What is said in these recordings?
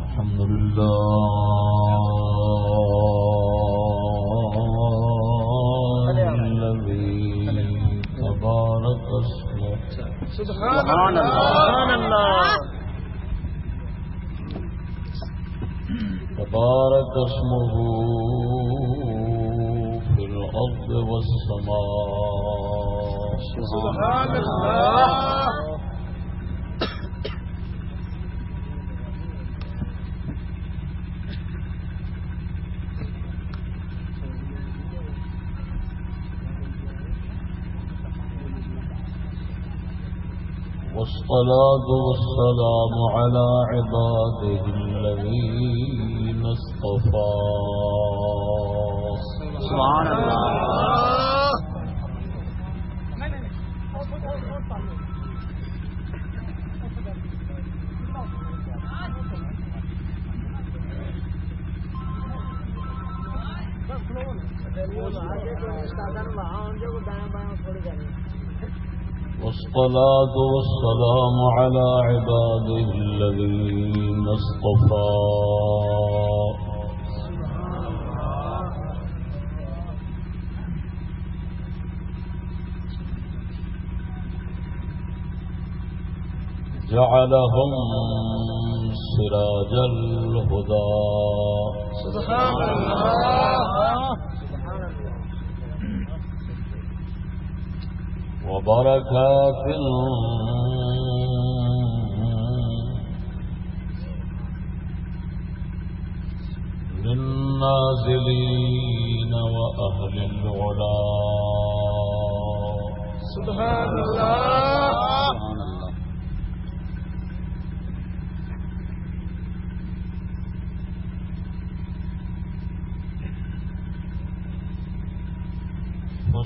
الحمد لله الذي تبارك اسمه سبحان تبارك اسمه في الأرض والسماء. سبحان اللہ والصلاة والسلام على عباده الذين اصطفى. سبحان اللہ والصلاة والسلام على عباده الذين اصطفى. جعلهم سراج الهدى. سبحان اللہ وبركات. للنازلين وأهل العلا سبحان الله.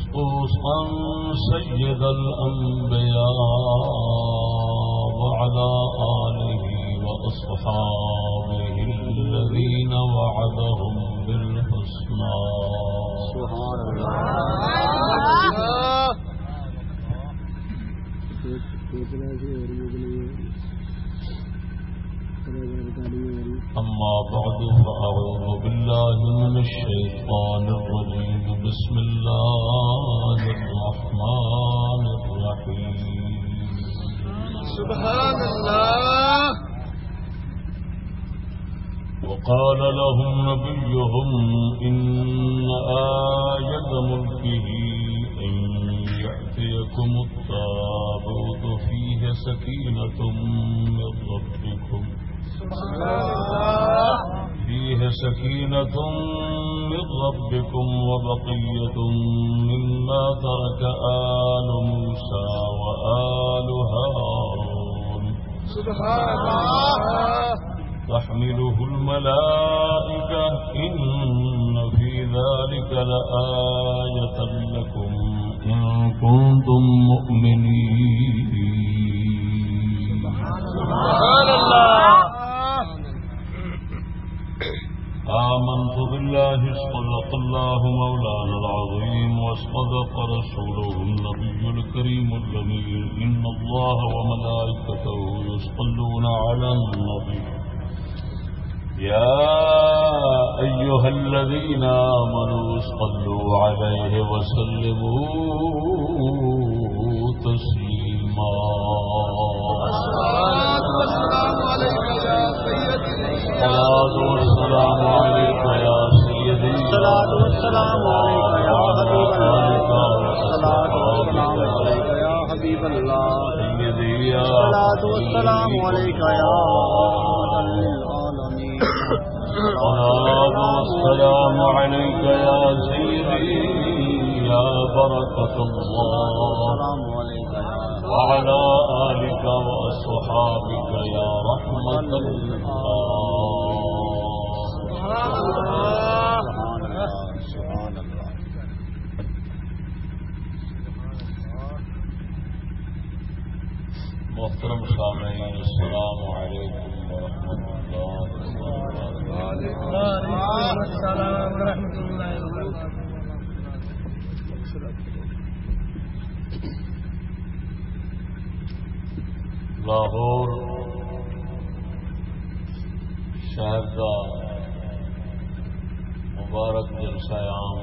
خصوصا سيد الأنبياء وعلى آله وأصحابه الذين وعدهم بالحسنى. سبحان اللہ أما بعد، فأعوذ بالله من الشيطان الرجيم. بسم الله الرحمن الرحيم. سبحان اللہ وقال لهم نبيهم إن آية ملكه أن يأتيكم التابوت فيه سكينة من ربكم. فيه سكينة من ربكم وبقية مما ترك آل موسى وآل هارون سبحان اللہ تحمله الملائكة إن في ذلك لآية لكم إن كنتم مؤمنين سبحان اللہ آمنت بالله صدق الله مولانا العظيم وصدق رسوله النبي الكريم الأمين إن الله وملائكته يصلون على النبي. يا أيها الذين آمنوا صلوا عليه وسلموا تسليما. والسلام عليك يا سيدي الصلاة والسلام عليك يا حبيب الله الصلاة والسلام عليك يا حبيب الله سيدي يا الصلاة والسلام عليك يا رحمة للعالمين الصلاة والسلام عليك يا سيدي يا بركة الله وعلى آلك وأصحابك يا رحمة الله لاہور شہر کا مبارک جلسہ عام۔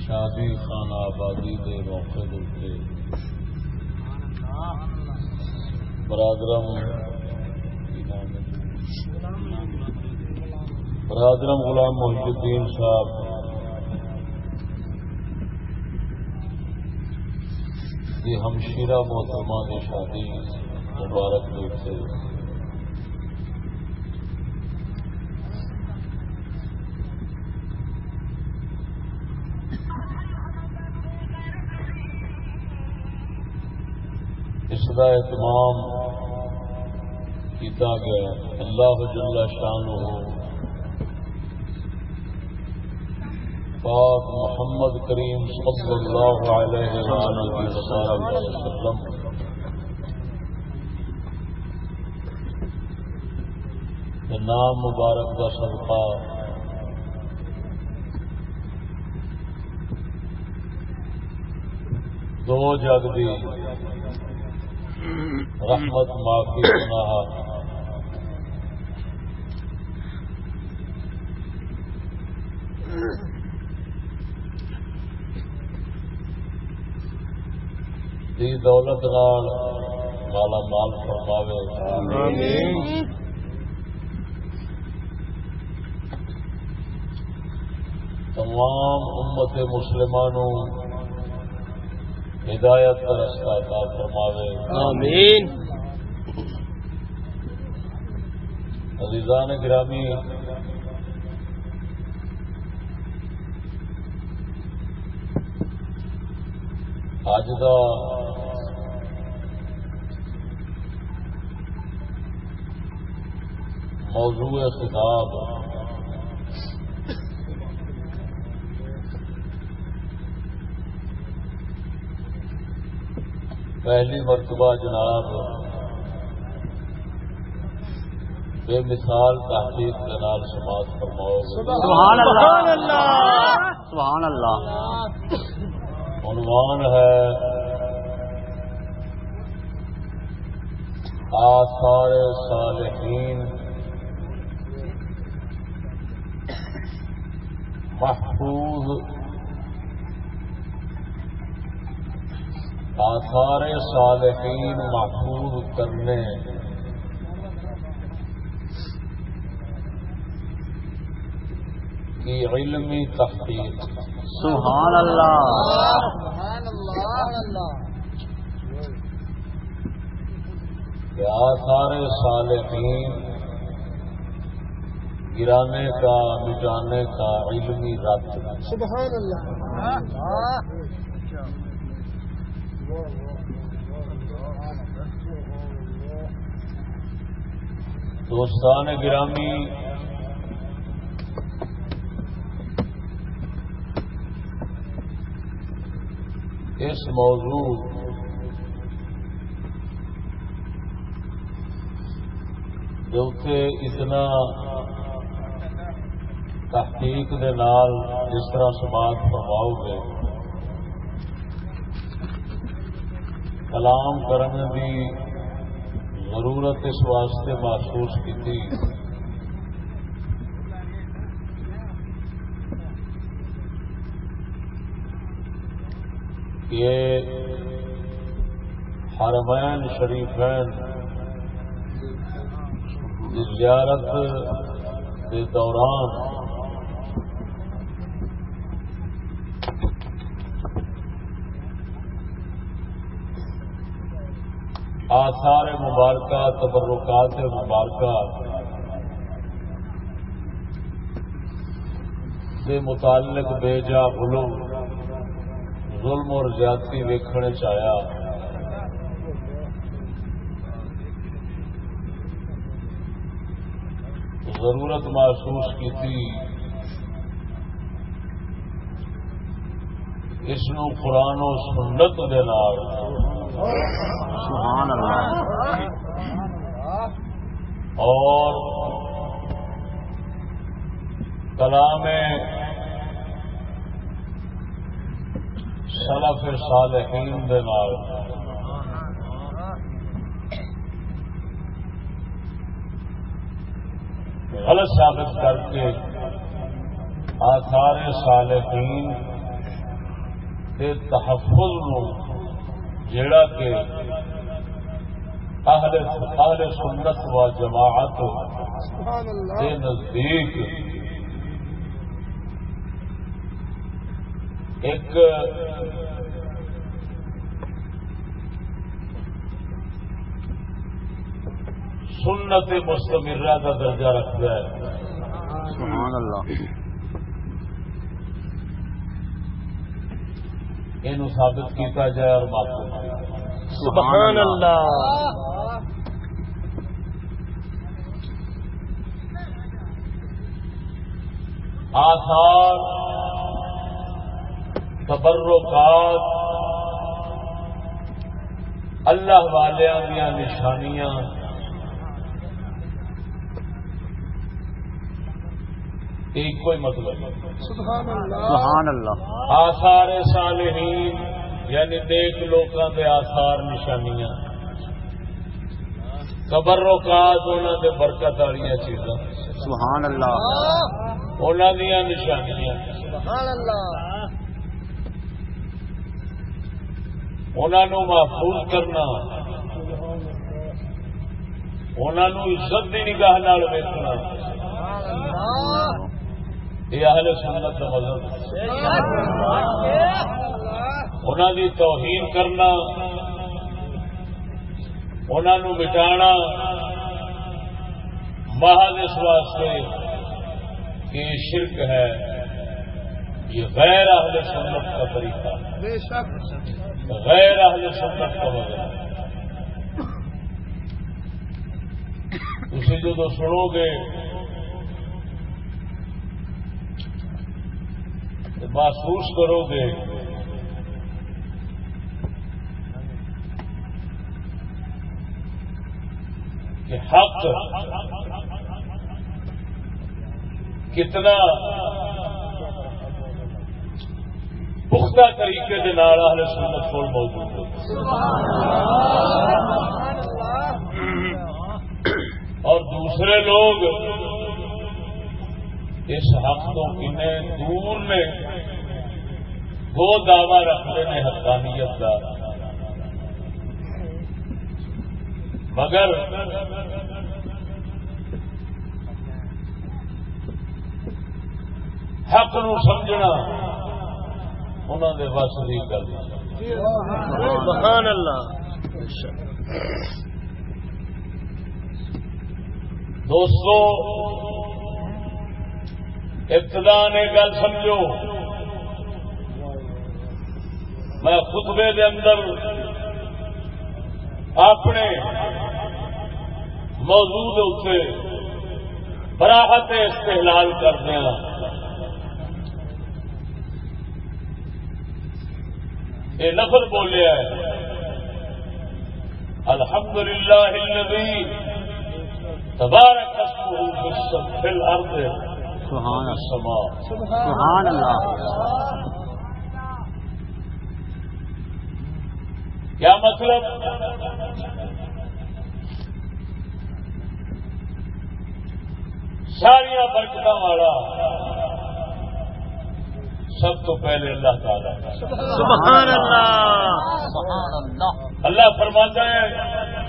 شادی خانہ آبادی کے موقع دے برادرم برادرم غلام محی الدین صاحب۔ کی ہمشیرہ محترمہ کی شادی مبارک روپ سے۔ اس کا اہتمام کیتا گیا اللہ جل شان ہو پاک محمد کریم صلی اللہ علیہ وسلم۔ نام مبارک کا صدقہ۔ دو جگ دی رحمت معافی گناہ دی دولت نال مالا مال فرماوے۔ تمام امت مسلمانوں ہدایت کا رستہ کا فرماوے۔ آمین۔ عزیزان گرامی اج کا موضوع خطاب پہلی مرتبہ جناب بے مثال تحقیق کے نال سماعت فرماؤ۔ سبحان اللہ۔ سبحان اللہ۔ عنوان ہے۔ آثار صالحین۔ محفوظ۔ آثار صالحین محفوظ کرنے۔ کی علمی تحقیق۔ سبحان اللہ۔ کہ آثار صالحین گرانے کا مٹانے کا علمی رد۔ سبحان اللہ۔ دوستان گرامی اس موضوع جو کہ اتنا تحقیق دے نال جس طرح سماج فرماؤ گے، کلام کرنے دی ضرورت اس واسطے محسوس کی تھی کہ حرمین شریفین کی زیارت کے دوران آثار مبارکہ، تبرکات مبارکہ سے متعلق بے جا غلوم ظلم اور زیادتی ویکھنے چاہیا ضرورت محسوس کی تھی اس نو قرآن و سنت دے نال۔ سبحان اللہ اور کلام سلف صالحین دے نال۔ غلط ثابت کر کے آثار صالحین کے تحفظ نو، جیڑا کہ اہل اہل سنت و جماعت کے نزدیک ایک سنت مستمرہ کا درجہ رکھتا ہے۔ سبحان اللہ۔ یہ ثابت کیتا جائے اور معقول سبحان اللہ۔ آثار تبرکات۔ اللہ والیاں دیا نشانیاں۔ ایک کوئی مطلب نہیں۔ سبحان اللہ۔ آثار صالحین یعنی دیکھ لوکاں دے آثار نشانیاں۔ تبرکات انہوں دے برکت والی چیزاں۔ سبحان اللہ۔ انہوں دیا نشانیاں۔ انہوں محفوظ کرنا۔ انہوں عزت کی نگاہ نال ویچنا یہ اہل سنت کا مذہب۔ انہوں کی توہین کرنا۔ انہوں مٹانا۔ محض اس واسطے کہ یہ شرک ہے۔ یہ غیر اہل سنت کا طریقہ۔ غیر اہل سنت کا مذہب اسے جب سنو گے محسوس کرو گے کہ حق کتنا پختہ طریقے کے نال اہل سنت کو موجود ہے اور دوسرے لوگ اس حق تو انہیں دور نے وہ دعوی رکھتے ہیں حقانیت کا۔ مگر حق نو سمجھنا انہوں نے بس نہیں کر سبحان اللہ دوستو ابتدا نے گل سمجھو۔ میں خطبے دے اندر اپنے موضوع اتنے براہت استحلال کر دیا یہ لفظ بولیا ہے۔ الحمد للہ الذي تبارك اسمه في الارض۔ سبحان السماء سبحان اللہ۔ کیا مطلب؟ ساریا برکت والا۔ سب تو پہلے اللہ تعالی۔ ہے۔ سبحان اللہ۔ اللہ فرماتا ہے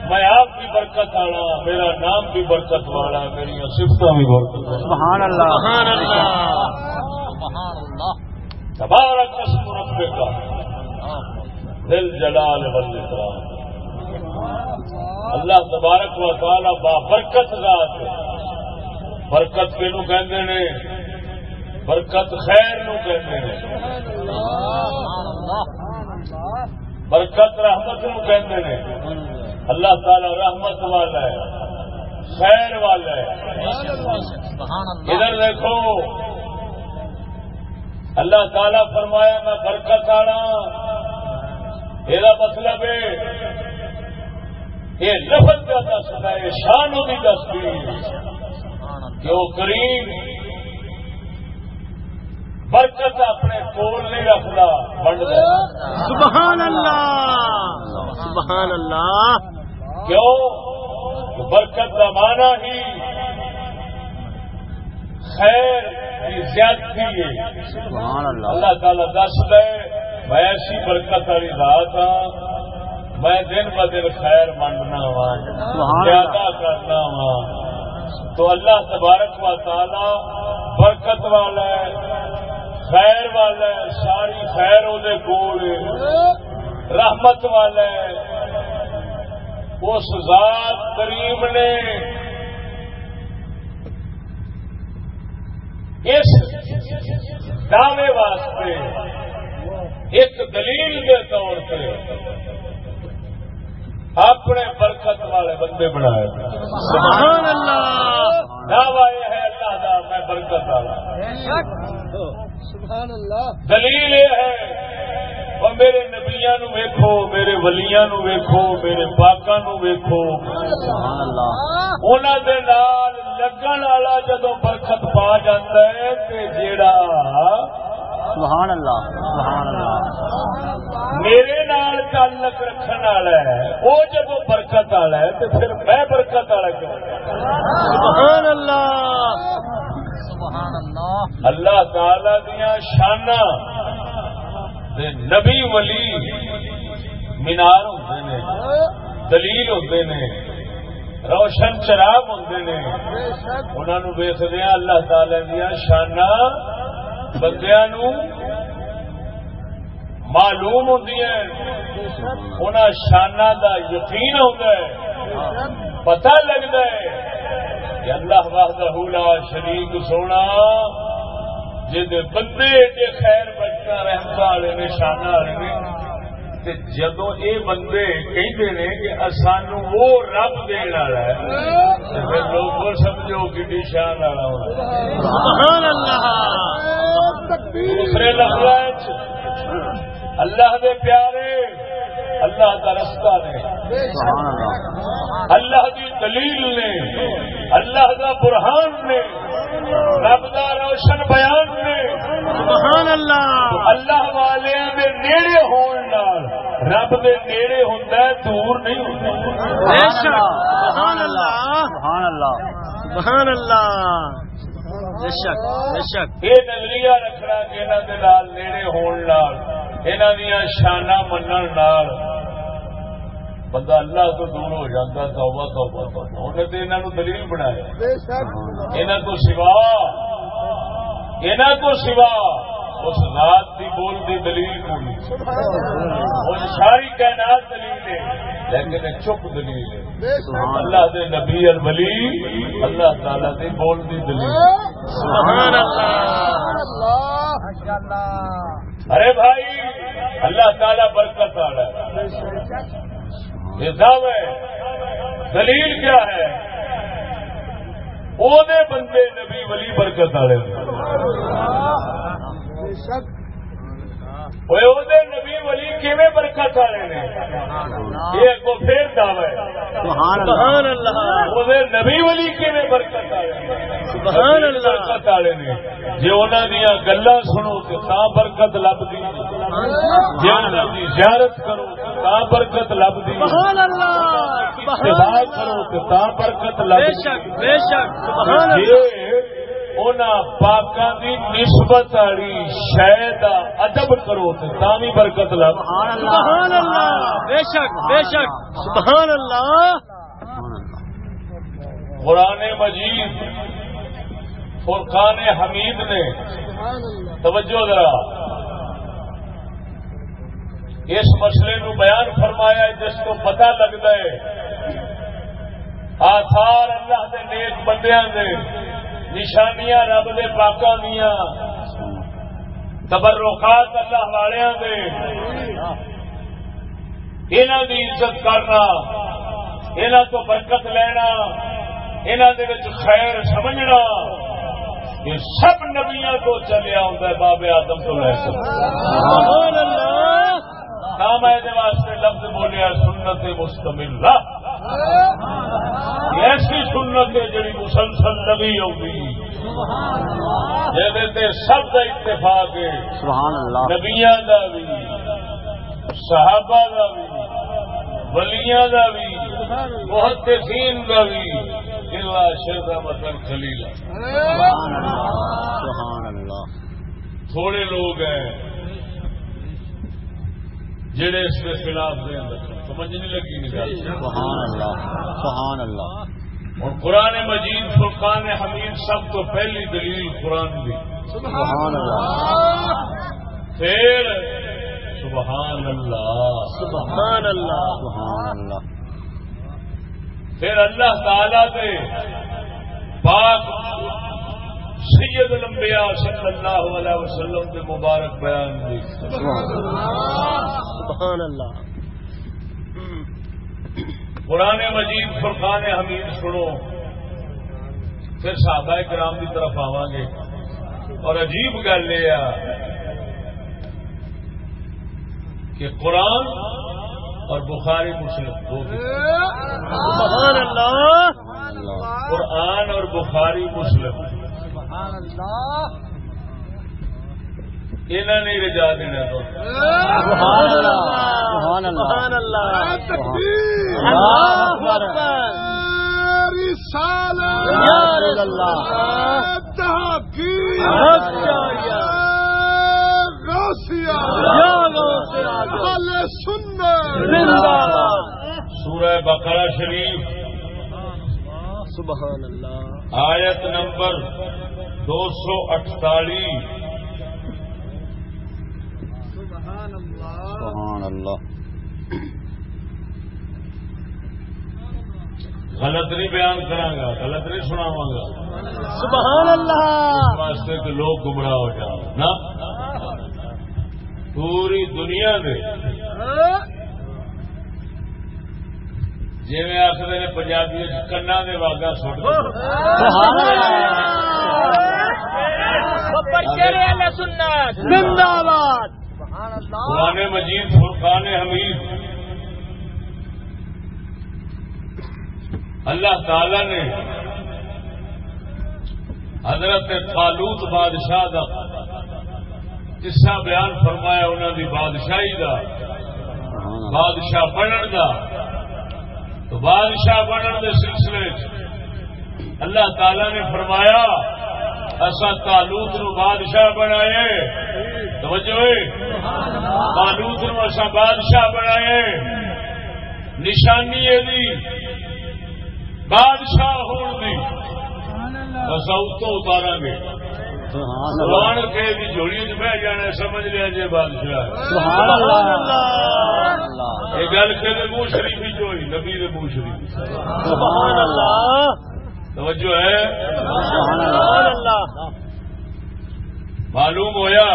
میں آپ کی برکت والا میرا نام بھی برکت والا میری صفتیں بھی برکت والا۔ سبحان اللہ۔ سبحان اللہ۔ تبارک قسم ربے کا دل جلال والاکرام اللہ تبارک و تعالی با برکت ذات برکت کینو کہندے نے؟ برکت خیر نو کہندے نے برکت رحمت نو کہندے نے اللہ تعالی رحمت والا ہے، خیر والا ہے۔ ادھر دیکھو، اللہ تعالی فرمایا، میں برکت آنا۔ یہ مطلب ہے، یہ لفظ کا دستا ہے شان بھی دستی۔ کہ وہ کریم برکت اپنے کول نہیں رکھتا بنڈ سبحان اللہ سبحان اللہ کیوں؟ برکت کا مانا ہی خیر کی زیادتی ہے۔ سبحان اللہ اللہ تعالی دس دے میں ایسی برکت والی رات ہاں میں دن ب دن خیر منڈنا وا زیادہ کرنا وا تو اللہ تبارک و تعالی برکت والا ہے۔ خیر والا ہے، ساری خیر وہ کول رحمت والا ہے۔ اس ذات کریم نے اس دعوے واسطے ایک دلیل کے طور پہ اپنے برکت والے بندے بنائے سبحان اللہ۔ دعوی یہ ہے اللہ کا میں برکت والا۔ سبحان اللہ۔ دلیل یہ ہے اور میرے نبیا نو ویکھو میرے ولیاں نو ویکھو میرے پاکاں نو ویکھو۔ سبحان اللہ۔ انہوں دے نال لگن والا جدو برکت پا جاتا ہے تے جیڑا سبحان اللہ. سبحان اللہ. میرے نال تعلق رکھن والا ہے وہ جب برکت والا ہے تو پھر میں برکت والا کیوں سبحان اللہ. سبحان اللہ. اللہ تعالی دیا شانہ دے نبی ولی مینار ہوتے نے دلیل ہوتے نے روشن چراغ ہوتے نے۔ انہوں ویسدیا اللہ تعالی دیا شانہ بندیا معلوم ہوں ان شانہ دا یقین ہوتا ہے۔ پتہ لگتا ہے کہ اللہ وحدہ لا شریک سونا جی بندے ایڈے خیر بچنا رحمت والے نے شانہ والے نے جدو یہ بندے کہتے ہیں کہ سانو وہ رب دین والا ہے پھر لوگ سمجھو کہ شان والا ہونا۔ دوسرے لفظ اللہ دے پیارے اللہ کا رستہ نے۔ سبحان اللہ اللہ کی دلیل نے اللہ کا برہان نے رب کا روشن بیان نے۔ سبحان اللہ اللہ والے دے نیڑے ہون نال رب دے نیڑے ہوندا ہے دور نہیں ہوندا۔ بے شک۔ سبحان اللہ سبحان اللہ سبحان اللہ بے شک بے شک۔ یہ نظریہ رکھنا کہ انہاں دے نال نیڑے ہون نال انہاں دیاں شاناں منن نال بندہ اللہ تو دور ہو جاتا توبہ توبہ توبہ۔ انہیں تو انہوں نے دلیل بنایا۔ انہوں تو سوا انہوں تو سوا اس ذات کی بول دی دلیل کو ساری کائنات دلیل ہے۔ لیکن یہ چپ دلیل ہے۔ اللہ دے نبی الولی اللہ تعالی دے بول دی دلیل۔ سبحان اللہ۔ ارے بھائی اللہ تعالی برکت والا ہے۔ یہ دعوے دلیل کیا ہے؟ وہ بندے نبی ولی برکت والے۔ نبی ولی کیویں برکت والے نے یہ اگو پھر دعوی سبحان اللہ وہ نبی ولی کیویں برکت والے سبحان اللہ برکت والے نے انہوں دیا گلا سنو تا برکت لبدی کی زیارت کرو تا برکت لبدی سبحان اللہ کرو تا برکت بے لبدی شک بے شک سبحان اللہ یہ پاکاں دی نسبت والی شہ ادب کرو بھی برکت لب۔ سبحان اللہ بے شک بے شک۔ سبحان اللہ۔ قرآن مجید فرقان حمید نے توجہ ذرا۔ اس مسئلے نو بیان فرمایا ہے جس کو پتہ لگتا ہے۔ آثار اللہ دے نیک بندیاں دے۔ نشانیاں رب دے پاکاں دیاں۔ تبرکات اللہ والیاں دے۔ انہاں دی عزت کرنا، انہاں تو برکت لینا، انہاں دے وچ خیر سمجھنا۔ یہ سب نبیاں کو چلیا ہوتا ہے آدم تو لے کر سبحان اللہ۔ واسطے لفظ بولیا سنت مستمل ایسی سنت ہے جڑی مسلسل نبی ہوگی۔ سب کا اتفاق ہے۔ نبیاں دا بھی صحابہ دا بھی ولیاں دا بھی محدثین دا بھی۔ اللہ شردا مطلب خلیل تھوڑے لوگ ہیں۔ جڑے اس کے خلاف دیں سمجھ نہیں لگی نکال سبحان اللہ سبحان اللہ۔ اور قرآن مجید فرقان حمید سب تو پہلی دلیل قرآن دی۔ سبحان اللہ۔ پھر سبحان اللہ سبحان اللہ۔ سبحان اللہ۔ پھر اللہ تعالی دے پاک سید الانبیاء صلی اللہ علیہ وسلم کے مبارک بیان دی۔ سبحان اللہ۔ قرآن مجید فرقان حمید سنو۔ پھر صحابہ کرام کی طرف آواں گے اور عجیب گل یہ کہ قرآن اور بخاری مسلم دو سبحان اللہ۔ قرآن اور بخاری مسلم۔ انہوں نے رجا دینا تو۔ سبحان اللہ۔ سبحان اللہ۔ سبحان اللہ۔ یا رسول اللہ۔ یا زندہ باد سورہ بقرہ شریف۔ سبحان اللہ۔ آیت نمبر دو سو اٹتالیس سبحان اللہ۔ غلط نہیں بیان کرا گا غلط نہیں سناواں گا سبحان اللہ۔ اس واسطے کہ لوگ گمراہ ہو جائیں نا؟ پوری دنیا میں جی میں آخر نے پنجابی کنا کے واگا سٹ قرآن مجید فرقان حمید۔ اللہ تعالی نے حضرت خالوت بادشاہ کا قصہ بیان فرمایا انہوں دی بادشاہی کا بادشاہ بنن کا تو بادشاہ بنن کے سلسلے اللہ تعالی نے فرمایا اصا تالوت نو بادشاہ بنائے۔ توجہ تالوت نو اصا بادشاہ بنائے۔ نشانی یہ بادشاہ ہون دی۔ اصا اتو اتارا گے کے بھی جوڑی چ بہ جانا سمجھ لیا جی بادشاہ سبحان اللہ یہ گل کہ منہ شریفی جو ہوئی نبی منہ شریف سبحان اللہ توجہ ہے سبحان اللہ معلوم ہویا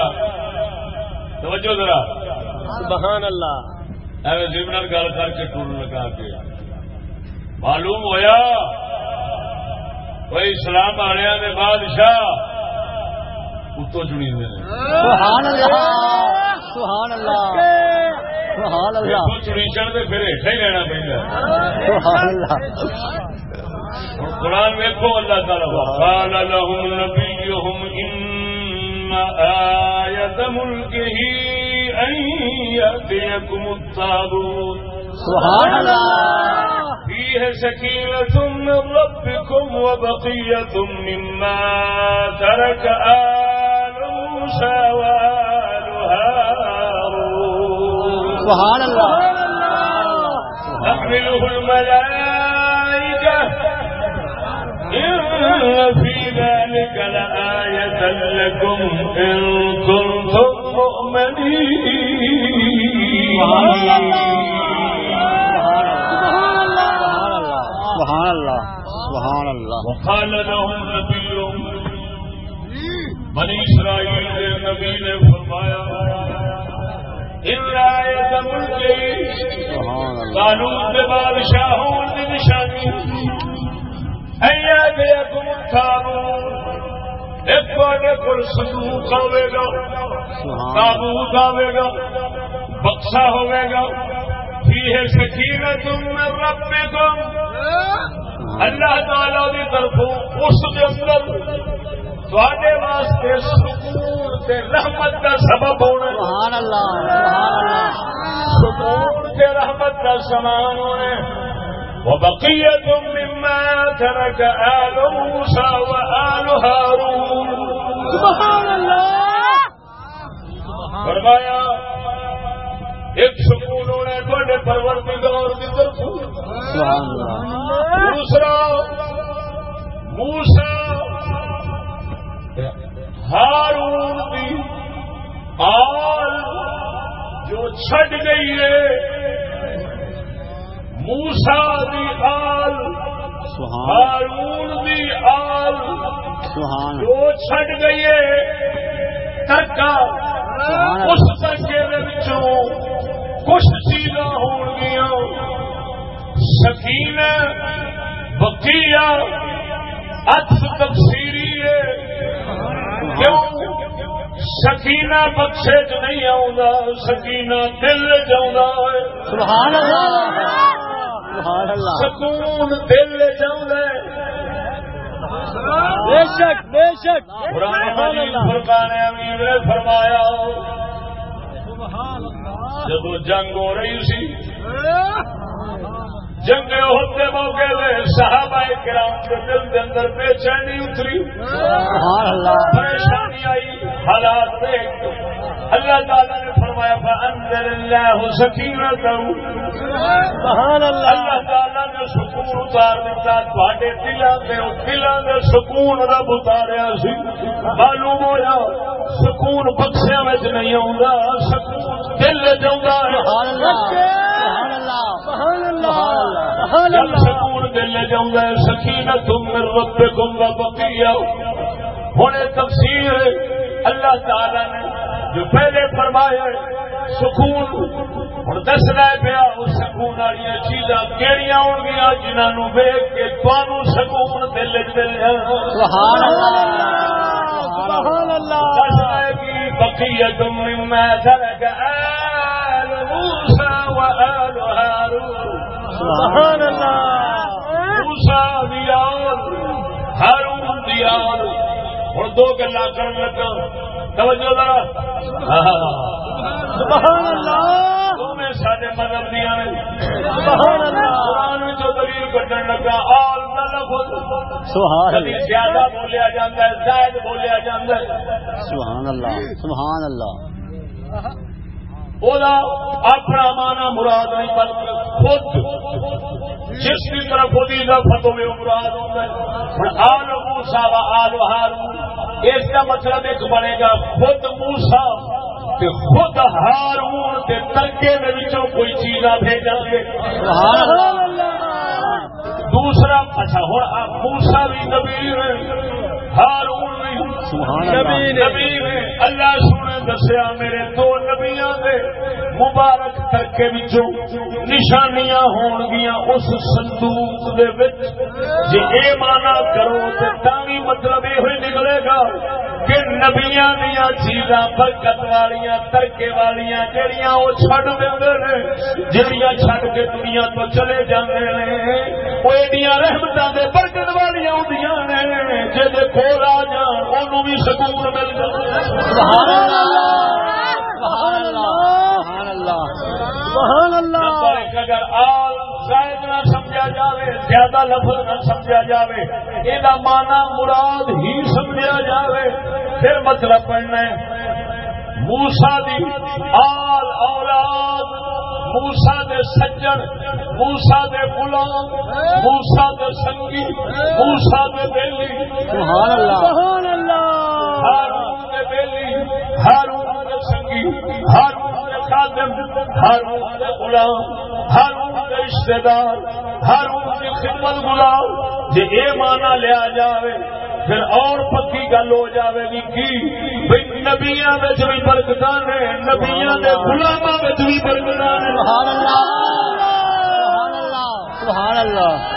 توجہ ذرا سبحان اللہ ایویں زمنر گل کر کے ٹور لگا کے معلوم ہویا کوئی اسلام والے نے بادشاہ اتو چنی سبحان اللہ سبحان اللہ سبحان اللہ۔ پھر ہیٹا ہی لینا سبحان اللہ۔ قرآن ویکو اللہ تعالی لهم نبيهم إن آية ملكه أن يأتيكم التابوت سبحان اللہ فيه سكينة من ربكم وبقية مما ترك آل موسى وآل هارون. سبحان اللہ تحمله الملائكة. إن في ذلك لآية لكم إن كنتم سبحان اللہ سبحان اللہ وقال لهم نبيهم بني اسرائیل کے نبی نے فرمایا ان آیت ملکی سبحان اللہ۔ قانون کے بادشاہ کی نشانی۔ ایا گیا ایک کل صندوق آئے گا تابوت آئے گا بکسا ہوئے گا فیہ سکینت من ربکم۔ اللہ تعالی کی طرف اس اندر تھوڑے واسطے سکون تے رحمت کا سبب ہونا سبحان اللہ سبحان اللہ۔ سکون تے رحمت کا سامان ہونا وبقية مما ترك آل موسى وآل هارون. سبحان اللہ فرمایا ایک سکون ہونا پروردگار کی طرف دوسرا موسا ہارون دی آل جو چھٹ گئی ہے موسا دی آل ہارون دی آل سبحان جو چھٹ گئی ہے ترکا اس ترکے دے وچوں کچھ چیزاں ہون گیا سکین بقیہ ات تفسیری ہے۔ کیوں؟ سکینہ بخشے چ نہیں آؤں سکینہ دل اللہ سبحان اللہ۔ سکون دل چاہتا ہے۔ بے شک بے شک۔ مجید فرقان امیر نے فرمایا۔ جب جنگ ہو رہی سی جنگ ہوتے موقع میں صحابہ کرام کے دل کے اندر بے چینی اتری۔ پریشانی آئی حالات دیکھ۔ اللہ تعالیٰ نے فرمایا اندر اللہ سکینت سبحان اللہ۔ اللہ تعالیٰ نے سکون اتار دیتا تھوڑے دلوں کے دلوں کے سکون رب اتاریا سی۔ معلوم ہوا سکون بخشیا میں نہیں آؤں سکون دل سبحان اللہ اللہ سبحان جب سکون دل جاؤں سکینت بقیہ. تفسیر اللہ تعالی نے جو پہلے فرمایا سکون ہوں دسنا پیا اس سکون والی چیزاں کہڑی ہو گیا جنہوں ویگ کے تمہوں سکون دل چ مل جانا سبحان اللہ. سبحان اللہ دسنا کی آل وآل هارون سبحان اللہ۔ موسا دیال ہارون دیال ہوں دو گلا کر لگا توجہ ذرا۔ سبحان اللہ۔ دونوں سارے مذہب دیا نے۔ سبحان اللہ۔ قرآن میں جو دلیل کٹن لگا آل کا لفظ۔ سبحان کبھی اللہ زیادہ بولیا جاتا ہے زائد بولیا جاتا ہے۔ سبحان اللہ سبحان اللہ۔ وہ اپنا مانا مراد نہیں، بلکہ خود جس کی طرف خودی لفظ ہوئے مراد ہوتا ہے۔ ہوں آل موسا و آل ہارون، اس کا مطلب ایک بنے گا خود موسا خود ہارون کے ترکے میں وچوں کوئی چیز آ بھیجا گے دوسرا اچھا ہوں موسا بھی نبی ہارون بھی نبی اللہ سونے دسیا میرے دو نبیاں دے مبارک ترکے وچوں نشانیاں ہون گیا اس صندوق دے وچ۔ جے اے مانا کرو تے تاوی مطلب یہ ہوئی نکلے گا کہ نبیاں دیا چیزاں برکت والیاں، ترکے والیاں جڑیاں وہ چھڈ دیندے نے جڑیاں چھڈ کے دنیا تو چلے جاندے نے۔ وہ ایڈیاں رحمتاں دے برکت والیاں ہوندیاں نے، جے دے کول آ جان اونوں بھی سکون مل جاندا سبحان اللہ سبحان اللہ سبحان اللہ سبحان اللہ۔ نمبر ایک اگر آل زائد نہ سمجھا جاوے زیادہ لفظ نہ سمجھا جاوے یہ مانا مراد ہی سمجھا جاوے۔ پھر مطلب پڑھنا ہے موسا دی آل اولاد موسا دے سجن موسا دے غلام موسا دے سنگی موسا دے بیلی۔ سبحان اللہ۔ سبحان اللہ ہارون دے بیلی ہارون دے سنگی ہارون دے خادم ہارون دے غلام ہارون دے رشتے دار ہارون دی خدمت غلام جے اے مانا لیا جاوے پھر اور پکی گل ہو جاوے گی کی؟ بھئی نبیاں وچ بھی برکتاں نے، نبیاں دے غلاماں وچ بھی برکتاں نے۔ سبحان اللہ سبحان اللہ سبحان اللہ۔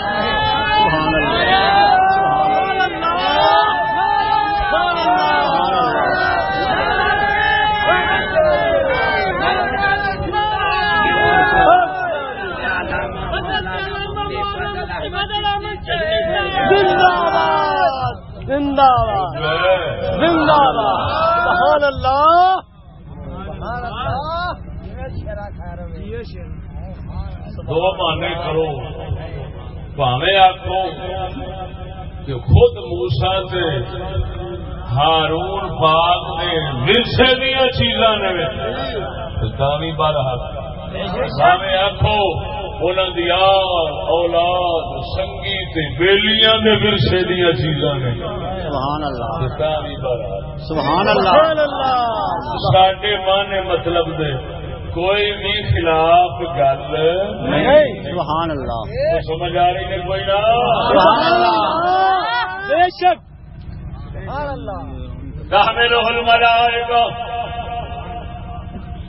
زندہ باد۔ زندہ باد۔ اللہ۔ دو مانے کرو۔ پاوے آخو کہ خود موسا سے ہارون پاک نے ورسے دیا چیزاں نے بھی بارہ پاوے آخو انہوں دی اولاد سنگیت بیلیاں نے ورسے دیا چیزاں نے۔ سبحان اللہ. سبحان اللہ. ساڈے ماں مطلب دے کوئی بھی خلاف گل سبحان اللہ. سمجھ آ رہی ہے کوئی نہ سبحان اللہ. بے شک. ہمیں روحل مزہ آئے گا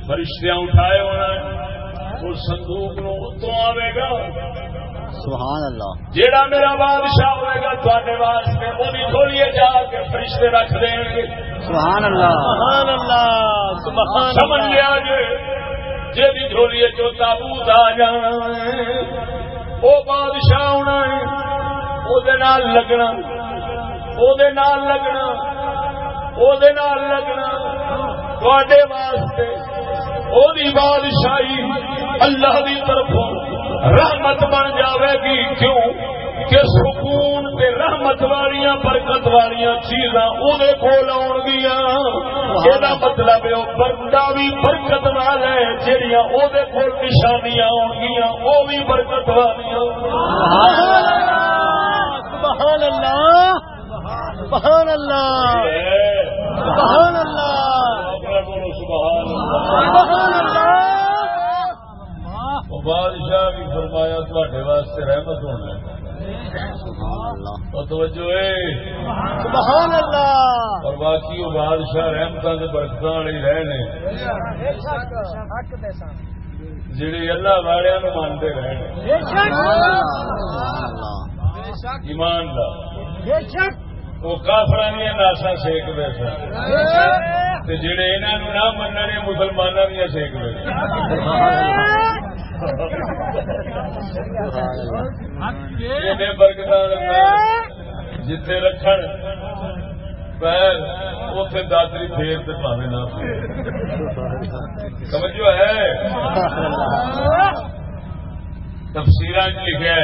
فرشتیاں اٹھائے ہونا ہے۔ وہ صندوق نو اتوں آئے گا۔ سبحان اللہ۔ جیڑا میرا بادشاہ ہوئے گا تے واسطے وہ بھی کھولیے جا کے فرشتے رکھ دیں گے۔ سبحان اللہ۔ سبحان اللہ سبحان سمجھ لیا جی جی جھولیے چو تابوت آ جانا وہ بادشاہ ہونا ہے وہ لگنا وہ لگنا وہ لگنا۔ تھوڑے واسطے وہی بادشاہی اللہ کی طرف رحمت بن جاوے گی کیوں کہ سکون تے رحمت والیاں برکت والیاں چیزاں وہ کول آن گیا یہ مطلب ہے بندہ بھی برکت وال ہے جہاں وہ کول نشانیاں آن گیا وہ بھی برکت والیاں سبحان اللہ سبحان اللہ سبحان اللہ سبحان اللہ بادشاہ بھی فرمایا تھوڑے واسطے رحمت ہونا اور باقی وہ بادشاہ رحمت کے برکت والے رہنے جڑے اللہ والے مانتے رہنے ایماندار وہ کافر ناسا سیکتے سن۔ جڑے انہوں نہ مننے مسلمانوں دیا سیکتے جتنے رکھ پیر اتے دادری پھیر تو پاوے نہ سمجھو ہے تفصیل لکھا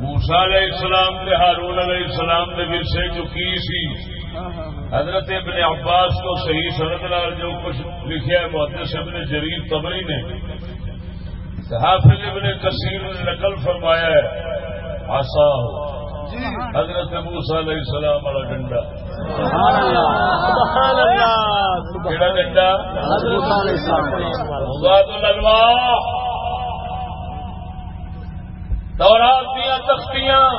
موسا علیہ السلام تے ہارون علیہ السلام کے ورسے جو کی سی حضرت ابن عباس کو صحیح سرد لال جو کچھ لکھا ہے، محدث ابن جریر تبری نے۔ حافظ ابن کثیر نے نقل فرمایا ہے، آسا حضرت موسا علیہ السلام والا ڈنڈا۔ کہڑا ڈنڈا؟ لگوا دورات دیا تختیاں۔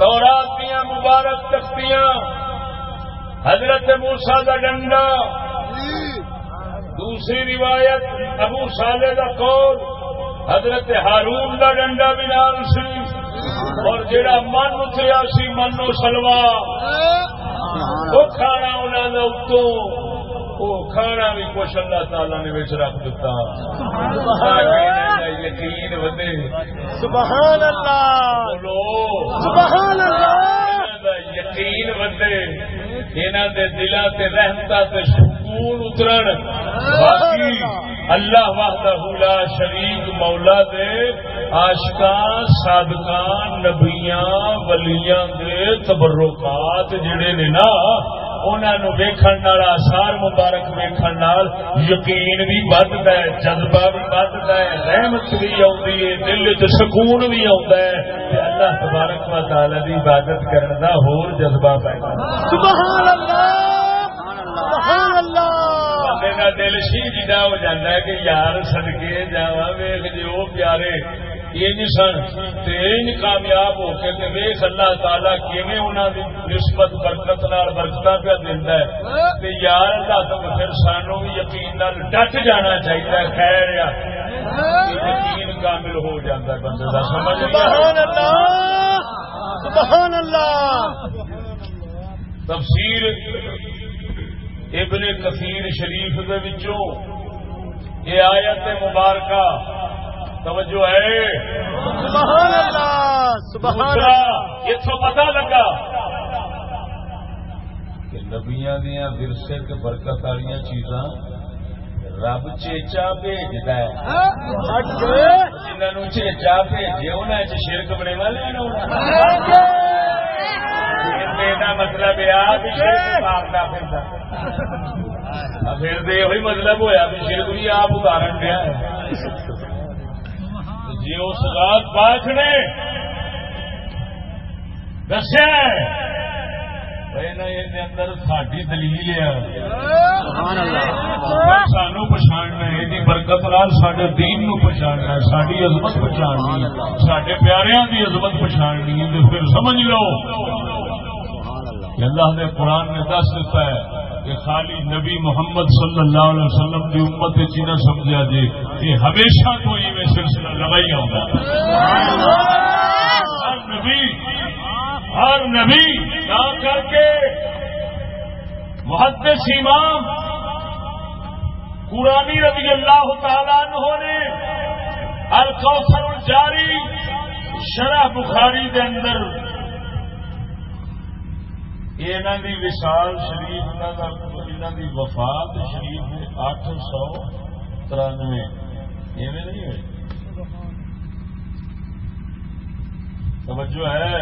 دورات دیا مبارک تختیاں حضرت موسا کا ڈنڈا دوسری روایت ابو سالے کا کول حضرت ہارون کا ڈنڈا بھی نال سی اور جڑا من اتریا سی منو سلوا وہ کھانا انہوں نے اتوں۔ وہ کھانا بھی کچھ اللہ تعالی نے بچ رکھ دیتا یقین ودے سبحان اللہ۔ بولو۔ سبحان اللہ۔ یقین ودے یہاں دے دلوں سے رحمتا سے سکون اتر باقی اللہ۔ وحدہ لا شریک مولا دے۔ آشکان صادقان نبیاں ولیاں دے تبرکات جڑے نے نا انہوں ویکن آسار مبارک ویکن یقین بھی بدتا ہے جذبہ بھی بدتا ہے رحمت بھی آتی ہے دل چ سکون بھی آتا ہے۔ اللہ تبارک و تعالی کی عبادت کرنے کا ہور جذبہ پیدا سبحان اللہ! سبحان اللہ دل شیجا ہو جاتا ہے کہ یار سدکے جا ویخ جو پیارے۔ سن کامیاب ہو کے ویخ اللہ تعالی کیویں انہوں کی نسبت برکت نال برکت پہ دینا ہے۔ یار اللہ تو پھر سانو بھی یقین نال ڈٹ جانا چاہیے خیر یقین کامل ہو جاتا ہے بندے کا سمجھ سبحان اللہ سبحان اللہ! تفسیر ابن کثیر شریف دے وچوں یہ آیت مبارکہ توجہ ہے۔ سبحان اللہ سبحان اللہ۔ اتوں پتا لگا کہ نبیاں دیا ورسے کے برکت والی چیزاں رب چیچا بھیجد جنہوں چیچا بھیجے انہیں شرک بنے والے مطلب پھر تو یہ مطلب ہوا بھی شرک بھی آپ اتارن دیا جی اس رات پاک نے دسیا اندر ساری دلیل سانو پچھاڑنا ہے برکت لال سڈے دین نو پچھاڑنا ہے ساری عزمت پچھاڑنی سڈے پیاروں کی عزمت پچھاڑنی ہے پھر سمجھ لو۔ اللہ نے قرآن نے دس دیتا ہے کہ خالی نبی محمد صلی اللہ علیہ وسلم کی امت چینا جی سمجھا جی کہ ہمیشہ تو یہ سلسلہ لگائی ہوگا ہر نبی ہر نبی نہ کر کے محدث امام قرآنی رضی اللہ تعالیٰ عنہ نے الکوثر جاری شرح بخاری دے اندر دی وشال شریف دی وفات شریف اٹھ سو ترانوے ایویں نہیں ہوئے توجہ ہے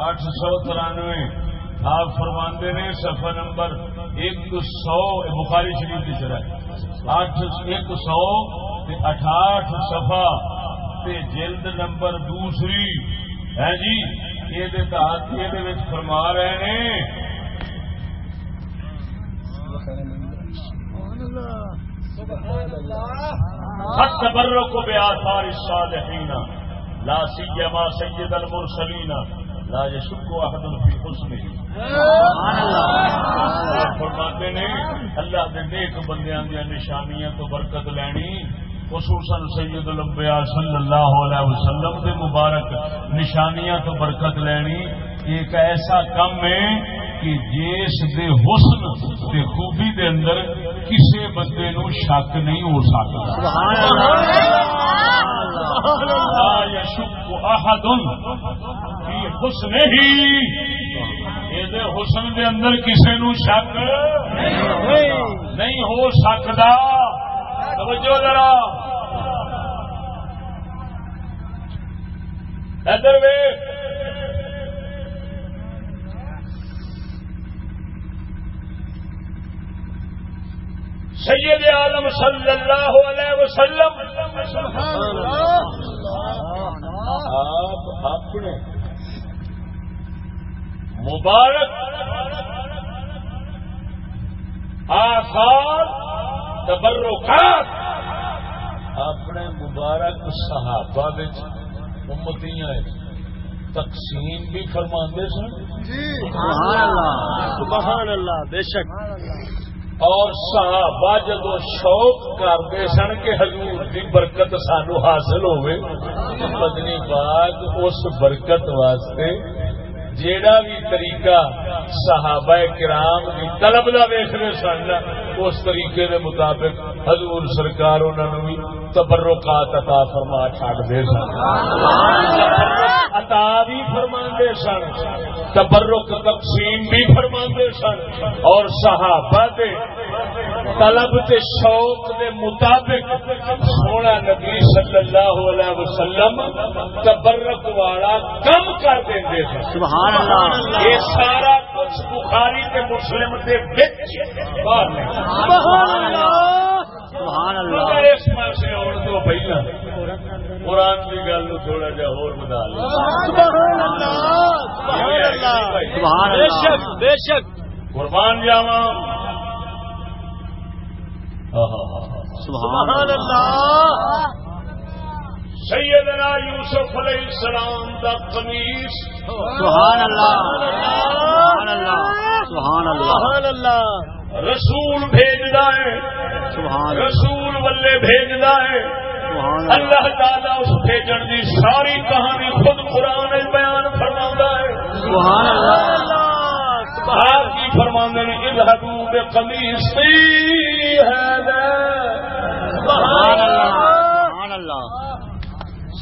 اٹھ سو ترانوے آپ فرماندے نے سفر نمبر ایک سو بخاری شریف کی شرح اٹھ ایک سو اٹھاٹھ سفا جلد نمبر دوسری ہے جی یہ فرما رہے ہیں تبروں کو بے آثار الصالحین لا سیما سید المرسلین لا یشک احد فی حسن فرماتے نے، اللہ دے نیک بندیاں دی نشانیاں تو برکت لینی۔ خصوصاً سید الانبیاء صلی اللہ علیہ وسلم دے مبارک نشانیاں تو برکت لینی، ایک ایسا کم ہے کہ جس دے حسن دے خوبی دے اندر کسے بندے نو شک نہیں ہو سکتا۔ یشک احد فی حسن ہی یہ حسن دے اندر کسے نو شک نہیں ہو سکتا۔ توجہ ذرا ادھر وے سید عالم صلی اللہ علیہ وسلم. آپ اپنے مبارک آثار تبرکات اپنے مبارک صحابہ امتیاں تقسیم بھی فرما سن؟ سبحان اللہ بے شک۔ اور صحابہ جدو شوق کرتے سن کہ حضور کی برکت سانو حاصل ہوئے مدنی باغ اس برکت واسطے جیڑا بھی طریقہ صحابہ کرام کی طلب کا ویسنے سن، اس طریقے دے مطابق حضور سرکار انہوں بھی تبرکات عطا فرما چڑھتے سن۔ عطا بھی فرما سن تبرک تقسیم بھی فرما سن۔ اور صحابہ دے طلب تے شوق دے مطابق سونا نبی صلی اللہ علیہ وسلم تبرک والا کم کر دیں سبحان یہ سارا کچھ بخاری کے مسلم کے اس پاس آن تو پہلے قرآن کی گل تھوڑا جا ہو بتا بے شک قربان جاوا سبحان اللہ۔ سیدنا یوسف علیہ السلام دا قمیص۔ سبحان اللہ۔ سبحان اللہ۔ سبحان اللہ۔ سبحان اللہ رسول بھیجدا ہے۔ سبحان رسول ولے بھیجنا ہے۔ اللہ. تعالی اس بھیجن دی ساری کہانی خود قرآن بیان فرما ہے۔ سبحان اللہ. فرمانے اللہ۔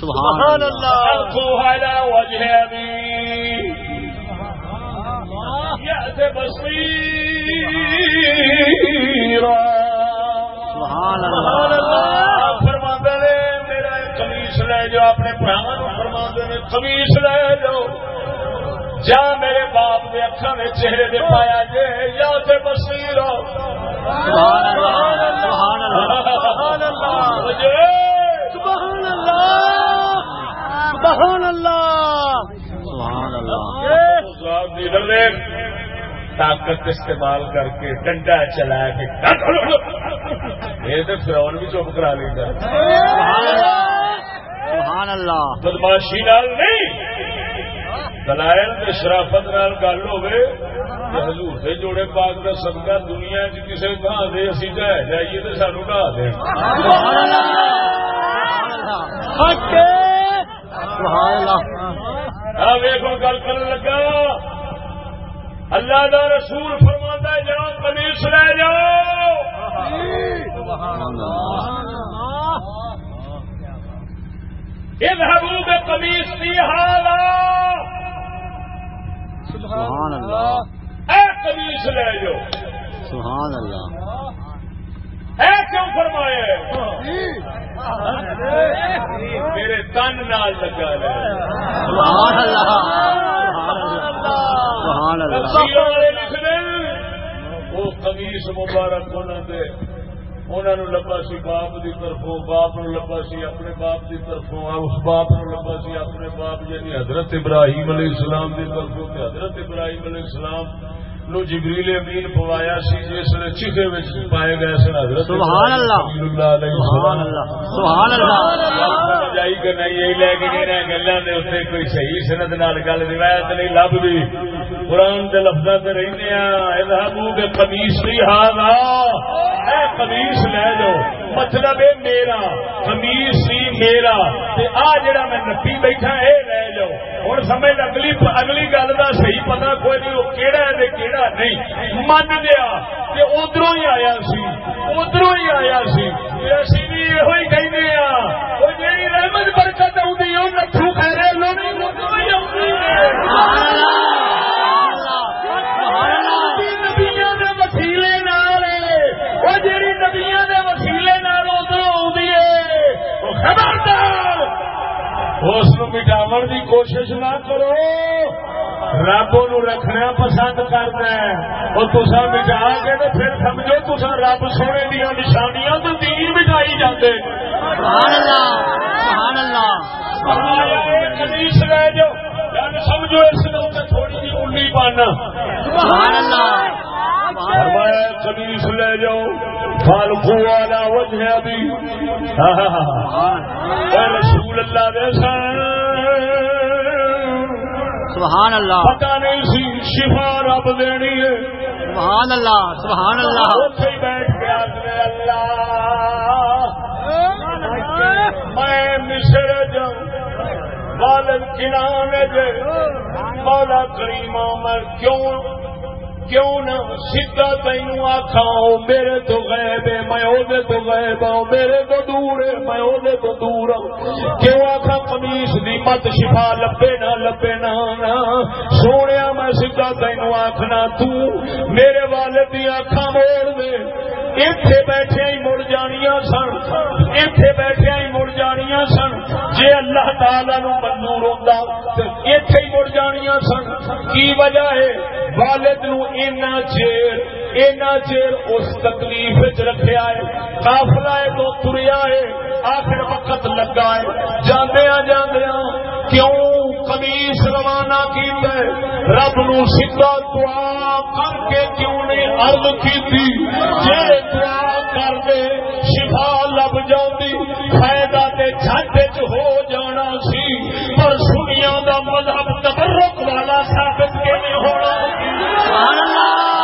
سبحان اللہ. سبحان اللہ. فرماندے لے جاؤ اپنے بھراواں نے قمیص لے جاؤ۔ جا میرے باپ دے اکھاں چہرے دے پایا جے یا تے بصیر ہو۔ سبحان اللہ. طاقت استعمال کر کے ڈنڈا چلا کے یہ تو فرون بھی چپ کرا لیں گا سبحان اللہ بدماشی نال نہیں دلائل شرافت نال گل ہوگی حضور سے جوڑے پاک کا صدقہ دنیا چ کسی تھان سے اسی ڈہ جائیے تو سانو ڈھا دیں ویخو گل کر لگا اللہ دا رسول فرما جاؤ کمیس لے جاؤ۔ اذهبوا بقميص في حالا سبحان اللہ۔ اے قمیص لے جاؤ۔ سبحان اللہ۔ اے کیوں فرمائے؟ میرے تن نال لگا سبحان اللہ۔ سبحان اللہ وہ قمیص مبارک انہوں دے انہوں نے لبا سی باپ دی طرفوں باپ نو لبا سی اپنے باپ دی طرفوں اس باپ نو لبا سی اپنے باپ یعنی حضرت ابراہیم علیہ السلام دی طرفوں حضرت ابراہیم علیہ السلام نو جبریل امین پوایا سی جس نے چیخے وچ پائے گئے سن حضرت سبحان اللہ سبحان اللہ سبحان اللہ۔ جائی کہ نہیں یہی لے کے گئے گلا نے اتنے کوئی صحیح سند نال گل روایت نہیں لب دی۔ قرآن کے لفظ سے رہنے اذهبوا بقمیص اے قمیص لے جاؤ مطلب میرا قمیص سی میرا۔ تے آ جڑا میں نپی بیٹھا اے لے جاؤ ہوں سمجھ اگلی اگلی گل کا صحیح پتا کوئی نہیں، وہ کہڑا ہے کہڑا نہیں۔ من لیا کہ ادھروں ہی آیا سی، ادھروں ہی آیا سی۔ اسی بھی یہ کہنے آ ہاں، وہ جیڑی رحمت برکت آؤں وہ نتھو خیرے لوگ ادھروں ہی آؤں اس نو مٹاون دی کوشش نہ کرو۔ رب رکھنا پسند کرنا ہے۔ وہ تسا مٹا کے تو پھر سمجھو تسا رب سونے دیا نشانیاں تو دین مٹائی اللہ کمیس لے جاؤ۔ سمجھو اس نو تے تھوڑی جی الی پانا۔ فرمایا لے جاؤ۔ فالکو والا وجہ ابھی اے رسول اللہ دے سن سبحان اللہ۔ پتا نہیں سی شفا رب دینی ہے۔ سبحان اللہ سبحان اللہ۔ ہی بیٹھ کے آدمی اللہ۔ میں مصر جاؤں والد کنان جے۔ مولا کریمہ میں کیوں؟ کیوں نہ سیدھا تینو آخا میرے تو غیب ہے، میں وہ تو غیب ہوں میرے تو دور ہے، میں وہ تو دور ہوں کیوں آخا کمیس دی مت شفا لبے نہ لبے نہ سونے میں سیدھا تینو آخنا تو میرے والد دی آخا موڑ دے۔ اتے بیٹھے ہی مڑ جانیاں سن اتے بیٹھے ہی مڑ جانیاں سن جے اللہ تعالی نو منظور ہوتا اتے ہی مڑ جانیاں سن کی وجہ ہے والد نو اینا چیر اینا چیر اس تکلیف وچ رکھیا ہے قافلہ ہے تو تریا ہے آخر وقت لگا ہے جاندیاں جاندیاں کیوں کمیس روانہ کیتا ہے۔ رب نو سیدھا دعا کر کے کیوں نے عرض کیتی؟ جے دعا کر دے، شفا لب جاندی، فائدہ تے جھٹ وچ ہو جانا سی۔ پر سنیاں دا مذہب تبرک والا ثابت کیویں ہونا؟ سبحان اللہ!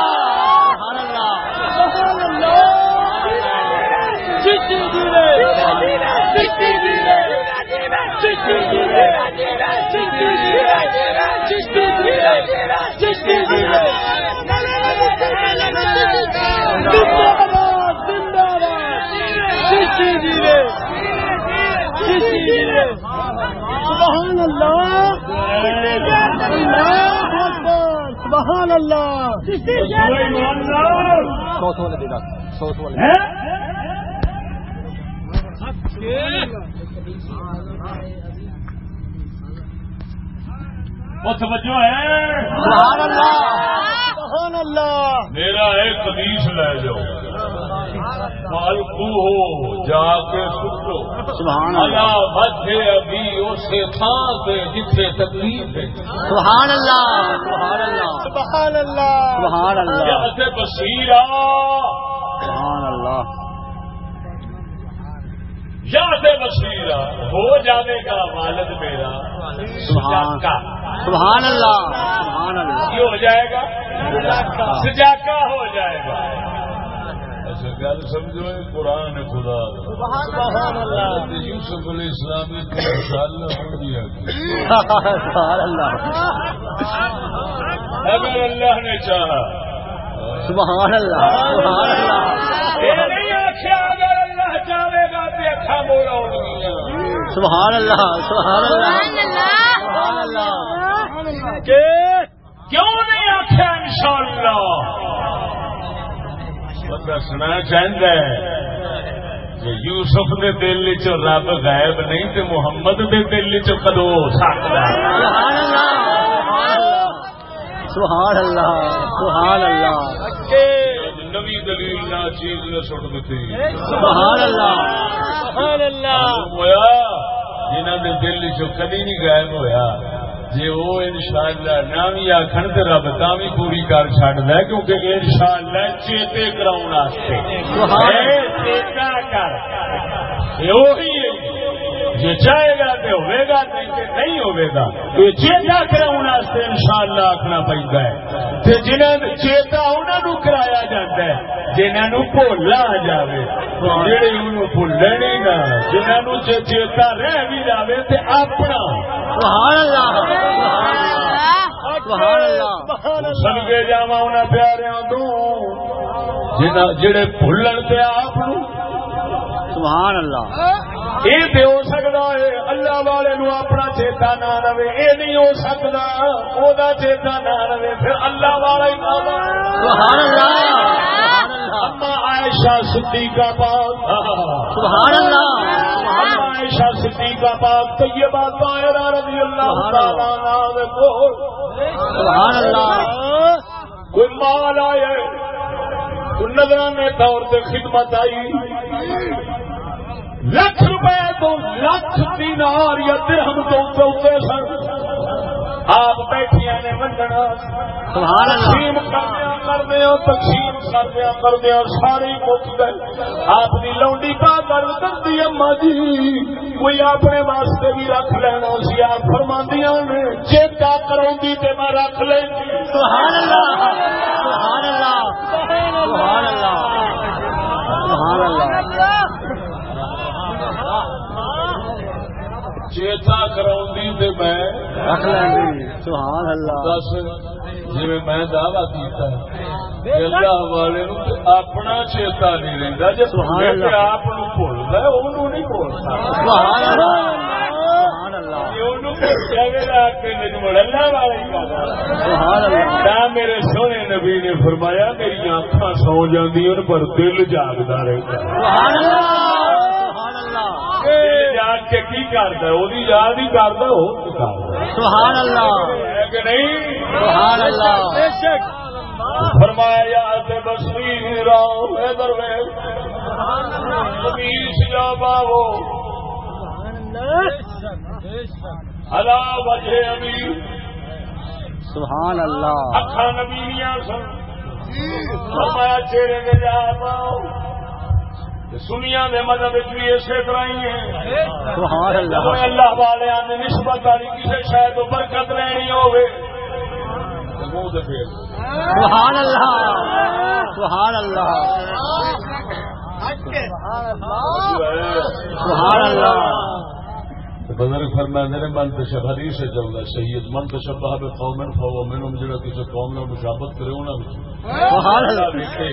سبحان اللہ۔ سبحان اللہ۔ سو سو سو والے وہ توجہ ہے؟ سبحان اللہ. سبحان اللہ. میرا ایک قمیص لے جاؤ۔ پالکو ہو جا کے سٹو۔ سبحان اللہ. مجھے ابھی اسے تھان سے جتنے تکلیف ہے۔ سبحان اللہ. سبحان اللہ. سبحان اللہ. سبحان اللہ. بصیرہ۔ سبحان اللہ. یا بصیرہ ہو جانے کا والد میرا۔ سبحان کا سبحان اللہ سبحان اللہ۔ یہ ہو جائے گا؟ سجاکا۔ ہو جائے گا۔ اچھا گل سمجھو قرآن خدا۔ کا۔ سبحان اللہ۔ حضرت یوسف علیہ السلام نے تو انشاءاللہ ہو دیا۔ کہ سبحان اللہ۔ اگر اللہ نے چاہا۔ سبحان اللہ۔ سبحان اللہ۔ سبحان اللہ سبحان اللہ۔ سبحان اللہ۔ کیوں نہیں آخیا انشاءاللہ؟ بندہ سنا چاہتا ہے کہ یوسف کے دل چ رب غائب نہیں تو محمد کے دل چ کدو ہو سکتا ہے۔ سبحان اللہ۔ سبحان اللہ سبحان اللہ۔ نوی دلیل نہ چیز نے سٹ دیتی سبحان اللہ۔ سبحان اللہ. ہوا جنہ کے دل چ کدی نہیں غائب ہویا جی وہ ان شاء اللہ نہ بھی آخر تو رب تا بھی پوری کر چڈ کیونکہ ان شاء اللہ چیتے کرا چیتا کر۔ ہے جی چاہے گا تو ہوے گا نہیں تے نہیں ہوے گا یہ چیتا کرا ان شاء اللہ آخنا پہنتا ہے؟ جنہوں چیتا انہوں کرایا جاتا ہے جنہوں بھولا جائے جہے انہوں بھولن ہی نہ جنہوں چیتا رہ بھی جائے تو اپنا۔ سبحان اللہ سبحان اللہ سنگے انہیں پیاروں تو جڑے بھولن پہ آپ سبحان اللہ یہ تو ہو سکتا ہے اللہ والے نو اپنا چیتا نہ رہے یہ نہیں ہو سکتا وہ چیتا نہ رہے پھر اللہ والا ہی سبحان اللہ اما عائشہ صدیقہ پاک سبحان اللہ عائشہ صدیقہ پاک طیبہ طاہرہ رضی اللہ تعالیٰ عنہ کو سبحان اللہ کوئی مال آئے نظرانے طور خدمت آئی لکھ روپے تو لکھ دینار یا درہم تو چوتے سن آپ بیٹھیا نے منڈنا تقسیم کردیا کردیا تقسیم کردیا کردیا ساری مک گئے آپ کی لونڈی پا کر کرتی اما جی۔ کوئی اپنے واسطے بھی رکھ لینا سی آپ فرماندیاں نے۔ چیتا کروں گی تے میں رکھ لیں گی سبحان اللہ۔ سبحان اللہ۔ سبحان اللہ۔ سبحان اللہ۔ چیتا کراؤں تے میں سبحان اللہ دس جی میں دعوی کیتا ہے کہ اللہ والے نو اپنا چیتا نہیں رہتا جی سبحان اللہ۔ آپ ہے انہوں نہیں بول سکتا سبحان اللہ سبحان اللہ سبحان اللہ کیا میرے سونے نبی نے فرمایا میری آنکھاں سو جاندی پر دل جاگتا رہتا ہے سبحان اللہ سبحان اللہ دل جاگ کے کی کرتا ہے؟ وہ یاد ہی کرتا ہو سبحان اللہ۔ ہے کہ نہیں؟ سبحان اللہ۔ فرمایا ادھر باو سبحان اللہ۔ اکھا نبیاں سن۔ فرمایا چہرے کے جا پاؤ سنیا دے مذہب وچ بھی اسی طرح ہی ہے سبحان جب اللہ اللہ والے نے نسبت والی کسی شاید تو برکت لینی پھیر۔ سبحان اللہ۔ سبحان اللہ۔ سبحان اللہ۔ بزرگ فرماتے ہیں من تشب حدیث سے چل رہا سید من تشبہ بے قومن فو من جڑا کسی قوم نے مشابت کرے انہاں وچ۔ سبحان اللہ۔ اللہ۔ ویکھے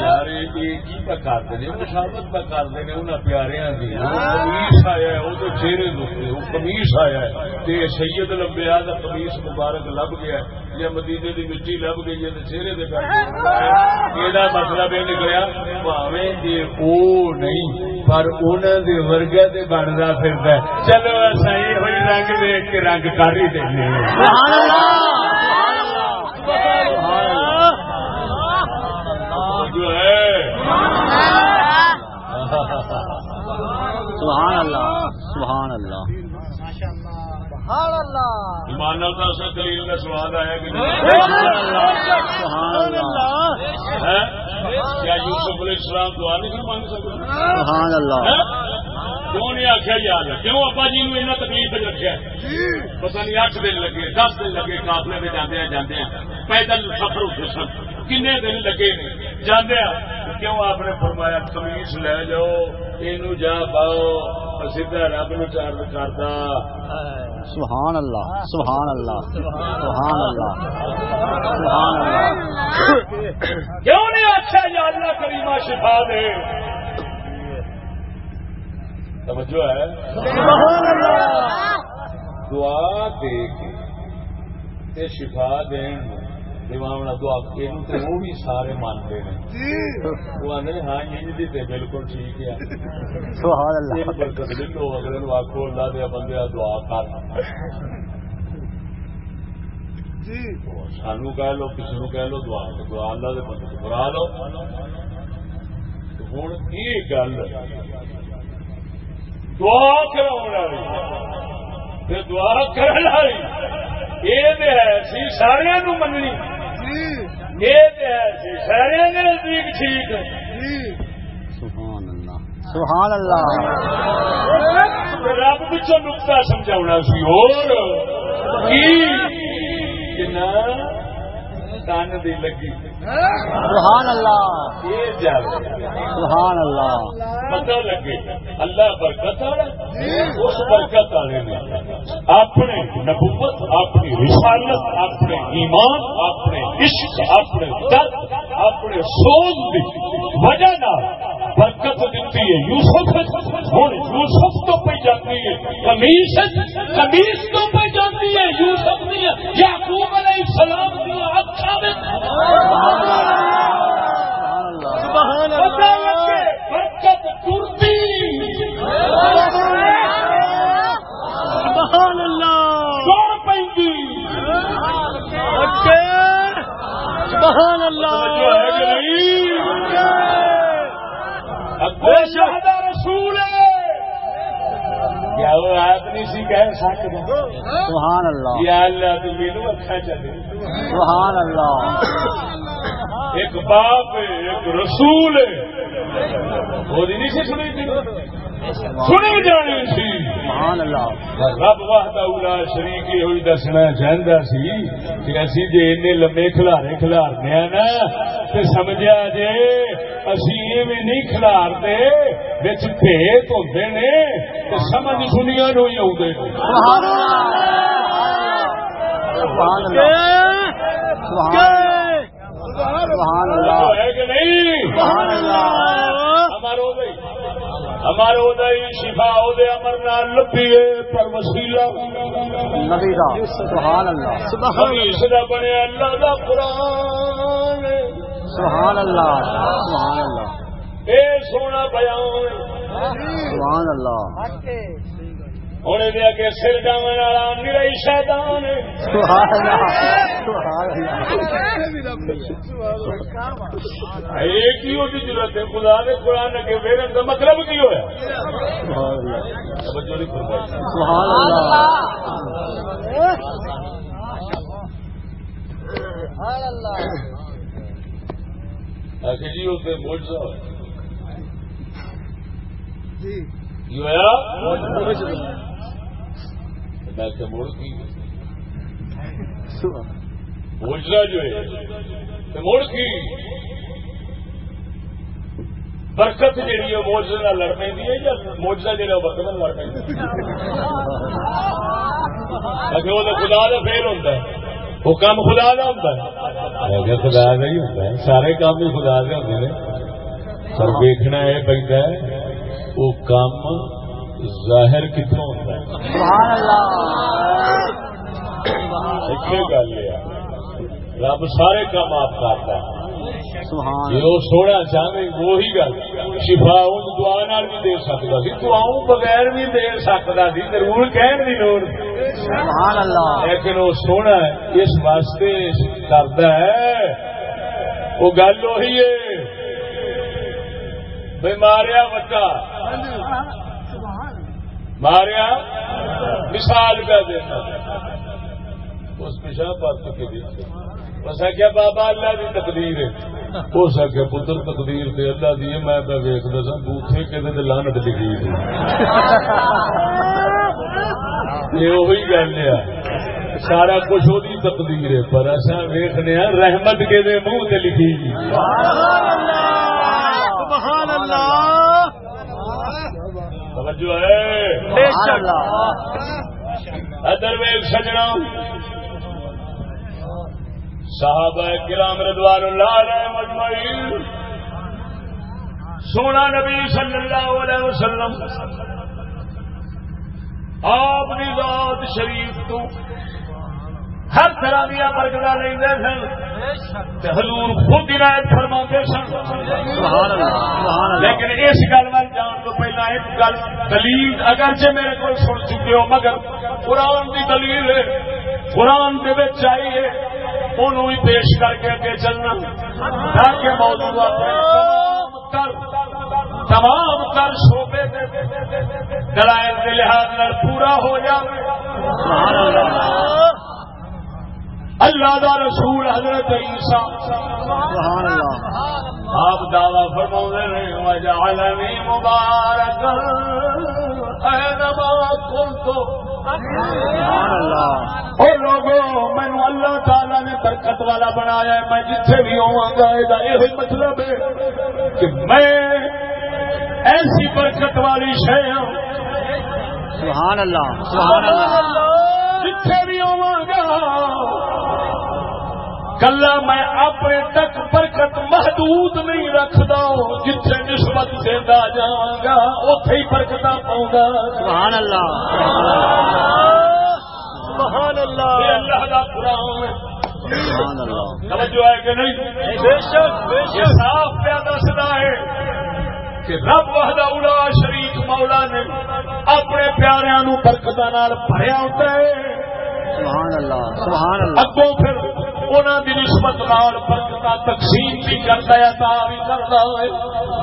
یار یہ کی پہ کرتے ہیں؟ مشابت پہ کرتے ہیں انہاں پیاریاں دی۔ وہ قمیص آیا ہے وہ تو چہرے قمیص آیا ہے۔ تے سید لبیا دا قمیص مبارک لب گیا ہے یا مدینے دی مٹی لب گئی ہے تے چہرے دے مطلب یہ نکلیا؟ بھاویں جی او نہیں پر انہوں دے ورگا تے بنتا پھرتا ہے۔ چلو ایسا ہی ہوئی رنگ دیکھ کے رنگ کر ہی دینے سبحان اللہ جو ہے سبحان اللہ سبحان اللہ ایمان دلیل کا سواد آیا کہ نہیں سبحان اللہ ہے؟ کیا یوسف علیہ السلام دعا نہیں سی مانگ سکتے سبحان اللہ؟ کیوں آخیا یاد کیوں ابا جی نے تکلیف رکھا پتا نہیں اٹھ دن لگے دس دن لگے قافلے میں جانے جانے پیدل سفر ہوتے سن۔ کن دن لگے نے؟ جانے کیوں آپ نے فرمایا کمیس لے جاؤ یہ جا پاؤ سیدھا رب نو چارج کرتا۔ سبحان اللہ سبحان اللہ سبحان اللہ سبحان اللہ کیوں نہیں اچھا یا اللہ کریمہ شفا دے؟ توجہ ہے؟ دعا دے کے تے شفا دین دیوانا دعا تو وہ بھی سارے مانتے ہیں۔ وہ آدھے ہاں یہ جی تے بالکل ٹھیک ہے۔ سبحان اللہ! یہ برکت لو اگلے نو آخو اللہ دیا بندے دعا کر۔ سانو کہہ لو کسی نو کہہ لو دعا دعا اللہ دے بندے کو کرا لو۔ ہوں یہ گل دعا کراؤ دعا کرنے والی یہ ہے سی سارے مننی۔ یہ ہے سی سارے نزدیک ٹھیک۔ سبحان اللہ سبحان اللہ رب پچھو نقطہ سمجھا سی اور کی؟ نہ کن دی لگی۔ سبحان اللہ۔ یہ سبحان اللہ۔ پتہ لگے۔ اللہ برکت والا اس برکت والے نے۔ اپنے نبوت اپنی رسالت اپنے ایمان اپنے عشق اپنے درد اپنے سوز کی وجہ برکت دیتی ہے یوسف ہوں یوسف تو پہ جاتی ہے کمیس کمیس تو پہ جاتی ہے یوسف نہیں یعقوب علیہ السلام اچھا برکت ٹرتی۔ سبحان اللہ۔ کون پی سبحان اللہ۔ رسول کیا وہ آپ نہیں سی کہہ سکتے؟ سبحان اللہ۔ یا اللہ تو میرے اکھا چلے۔ سبحان اللہ۔ ایک باپ ایک رسول۔ ہے وہ نہیں سی سنی تھی؟ سنی جانی سی۔ رب واہدہ اولا شریک یہ ہوئی دسنا چاہتا سی کہ اسی جے اتنے لمبے کھلارے کھلارنے نا تو سمجھا جے اسی ایویں نہیں کھلارتے بچ بھیت ہوتے نے تو سمجھ سنیا نو ہی آتے سبحان اللہ۔ سبحان اللہ۔ سبحان اللہ۔ ہے کہ نہیں سبحان اللہ۔ ہمارا ہو گئی ہمارے ادائی شفا ادے امر نال لبھی پر وسیلہ نبی دا سبحان اللہ۔ حدیث دا بنے اللہ دا قرآن۔ سبحان اللہ سبحان اللہ اے سونا بیان۔ سبحان اللہ ہوں یہ اگے سر ڈاون والا میرا شیطان ہے سبحان اللہ سبحان اللہ ایک ہی ہوتی ضرورت ہے خدا نے قرآن کے میرے کا مطلب کی ہوا سبحان اللہ توجہ نہیں فرمائی سبحان اللہ آخر جی اسے ہوا میں کہ مڑ کی موجا جو ہے تو مڑ کی۔ برکت جیڑی ہے موجے نہ لڑ پی ہے یا موجا جہاں برکت لڑ پی اگر وہ خدا کا فیل ہوتا ہے۔ وہ کام خدا کا ہوتا ہے۔ خدا کا ہی ہوتا ہے۔ سارے کام بھی خدا کے ہوتے ہیں پر دیکھنا یہ پہنتا ہے وہ کام ظاہر کتوں ہوتا ہے؟ گل یہ رب سارے کام آپ کرتا ہے۔ جو سونا چاہے وہی گل۔ شفا دعا نال بھی دے سکتا سی دعاؤں بغیر بھی دے سکتا سی ضرور کہن دی لوڑ۔ لیکن وہ سونا اس واسطے کرتا ہے وہ گل وہی ہے۔ بھائی ماریا بچہ۔ ماریا؟ مثال کا دینا اس پیشاب بات کے دیتے بس کیا بابا اللہ کی تقدیر ہے۔ ہو سکے پتر تقدیر سے اللہ دی ہے، میں پہ ویکتا سا بوٹے کہ لانت لکھی تھی یہ وہی گل ہے۔ سارا کچھ وہی تقدیر ہے پر اصا ویخنے رحمت کے دے منہ سے لکھی۔ سبحان اللہ! توجہ ہے۔ ادر ویگ سجنا۔ صحابہ کرام رضوان اللہ علیہ مجمعین۔ سونا نبی صلی اللہ علیہ وسلم۔ آپ ذات شریف تو ہر طرح دیا برکت لیندے سن حضور خود عنایت فرماتے سن۔ لیکن اس گل وال جان تو پہلا ایک گل، دلیل اگرچہ میرے کو سن چکے ہو، مگر قرآن کی دلیل ہے، قرآن کے بچ آئی ہے انہوں ہی پیش کر کے اگے چلنا۔ تاکہ موضوع تمام تر شعبے دلائل کے لحاظ پورا ہو جائے اللہ دا رسول حضرت عیسیٰ. سبحان اللہ آپ دعوی فرما رہے وجعلنی مبارک اینما کنتو سبحان اللہ۔ او لوگوں مینو اللہ تعالی نے برکت والا بنایا ہے۔ میں جتھے بھی ہوا گا یہ مطلب ہے کہ میں ایسی برکت والی شے ہوں سبحان اللہ۔ سبحان اللہ۔ جتھے بھی ہوا گا کلا میں اپنے تک برکت محدود نہیں رکھتا جتھے نسبت دینا جاؤں گا اتے ہی برکت پاؤں گا سبحان اللہ۔ سبحان اللہ۔ اللہ کا قرآن ہے سبحان اللہ۔ توجہ ہے کہ نہیں؟ بے شک بے شک۔ صاف پیا دستا ہے۔ کہ رب وحدہ الا شریف مولا نے اپنے پیاریاں نو برکت نال بھریا ہوتا ہے۔ سبحان اللہ سبحان اللہ اگوں پھر انہوں کی نسبت نال برکت تقسیم بھی کرتا ہے عطا بھی کرتا ہے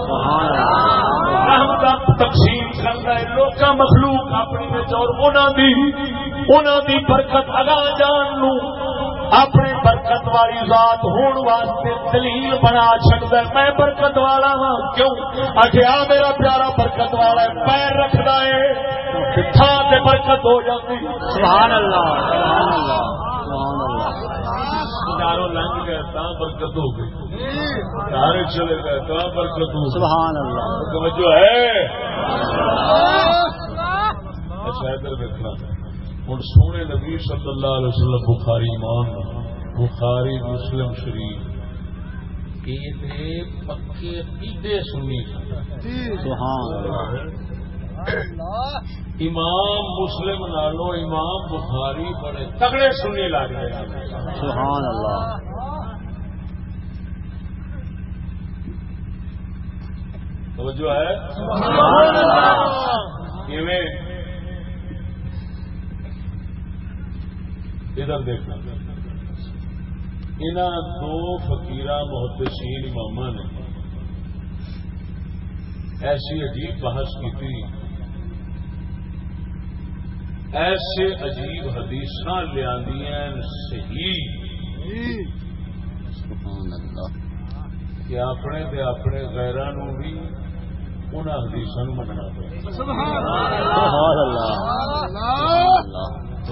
سبحان اللہ رحمت تقسیم کرتا ہے۔ لوگ مخلوق اپنی وچ اور انہوں دی انہوں دی برکت اگا جان نو اپنے برکت والی ذات ہون واسطے دلیل بنا چکتا ہے۔ میں برکت والا ہاں کیوں؟ آخر آ میرا پیارا برکت والا ہے پیر رکھتا ہے تھان سے برکت ہو جاتی۔ سبحان اللہ سبحان اللہ سبحان اللہ لنگ گئے تا برکت ہو گئی۔ سارے چلے گئے تا برکت ہو گئی۔ سبحان اللہ توجہ ہے۔ اچھا ادھر دیکھنا۔ ہوں سونے نبی صلی اللہ علیہ وسلم بخاری ایمان بخاری مسلم شریف پکے سنی امام مسلم نالو امام بخاری بڑے تگڑے سنی لگ رہے ہیں۔ سبحان اللہ۔ توجہ ہے؟ سبحان اللہ۔ ادھر دیکھنا انہاں دو فقیر محدثین امام نے ایسی عجیب بحث کی تھی ایسے عجیب حدیث لیا صحیح۔ سبحان اللہ کہ اپنے تے اپنے غیران بھی ان حدیث مننا پڑے۔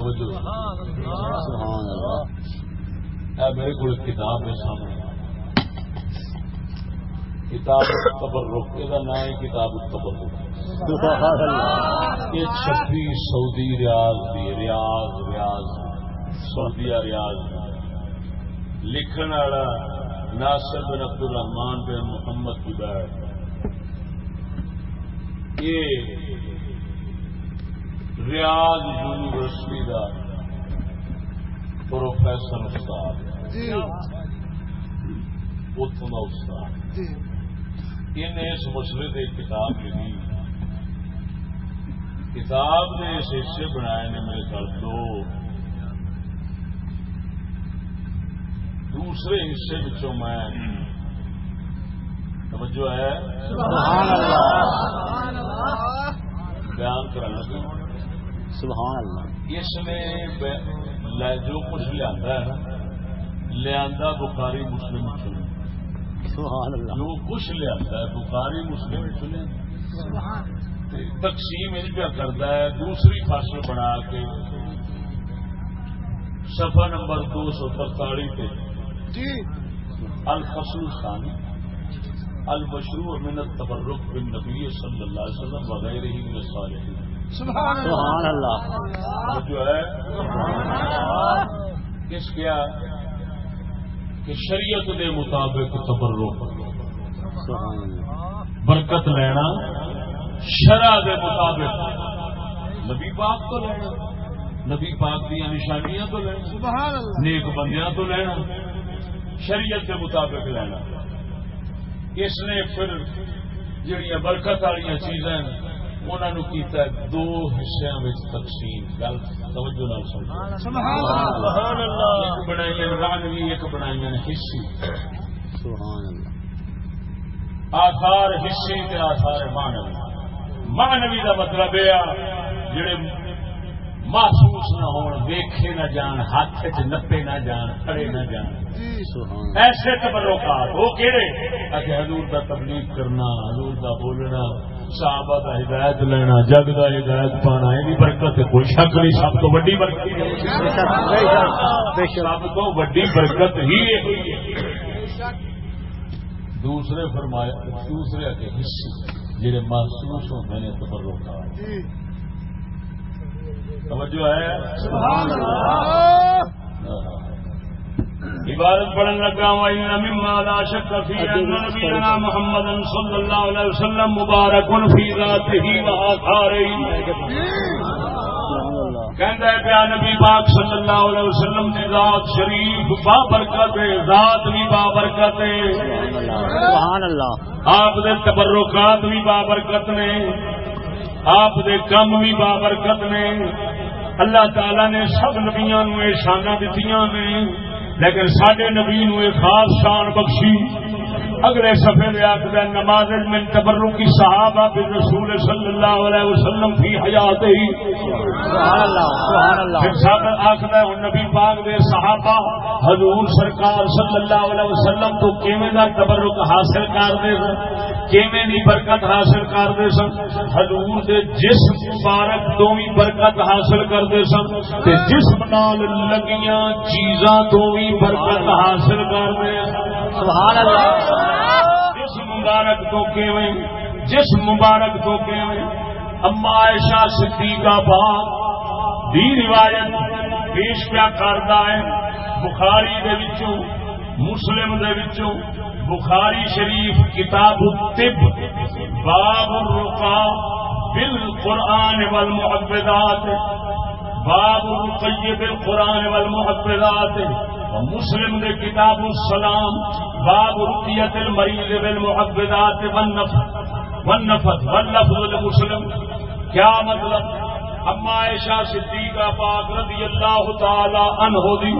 توجہ سبحان اللہ۔ اے میرے کو کتاب ہے سامنے۔ کتاب تبرک یہ نام ہے کتاب تبرک سبحان اللہ یہ چھپی سعودی ریاض دی، ریاض ریاض سعودیہ ریاض لکھن والا ناصر بن عبد الرحمان بن محمد کی بیٹھ یہ ریاض یونیورسٹی کا پروفیسر استاد۔ اتوں کا استاد۔ جی۔ ان اس مسئلے کی کتاب لکھی کتاب نے اس حصے بنائے نے میرے خیال دو۔ دوسرے حصے بچوں میں توجہ ہے۔ سبحان اللہ۔ بیان کرنا لگا۔ سبحان اللہ اس ل- جو کچھ لیا لیا بخاری مسلم چنے سبحان اللہ جو کچھ لیا بخاری مسلم چنے تقسیم ان پہ کرتا ہے دوسری فصل بنا کے۔ صفحہ نمبر دو سو ترتالی پہ جی۔ الفصل ثانی المشروع من التبرک بالنبی صلی اللہ علیہ وسلم وغیرہ ہی من الصالحین۔ سبحان اللہ۔ جو ہے کس کیا کہ شریعت کے مطابق تبرک۔ برکت لینا شرع دے مطابق۔ نبی پاک تو لینا۔ نبی پاک دیا نشانیاں تو لینا۔ سبحان اللہ۔ نیک بندیاں تو لینا۔ شریعت کے مطابق لینا۔ اس نے پھر جہیا برکت والی چیزاں انہوں نے کیتا ہے دو حصوں میں تقسیم گل توجہ نال سمجھو سبحان اللہ ایک بنائی مانوی ایک بنائی حصی سبحان اللہ آثار حصے تے آثار مانوی مانوی کا مطلب یہ جڑے محسوس نہ ہون دیکھے نہ جان ہاتھ چ نپے نہ جان کھڑے نہ جان سبحان ایسے تبرکات وہ کہڑے کہ حضور کا تبلیغ کرنا حضور کا بولنا صحابہ کا ہدایت لینا جگ کا ہدایت پانا یہ بھی برکت ہے کوئی شک نہیں سب تو وڈی برکت سب تو وڈی برکت ہی ہے۔ دوسرے فرمایا دوسرے کے حصے جڑے محسوس ہوتے ہیں تبرکات جی توجہ ہے؟ سبحان اللہ۔ عبادت پڑھن لگا مِمَّا لَا شَكَّ فِي أَنَّ نَبِيَّنَا مُحَمَّدًا صَلَّى اللَّهُ عَلَيْهِ وسلم ذَاتِهِ سبحان اللہ کہندا ہے نبی پاک صلی اللہ علیہ وسلم دی ذات شریف با برکت ہے ذات بھی با برکت ہے۔ سبحان اللہ آپ دے تبرکات بھی با برکت نے۔ آپ دے کم بھی با برکت نے۔ اللہ تعالی نے سب نبیاں نو شانہ دتیاں نے۔ لیکن سڈے نبی نو خاص شان بخشی اگلے میں آخر نماز من تبرکی صحابہ بالرسول صلی اللہ علیہ وسلم فی حیات ہی پھر آخر ہوں نبی پاک دے صحابہ حضور سرکار صلی اللہ علیہ وسلم تو کیویں دا تبرک حاصل کرتے سن؟ کیویں دی برکت حاصل کرتے سن؟ حضور دے جسم مبارک تو بھی برکت حاصل کرتے سن۔ تے جسم نال لگیاں چیزاں تو بھی برکت حاصل کرتے سبحان اللہ۔ مبارک تو کیویں جسم مبارک تو کیویں، اما عائشہ صدیقہ باپ دی روایت پیش پیا کرتا ہے، بخاری دے وچوں، مسلم دے وچوں، بخاری شریف کتاب الطب، باب الرقا بالقرآن والمعبدات باب الرقی بالقرآن والمعبدات ومسلم دے کتاب السلام، باب رقیت المریض بالمعبدات والنفث والنفث واللفظ لمسلم۔ کیا مطلب؟ اما عائشہ صدیقہ پاک رضی اللہ تعالی عنہ دی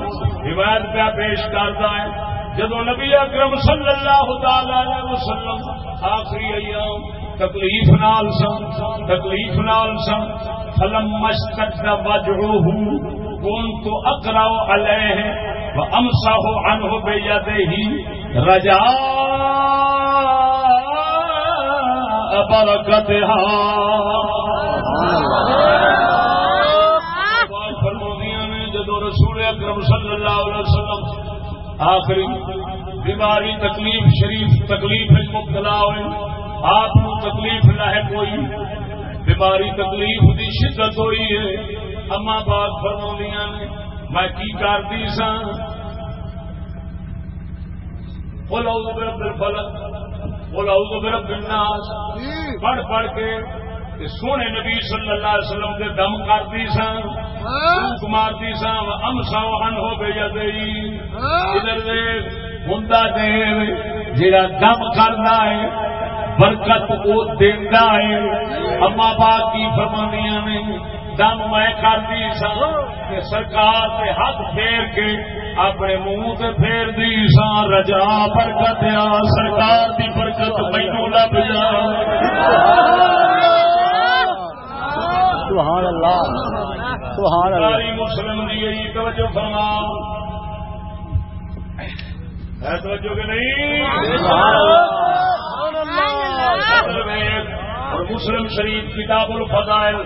روایت پہ پیش کرتا ہے۔ جدو نبی اکرم صلی اللہ تعالی علیہ وسلم آخری ایام تکلیف نال سن، تکلیف نال سن۔ فلم مشتد وجعه كنت اقرا عليه وامسح عنه بيده رجاء برکتها جدو رسول اکرم صلی اللہ علیہ وسلم آخری، بیماری تکلیف شریف تکلیف مبتلا ہوئے۔ آپ تکلیف لاحق ہوئی بیماری تکلیف کی شدت ہوئی ہے۔ اما بات فرمودیاں نے میں کی کرتی سا اعوذ برب قل اعوذ برب الناس۔ پڑھ پڑھ کے سونے نبی صلی اللہ علیہ وسلم کے دم کرتی سن ہاں پھونک مارتی سن ام سو ان ہو گئی ادھر دیکھ ہوں دے جا دم کرنا ہے برکت وہ دینا ہے۔ اما باپ کی فرمانیاں نے دم میں کرتی سا۔ سرکار سے ہاتھ پھیر کے اپنے منہ سے پھیر دی سا۔ رجا برکت آ۔ سرکار کی برکت مینو لب جا۔ سبحان اللہ سبحان اللہ ساری مسلم دی توجہ فرما ہے توجہ کہ نہیں؟ اور مسلم شریف کتاب الفضائل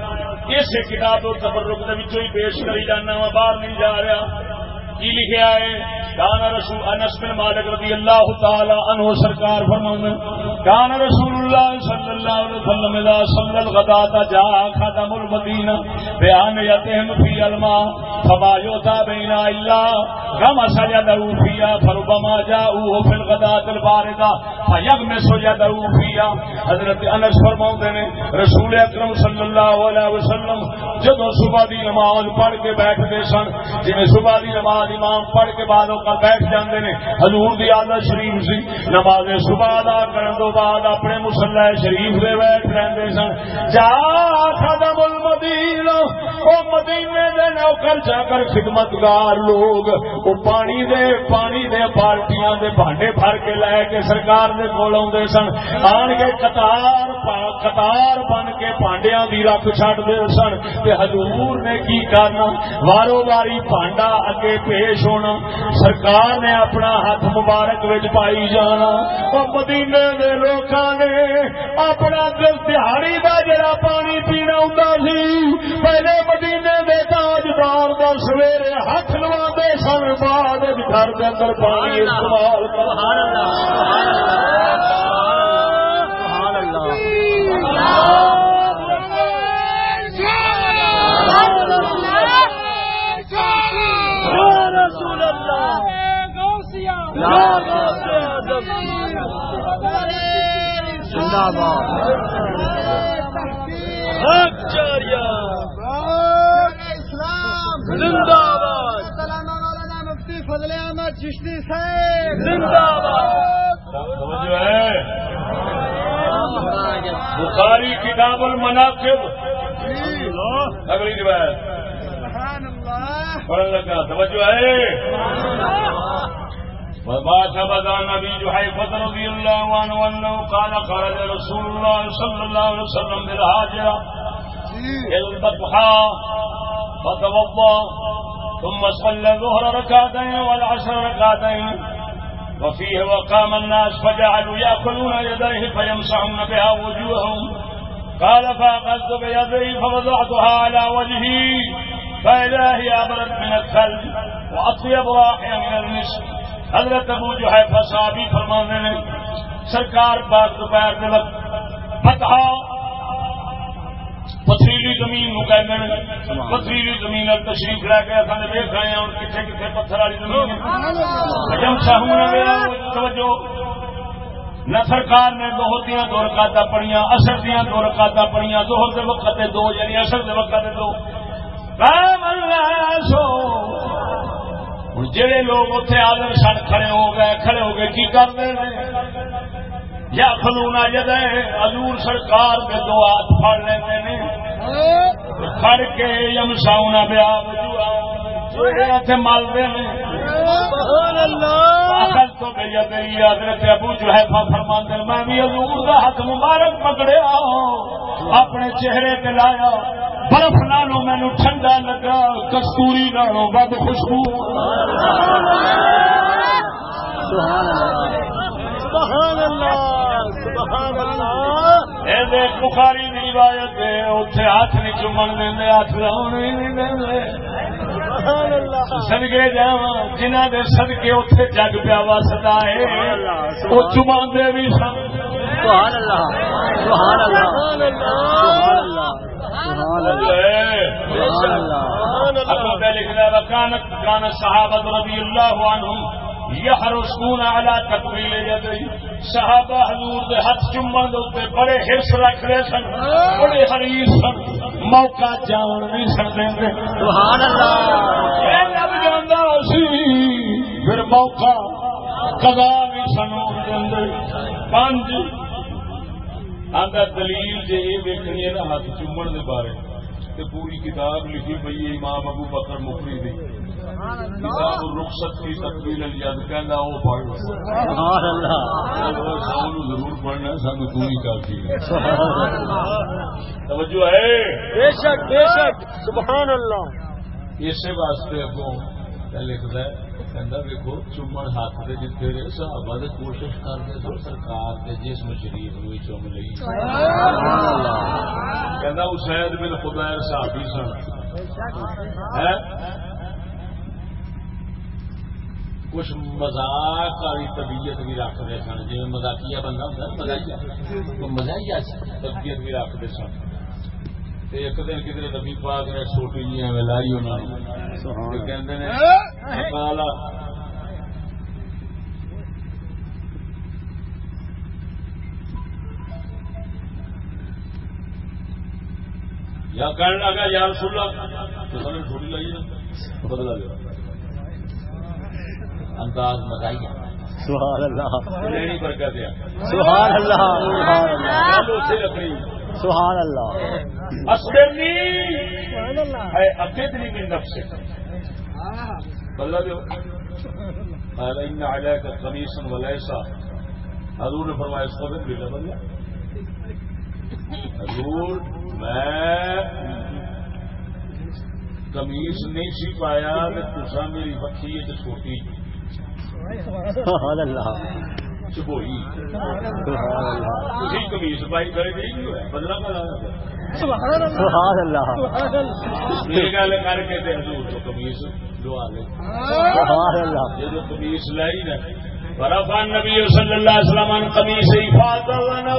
اس کتاب التبرک دے ہی پیش کری جانا وا، باہر نہیں جا رہا۔ کی لکھا ہے کان رسول انس بن مالک رضی اللہ تعالی عنہ سرکار فرماتے کان رسول اللہ صلی اللہ علیہ وسلم اذا صلى الغداة جاء خادم المدینہ، بیان یتهم فی الماء، فما یوتا بین الا كما سجدوا فيها فربما جاءوه في الغداة الباردة فيغمس يده فيها حضرت انس فرماتے ہیں رسول اکرم صلی اللہ علیہ وسلم جدو صبح دی نماز پڑھ کے بیٹھتے سن جی صبح دی نماز نماز امام پڑھ کے بعد وہ بیٹھ جاندے نے۔ حضور دی عادت شریف سی۔ نماز صبح ادا کرن تو بعد اپنے مسلح شریف دے بیٹھ رہندے سن۔ جا خدم المدینہ۔ او مدینے دے نوکر جا کر خدمتگار لوگ۔ او پانی دے پانی دے بالٹیاں دے بھانڈے بھر کے لے کے سرکار دے کول اوندے سن۔ آن کے قطار قطار بن کے پانڈیاں دی رکھ چھڈ دے سن۔ تے حضور نے کی کرنا؟ وارو واری پانڈا اگے پیش ہونا۔ سرکار نے اپنا ہاتھ مبارک وچ پائی جانا۔ اور مدینے دے لوکاں نے اپنا دل دہاڑی دا جڑا پانی پینا ہوندا سی، پہلے مدینے دے تاجدار دا سویرے ہاتھ لواندے سن، بعد گھر دے اندر پانی استعمال سبحان اللہ سبحان اللہ۔ زندہ مفتی فضل احمد چشتی صاحب زندہ سمجھ ہے بخاری کتاب المناقب اگلی روایت پڑھنے لگا توجہ ہے وما ثبت عن ابي جحيفه رضي الله عنه انه قال خرج رسول الله صلى الله عليه وسلم بالهاجره الى البطحاء فتوضا ثم صلى الظهر ركعتين والعصر ركعتين وفيه وقام الناس فجعلوا ياكلون يديه فيمسحون بها وجوههم قال فاخذت بيدي فوضعتها على وجهي فإذا هي أبرد من الثلج وأطيب راحية من المسك حضرت ابو جو ہے فصابی فرمانے نے، سرکار پاک دوپہر کے وقت فتح، پتھریلی زمین نو کہتے ہیں پتھریلی زمین تشریف لے کے اصل دیکھ رہے ہیں کتنے کتنے پتھر والی زمین ہے۔ جب ساہوں توجہ۔ نہ سرکار نے دو دیا دو رکاتا پڑیاں اثر دیا دو رکاتا پڑیاں دوہر دے وقت دو یعنی اثر دے وقت دو۔ قام الناس ہوں جہے لوگ اتنے آدر سن کھڑے ہو گئے کھڑے ہو گئے کی کرتے ہیں یا فلونا جد حضور سرکار کے دو ہاتھ پڑ لیتے ہیں کھڑ کے یم ساؤنا بیا ملتے ہیں حضرت ابو جو ہے فرماندے میں بھی حضور کا ہاتھ مبارک پکڑیا اپنے چہرے پہ لایا برف نالوں مینو ٹھنڈا لگا کستوری نالوں بد خوشبو۔ بخاری کی روایت ہے اتنے ہاتھ نہیں چومن دیں ہاتھ بھی نہیں دیں سبحان اللہ. سدگے جا جنہ دے سدگے اتنے جگ پیا وستا ہے وہ چما بھی سن سبحان اللہ سبحان اللہ سبحان اللہ. سبحان اللہ سبحان اللہ لکھنا وکانت کان صحابت رضی اللہ عنہم۔ یحرسون علی تکمیل یدی. صحابہ حضور دے ہاتھ چومن دے بڑے حرص رکھ رہے سن بڑے حریص سن موقع جان نہیں سن دے سبحان اللہ لگ جانا سی پھر موقع کدا بھی سنو اندر پانچ آدھا دلیل جی یہ دیکھنی ہے نا ہاتھ چومن کے بارے۔ تے پوری کتاب لکھی پئی ہے امام ابو بکر مکری دی۔ کتاب رخصت کی تقبیل پڑھ سبحان اللہ. سانو ضرور پڑھنا سانو تو ہی کافی ہے۔ توجہ ہے؟ بے شک بے شک. سبحان اللہ. اسی واسطے اگوں لکھتا ہے کہندا ویکھو چومن ہاتھ دے رہے صحابہ دے کوشش کرتے سن سرکار دے جسم شریف نو ہی چوم لئی۔ کہندا اسید بن خدیر صحابی سن۔ ہے؟ کچھ مزاق والی طبیعت بھی رکھتے سن۔ جی مزاقیہ بندہ ہوتا مزاقیہ مزاقیہ طبیعت بھی رکھتے سن۔ ایک دن کدھر نبی پاک نے چھوٹی جی ایویں لائی انہوں نے یا کہنے لگا یا رسول اللہ تو نے چھوٹی لائی نا بدلا لیا انداز مزائی سبحان اللہ۔ سبحان اللہ۔ سبحان اللہ۔ سبحان اللہ۔ ہے۔ قال ان عليك قميصا وليس حضور نے فرمایا صبر بھی نہ بدلا حضور میں قمیص نہیں سی پایا کہ تسا میری بکھی ہے چھوٹی سبحان اللہ۔ سبحان کر کے تے حضور تو قمیص دعا لے سبحان اللہ۔ جب قمیص لائی نا فرفع النبي صلى الله عليه وسلم عن قميصه فاطمه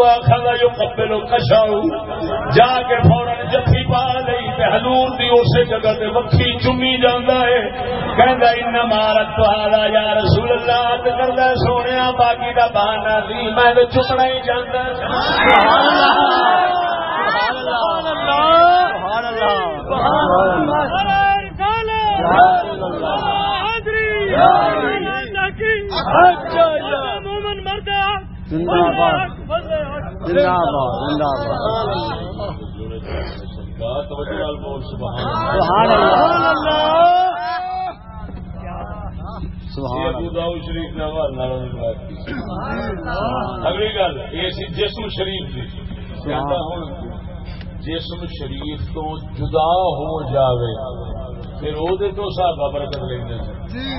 واخذ يقبل قشعه جا کے فورن جفی پا لئی تے حضور دی اسی جگہ تے وکھی چمی جاندا ہے۔ کہندا ان مارت ہالا یا رسول اللہ تے کردا سونیا باقی دا بہانہ سی میں تے چکنا ہی جاندا سبحان اللہ۔ سبحان اللہ سبحان اللہ زندہ باد زندہ باد زندہ باد۔ سبحان اللہ سبحان اللہ یہ سبحان ابو اللہ داؤد شریف نے حوالے روایت کی۔ اگلی گل یہ سی جسم شریف جسم شریف تو جدا ہو جاوے پھر دے تو صحابہ برکت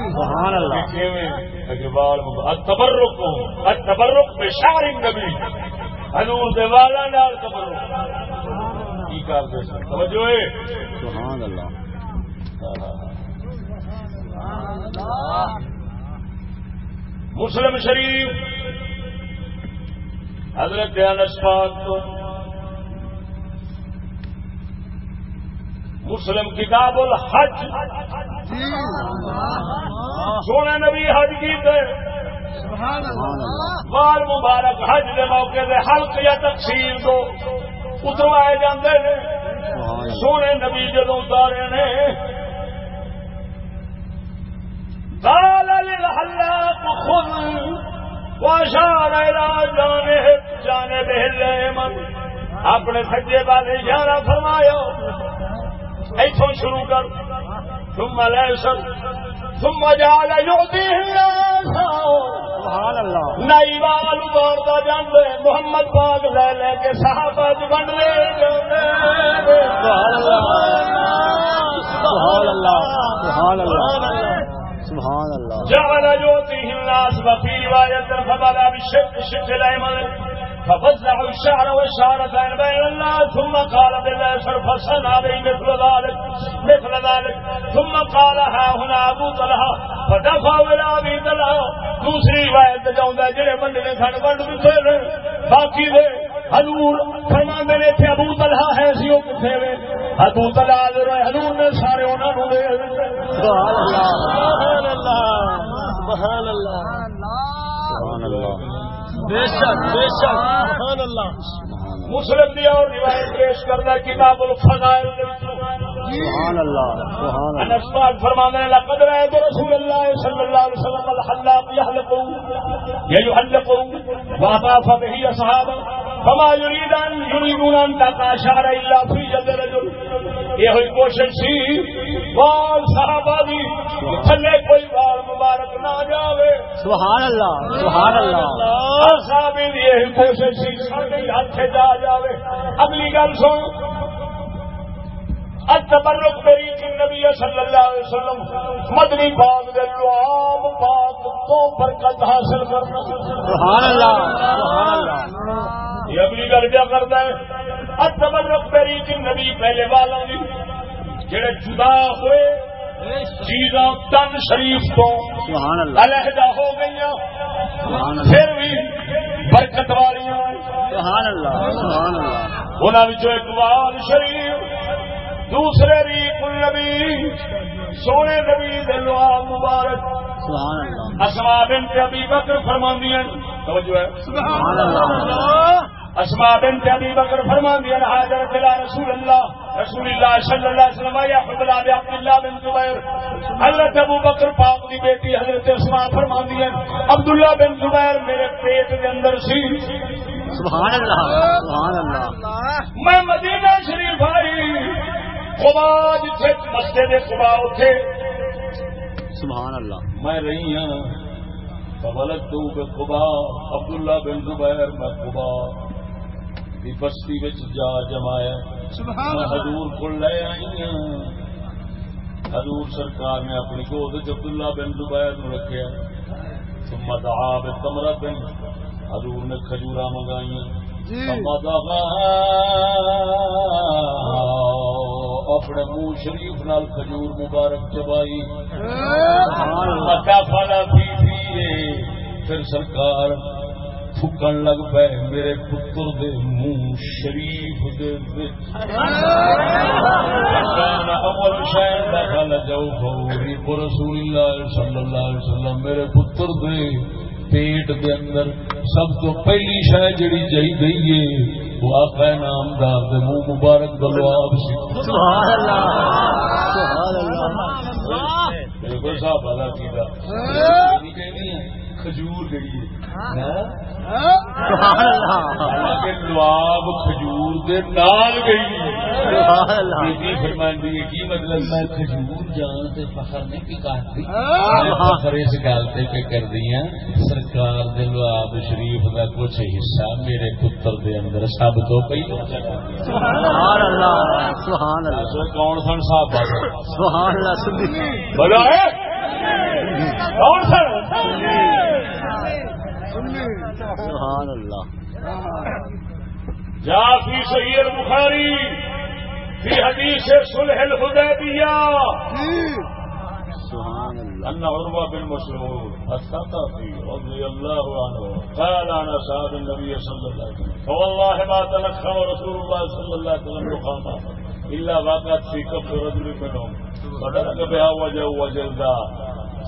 سبحان اللہ۔ کیویں؟ اقبال التبرک التبرک بشعر النبی۔ حضور دے والا نال تبرک۔ کی سن توجہ سبحان اللہ۔ مسلم شریف حضرت انس پاک کو مسلم کتاب الحج۔ سونے نبی حج کی بال مبارک حج کے موقع دے حلق یا تقسیم دو۔ جاندے نے۔ سبحان اللہ۔ سونے نبی جدو اتارے نے۔ قال للحلاق خذ واشار الى جانب جانب اليمن اپنے سجے پاس اشارہ فرمایا ایتھوں شروع کر۔ ثم لیسر ثم جعل يعطيه الناس سبحان اللہ. نئی وال جاندے محمد پاک لے لے کے صحابہ بن لے سبحان اللہ. سبحان اللہ. سبحان اللہ. سبحان اللہ. جعل يعطيه الناس وفي فبدا بالشق ففزعوا الشعر والشعرتين بين الناس ثم قال باليسر فصنع به مثل ذلك مثل ذلك. ثم قال ها هنا أبو طلحة فدفعوا إلى أبي طلحة دوسری روایت جاؤں جڑے بندے نے سن ونڈ دیتے نے باقی دے حضور فرماندے نے کہ ابو طلحہ ہے سی وہ کتنے وے؟ ابو طلحہ حضور حضور نے سارے انہاں نو دے۔ سبحان اللہ سبحان اللہ سبحان اللہ۔ سبحان اللہ۔ بے شک بے شک سبحان اللہ۔ مسلم دیا اور روایت پیش کردہ کتاب الفضائل سبحان اللہ سبحان اللہ۔ انس پاک فرمانے لقد رأيت رسول الله صلى الله عليه وسلم الحلا يحلقوا وأطاف به أصحابه فما يريد أن يريدون أن تقع شعر إلا في رجل۔ یہ ہوئی کوشش سی بال صحابہ دی تھلے کوئی بال مبارک نہ جاوے۔ سبحان اللہ سبحان اللہ صاحب کوشش ہاتھ جا جاوے۔ اگلی گل سن۔ میری نبی صلی اللہ علیہ وسلم۔ مدنی باغ دے لعاب پاک تو برکت حاصل کرنا۔ سبحان اللہ سبحان اللہ یہ اگلی گل کیا کرتا ہے؟ میری نبی پہلے والوں دی جڑے جدا ہوئے۔ چیزاں تن شریف تو علیحدہ ہو گئی پھر بھی برکت اللہ انہوں ایک وال شریف دوسرے ریق النبی سونے نبی دلوا مبارک۔ اسما ابی بکر فرماندیاں۔ توجہ ہے۔ سبحان اللہ۔ اسما بنت ابی بکر فرماندیاں حاضر رسول اللہ۔ رسول اللہ صلی اللہ علیہ وسلم یا حبلا بن عبد اللہ بن زبیر۔ حضرت ابو بکر پاک دی بیٹی حضرت اسما فرماندیاں عبداللہ بن زبیر میرے پیٹ کے اندر سی۔ سبحان اللہ سبحان اللہ میں مدینہ شریف آئی۔ خبا جتھے مسجد خبا اٹھے سبحان اللہ میں رہی ہوں فولت تو بے خبا عبداللہ بن زبیر میں خبا کی بستی وچ جا جمایا۔ حضور کو لے آئی ہوں حضور سرکار نے اپنی گود عبداللہ بن زبیر نو رکھیا. ثم دعا بتمرت حضور نے کھجورا منگائیاں. اپنے منہ شریف نال کھجور مبارک چبائی. فلا پی پیے پھر سرکار تھکن لگ پے میرے پتر دے منہ شریف دے اول شہر فوری رسول اللہ صلی اللہ علیہ وسلم میرے پتر دے پیٹ دے اندر سب تو پہلی شہ جڑی جائی گئی ہے وہ آقا نامدار دے منہ مبارک دلواب سی۔ سبحان اللہ سبحان اللہ میرے کو صاحب ادا کیتا۔ کھجور ہے۔ سبحان اللہ۔ حالانکہ لواب کھجور دے نال گئی سبحان اللہ۔ بیٹی فرماندی ہے کی مطلب میں کھجور جان تے فخر نہیں کی کہتی فخر اس گل تے کر دیا سرکار دے لواب شریف دا کچھ حصہ میرے پتر دے اندر سب تو پہلو چلا سبحان اللہ۔ سبحان اللہ۔ دسو کون سن صاحب؟ سبحان اللہ۔ کون سن؟ سبحان اللہ. جا فی صحیح البخاری فی حدیث صلح الحدیبیہ. سبحان اللہ. أن عروة بن مسعود الثقفي رضي الله عنه قال عن أصحاب النبي صلى الله عليه وسلم. فوالله ما تنخم رسول الله صلى الله عليه وسلم رقاما إلا وقعت في كف رجل منهم فدرك بها وجه وجلدا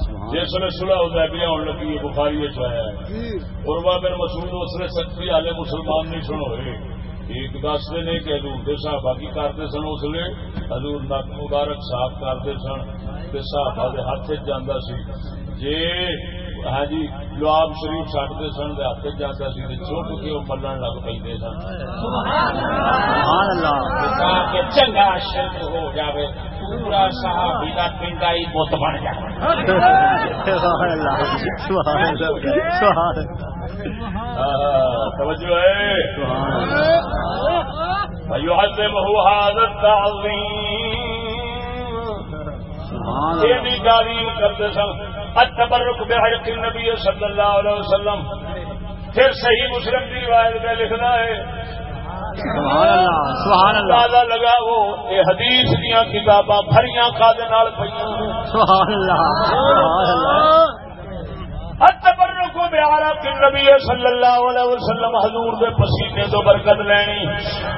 جس نے سلا ادیبیہ ہونے لگی ہے بخاری چایا ہے۔ عروہ بن مسعود اس نے سچی والے مسلمان نہیں سنو ہوئے۔ ایک دستے نے کہ حضور دے صحابہ کی کرتے سن اس لیے حضور نک مبارک صاف کرتے سن تے صحابہ دے ہاتھ وچ جاندا سی۔ جے ہاں جی لواب شریف چھڈتے سن دے ہاتھ وچ جاندا سی تے چپ کے وہ ملن لگ پیندے سن۔ سبحان اللہ۔ تاکہ چنگا شرک ہو جاوے۔ پورا صحابی دا پنڈا ہی بت بن جائے۔ توجہ ہے یہ بھی تعلیم کرتے سن۔ بحرق النبی صلی اللہ علیہ وسلم۔ پھر صحیح مسلم کی روایت میں لکھنا ہے۔ اندازہ لگاو یہ حدیث دیا کتاباں بھریاں بعرق النبی صلی اللہ علیہ وسلم حضور دے پسینے تو برکت لینی۔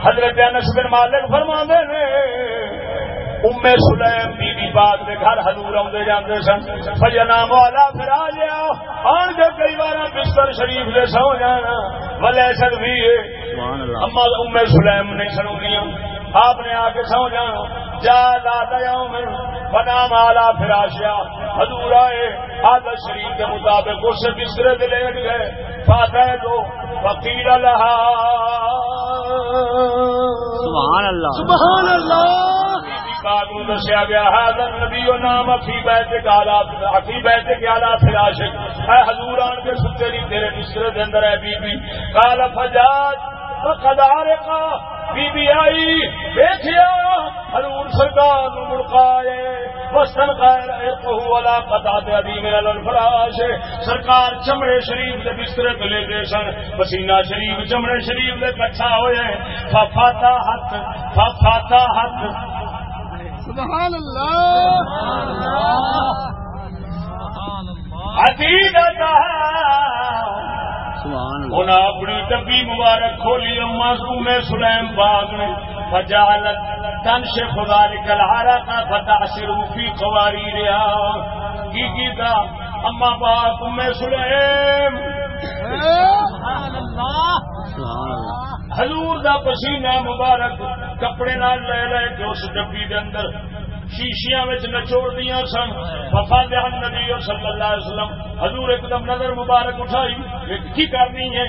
حضرت انس بن مالک فرماندے نے ام سلیم بی بی بات دے گھر حضور آدھے جاندے سن۔ فجنام والا پھر آ جیا آن کے کئی بار بستر شریف دے سو جانا۔ ہے۔ سبحان اللہ۔ اما ام سلیم نہیں سنونیاں آپ نے آ کے سو جانا۔ جا لا دیا میں بنا مالا فراشیا حضور آئے۔ حضرت شریف کے مطابق اس بسترے دے لیٹ گئے۔ فاتح دو۔ وکیل لہا۔ سبحان اللہ۔ سبحان اللہ۔ پاک دسیا گیا حاضر نبی و نام اخی بیت کالا اخی بیت کالا فراشک اے حضور آن کے ستے نہیں، تیرے بسترے دے اندر ہے بی بی۔ قال فجاد فقد عرقا بی بی آئی دیکھیا حضور سرکار نو مڑکائے وسطن غیر عرقه ولا قطعت ابی من الفراش۔ سرکار چمڑے شریف دے بسترے تے لے گئے سن۔ پسینہ شریف، چمڑے شریف دے کٹھا ہوئے۔ ففاتا حق ففاتا حق۔ سبحان اللہ. اللہ انہاں اپنی ڈبی مبارک کھولی اما میں سلیم باغ نے۔ فجالت تنش خدا نکل ہارا کا فتح فی قواری ریا کی کی اما باپ میں سلیم۔ حضور دا پسینہ مبارک کپڑے نال لے لے کے اس ڈبی دے اندر شیشیاں وچ نچوڑ دیاں سن وفا وفاد نبی صلی اللہ علیہ وسلم. حضور ایک دم نظر مبارک اٹھائی کی کرنی ہے؟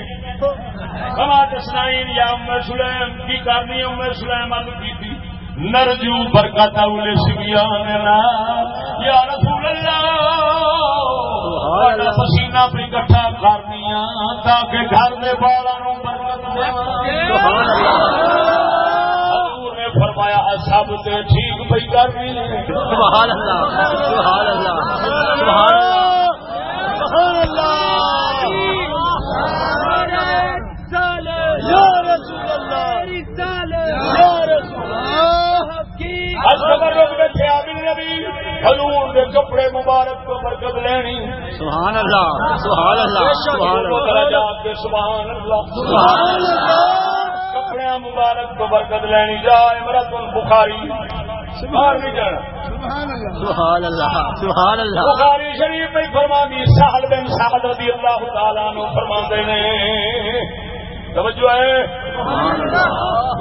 کما تسنائین یا ام سلیم، کی کرنی ہے؟ ام سلیم اب کی نرجو برکت اول سبیاننا یا رسول اللہ تہاڈا پسینہ اپنی کٹھا کرنی تاکہ گھر دے بالاں نو برکت سبحان اللہ۔ حضور نے فرمایا سب تے ٹھیک پئی کرنی سبحان اللہ۔ سبحان اللہ۔ سبحان اللہ۔ سبحان اللہ یا رسول اللہ یا رسول اللہ نبی۔ حضور دے کپڑے مبارک کو برکت لینی۔ سبحان اللہ سبحان اللہ سبحان اللہ۔ درجات کے سبحان اللہ۔ سبحان اللہ۔ کپڑے مبارک کو برکت لینی۔ جا امرت البخاری۔ باہر نہیں جانا۔ سبحان اللہ۔ سبحان اللہ سبحان اللہ۔ بخاری شریف میں فرما دی سہل بن سہل رضی اللہ تعالیٰ فرما نے توجہ ہے؟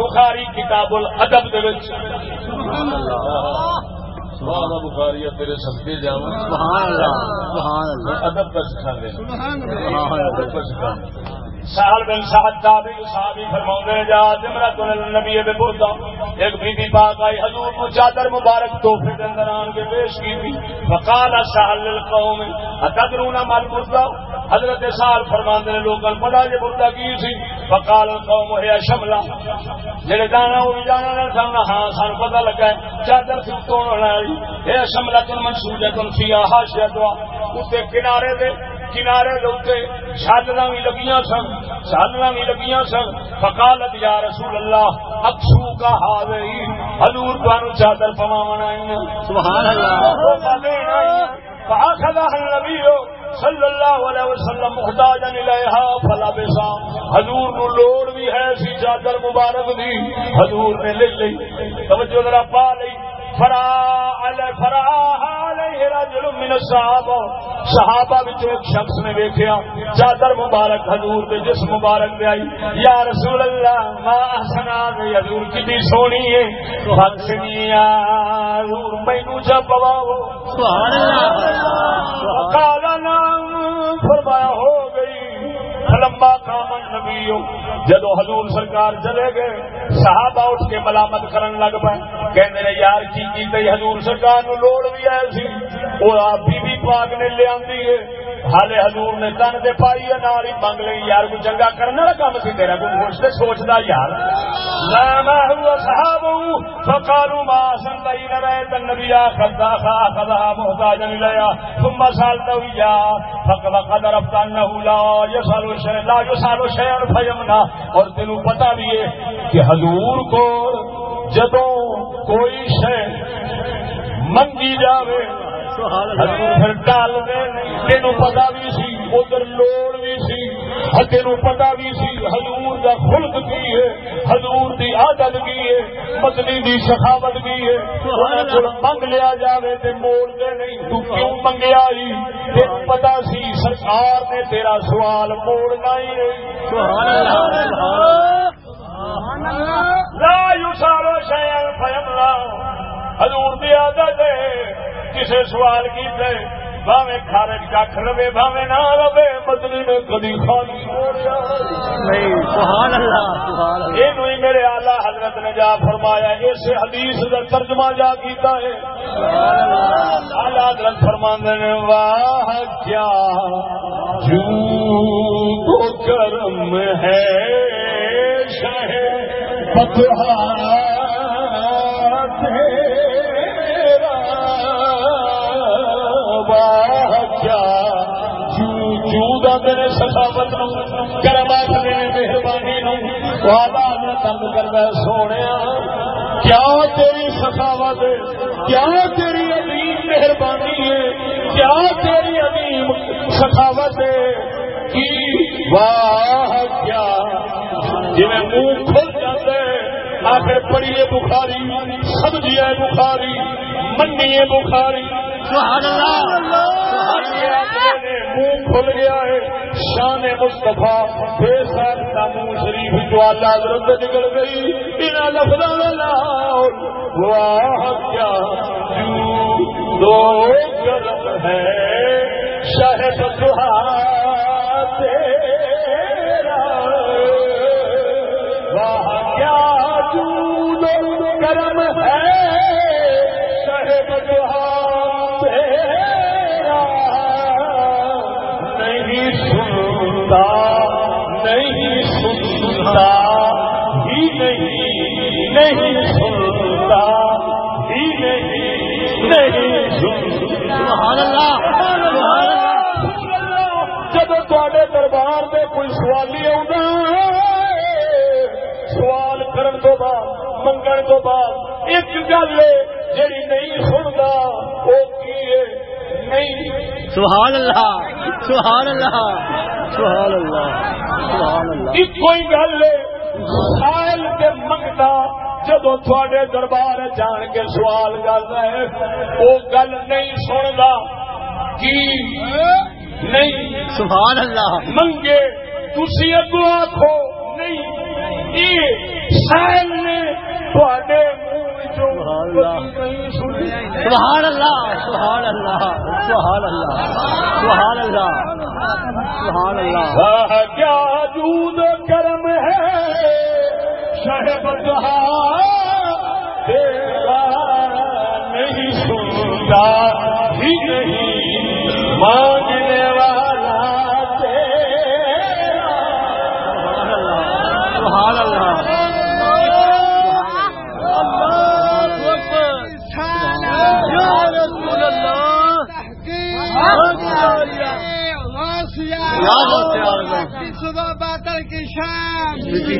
بخاری کتاب الادب دے وچ۔ سبحان اللہ بخاری تیرے صدقے جاواں۔ سبحان اللہ سبحان اللہ۔ ادب کا سکھا دے سبحان اللہ۔ ادب کا سکھا سہل بن سعد تابعی صحابی فرماؤں جا زمرت النبی بے بردا ایک بی بی پاک آئی، حضور کو چادر مبارک تحفے کے اندر آن کے پیش کی تھی۔ فقال سہل للقوم، اتدرون مال بردا حضرت سال فرماندے نے لوگوں پتا یہ بردا کی سی فقال القوم ہے شملہ جڑے جانا وہ بھی جانا نہ سامنا ہاں سان پتہ لگا ہے، چادر سے توڑ والی۔ ہے شملہ تن منسوجہ تن فیا حاشیہ دعا تے کنارے دے کنارے دے چھالنا بھی لگیاں سن چھالنا بھی لگیاں سن۔ فقالت یا رسول اللہ اکسو کا حاضری حضور تانوں چادر آئی سبحان اللہ فاخذها النبي صلی اللہ علیہ وسلم الیہا بسا حضور نو لوڑ بھی ہے سی چادر مبارک دی۔ حضور نے لے لی۔ توجہ ذرا پا لئی فرا فرا رجل من الصحابہ. صحابہ ایک شخص نے دیکھا چادر مبارک حضور دے جس مبارک دے آئی۔ یا رسول اللہ ما احسنا دے حضور کتنی سونی ہے؟ حسنی یا حضور مینوں جا پواو سبحان اللہ۔ کام نبی جدو حضور سرکار چلے گئے، صحابہ اٹھ کے ملامت کرن لگ پے کہندے نے، یار، کی کی حضور سرکار نو لوڑ بھی آئے سی۔ وہ آپ بی بی پاک نے لے آندی ہے۔ حالے حضور نے تن دے پائی ہے، نال ہی منگ لئی، یار کوئی چنگا کرنے والا کام سی، تیرا کوئی خوش تے سوچدا یار۔ لا ما هو صحابه، فقالوا ما سن بين رأيت النبي خذا خذها محتاجا اليها ثم سالته يا فقد قد عرفت انه لا يسال شيء لا يسال شيئا، فيمنع۔ اور تینوں پتہ بھی ہے کہ حضور کو جدوں کوئی شے منگی جاوے سبحان ڈال تینوں پتا بھی سی ادھر لوڑ بھی سی تینوں پتا بھی سی حضور دا خلق کی ہے حضور دی عادت کی ہے مدنی دی سخاوت کی ہے۔ منگ لیا جاوے تے موڑ دے نہیں تو کیوں منگیا ہی تینوں پتا سی سرکار نے تیرا سوال موڑنا ہی نہیں۔ سبحان اللہ لا حضور دی عادت ہے۔ کسے سوال کیتے بھاوے خارج کھ رہے بھاوے نہ رہے مدنی نے کدی خالی ہو رہا نہیں سبحان اللہ سبحان اللہ۔ یہ میرے آلہ حضرت نے جا فرمایا اس حدیث کا ترجمہ جا کیتا ہے۔ آلہ حضرت فرماندے نے واہ کیا جو کرم ہے شہ تیرا میرے سخاوت کرم آخر مہربانی تنگ کرنا سونے کیا تیری سخاوت، کیا تیری عظیم مہربانی ہے؟ کیا تیری عظیم سخاوت ہے؟ کی واہ، کیا؟ جی منہ کھل جاتے آخر پڑھیے بخاری، سمجھیے بخاری، منیے بخاری۔ سبحان اللہ منہ کھل گیا ہے شان مستفا بے کا منہ شریف جو اللہ حضرت نکل گئی ان لفظوں واہ کیا دو گرم ہے شہد دہا تیرا واہ کیا جو دو گرم ہے سنتا نہیں سنتا ہی نہیں نہیں سنتا ہی نہیں نہیں سنتا۔ جب تے دربار میں کوئی سوالی سوال کرن تو بعد منگن تو بعد ایک گل جیڑی نہیں سنتا وہ کی ہے؟ نہیں۔ سبحان اللہ سبحان اللہ۔ سبحان اللہ. سبحان اللہ. ایک کوئی گل سائل کے منگتا جب تھوڑے دربار جان کے سوال کرتا ہے وہ گل نہیں سنتا کی؟ نہیں۔ سبحان اللہ. منگے تھی اگو آخو نہیں۔ یہ سائل نے تھوڑے سبحان اللہ سبحان اللہ سبحان اللہ سبحان اللہ۔ کیا جود کرم ہے؟ شہ بدہا نہیں سنتا ہی نہیں مانگنے والا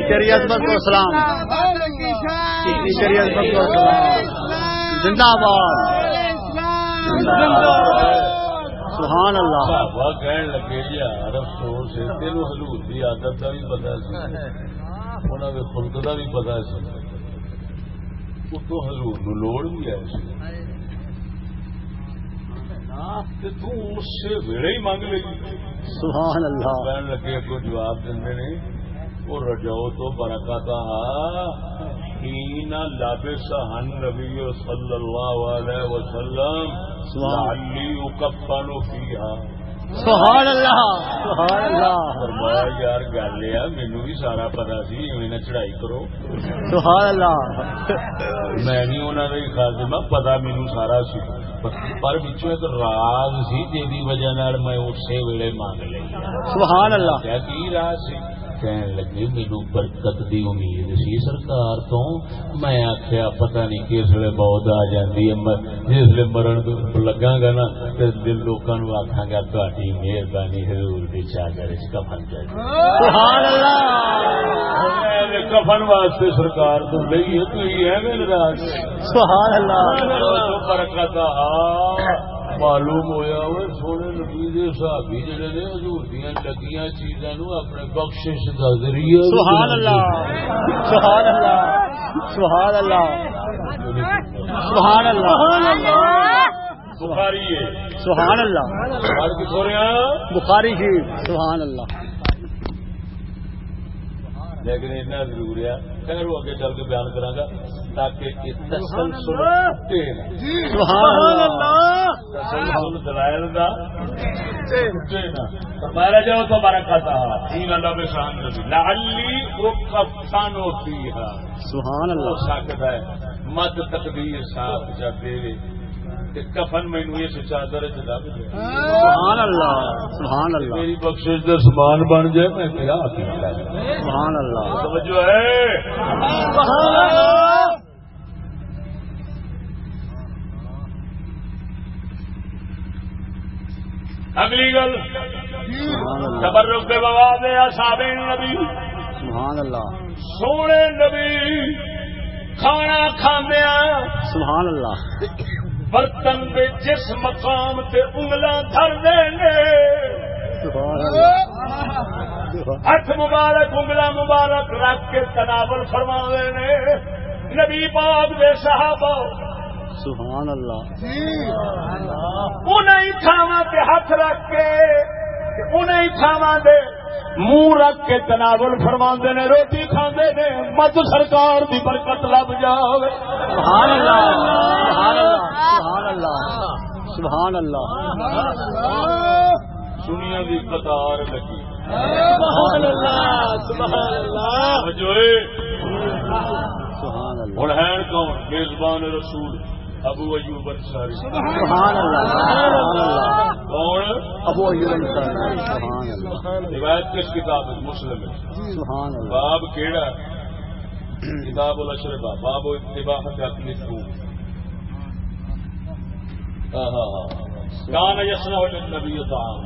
تیری عظمت کو تیری عظمت کو سلام۔ زندہ باد سبحان اللہ۔ صحابہ کہن لگے یار افسوس ہے حضور عادت کا بھی پتا سی انہوں نے خلق کا بھی پتا سی اتو حضور نو لوڑ بھی ہے۔ سی تے تو اس سے ویڑے ہی مانگ لگی سبحان اللہ۔ کہن لگے کو جواب دیں نے وہ رجاؤ تو برکت حين لبسها النبي صلى الله عليه وسلم سبحان لعلي يكفن فيها سبحان اللہ سبحان اللہ۔ فرمایا یار گل یہ مینو بھی سارا پتا سی ایویں نہ چڑھائی کرو۔ سبحان اللہ۔ میں نہیں انہوں نے خاص میں پتا مینو سارا سی۔ پر بچوں ایک راز سی جی وجہ نال میں اسی ویلے مانگ لئی سبحان اللہ۔ کیا کی راز سی؟ کہن لگے مینو برکت دی امید سی سرکار تو میں آخیا پتہ نہیں کس ویلے بہت آ جاتی ہے جس ویلے مرن لگا گا نا تو دل لوگوں آخا گا تاری مہربانی حضور کی چادر کفن چاہیے کفن واسطے سرکار تو لئی ہے تو یہ ہے میرے برکت معلوم ہویا وہ سونے نبی دے صحابی جڑے نے حضور دیاں لگیاں چیزاں نو اپنے بخشش دا ذریعہ سبحان اللہ سبحان اللہ سبحان اللہ سبحان اللہ بخاری ہے۔ سبحان اللہ کی بخاری سبحان اللہ۔ لیکن اتنا ضرور ہے۔ خیر وہ اگے چل کے بیان کرا گا تاکہ یہ تسلسل ٹوٹے نہ۔ سبحان اللہ! تسلسل دلائل دا ٹوٹے نہ۔ فرمایا جاؤ تو برکت تین اللہ بشان نبی لعلی اکفن فیہا۔ سبحان ہو اللہ سکتا ہے۔ مت تقدیر صاحب جا دے کفن مینو اس چادر سبحان اللہ سبحان اللہ میری بخشش دا سامان بن جائے میں ہے سبحان اللہ توجہ ہے۔ سبحان اللہ اگلی گل۔ تبرک کے بواد اصحاب نبی۔ سبحان اللہ سونے نبی کھانا کھاندیا سبحان اللہ برتن دے جس مقام تے انگلاں دھر دیں گے ہاتھ مبارک انگلا مبارک رکھ کے تناول فرما نے۔ نبی پاک دے صحابہ۔ سبحان اللہ انہیں تھاواں تے ہاتھ رکھ کے انہیں تھاواں دے۔ منہ رکھ کے تناول فرما نے روٹی کھاندے نے مت سرکار دی برکت لب جاوے۔ سبحان اللہ سبحان اللہ سبحان اللہ سبحان اللہ۔ دنیا دی قطار لگی۔ سبحان اللہ سبحان اللہ۔ جو ہے سبحان اللہ۔ ہوں ہے کون؟ میزبان رسول۔ ابو ایوب انصاری. سبحان اللہ. سبحان اللہ کون ابو ایوب انصاری. سبحان اللہ. روایت کس کتاب ہے؟ مسلم ہے. سبحان اللہ. باب کیڑا کتاب الاشربا باب اتباع اپنی سوق کان یسنا نبی طعام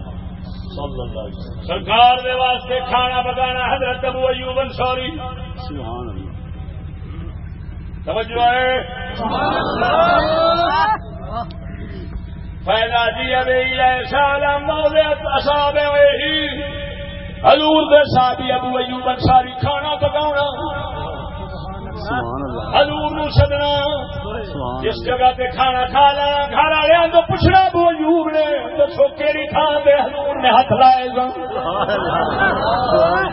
صلی اللہ علیہ وسلم. سرکار دے واسطے کھانا پکانا حضرت ابو ایوب انصاری. سبحان اللہ. توجہ ہے؟ فیضا جی ابھی ایسا اصاب وہی۔ حضور دے صحابی ابو ایوب انصاری کھانا پکاؤنا حضور نو سدنا جس جگہ تے کھانا کھا لینا گھر والے تو پوچھنا ابو ایوب نے دسو کیڑی تھان دے حضور نے ہاتھ لائے گا سبحان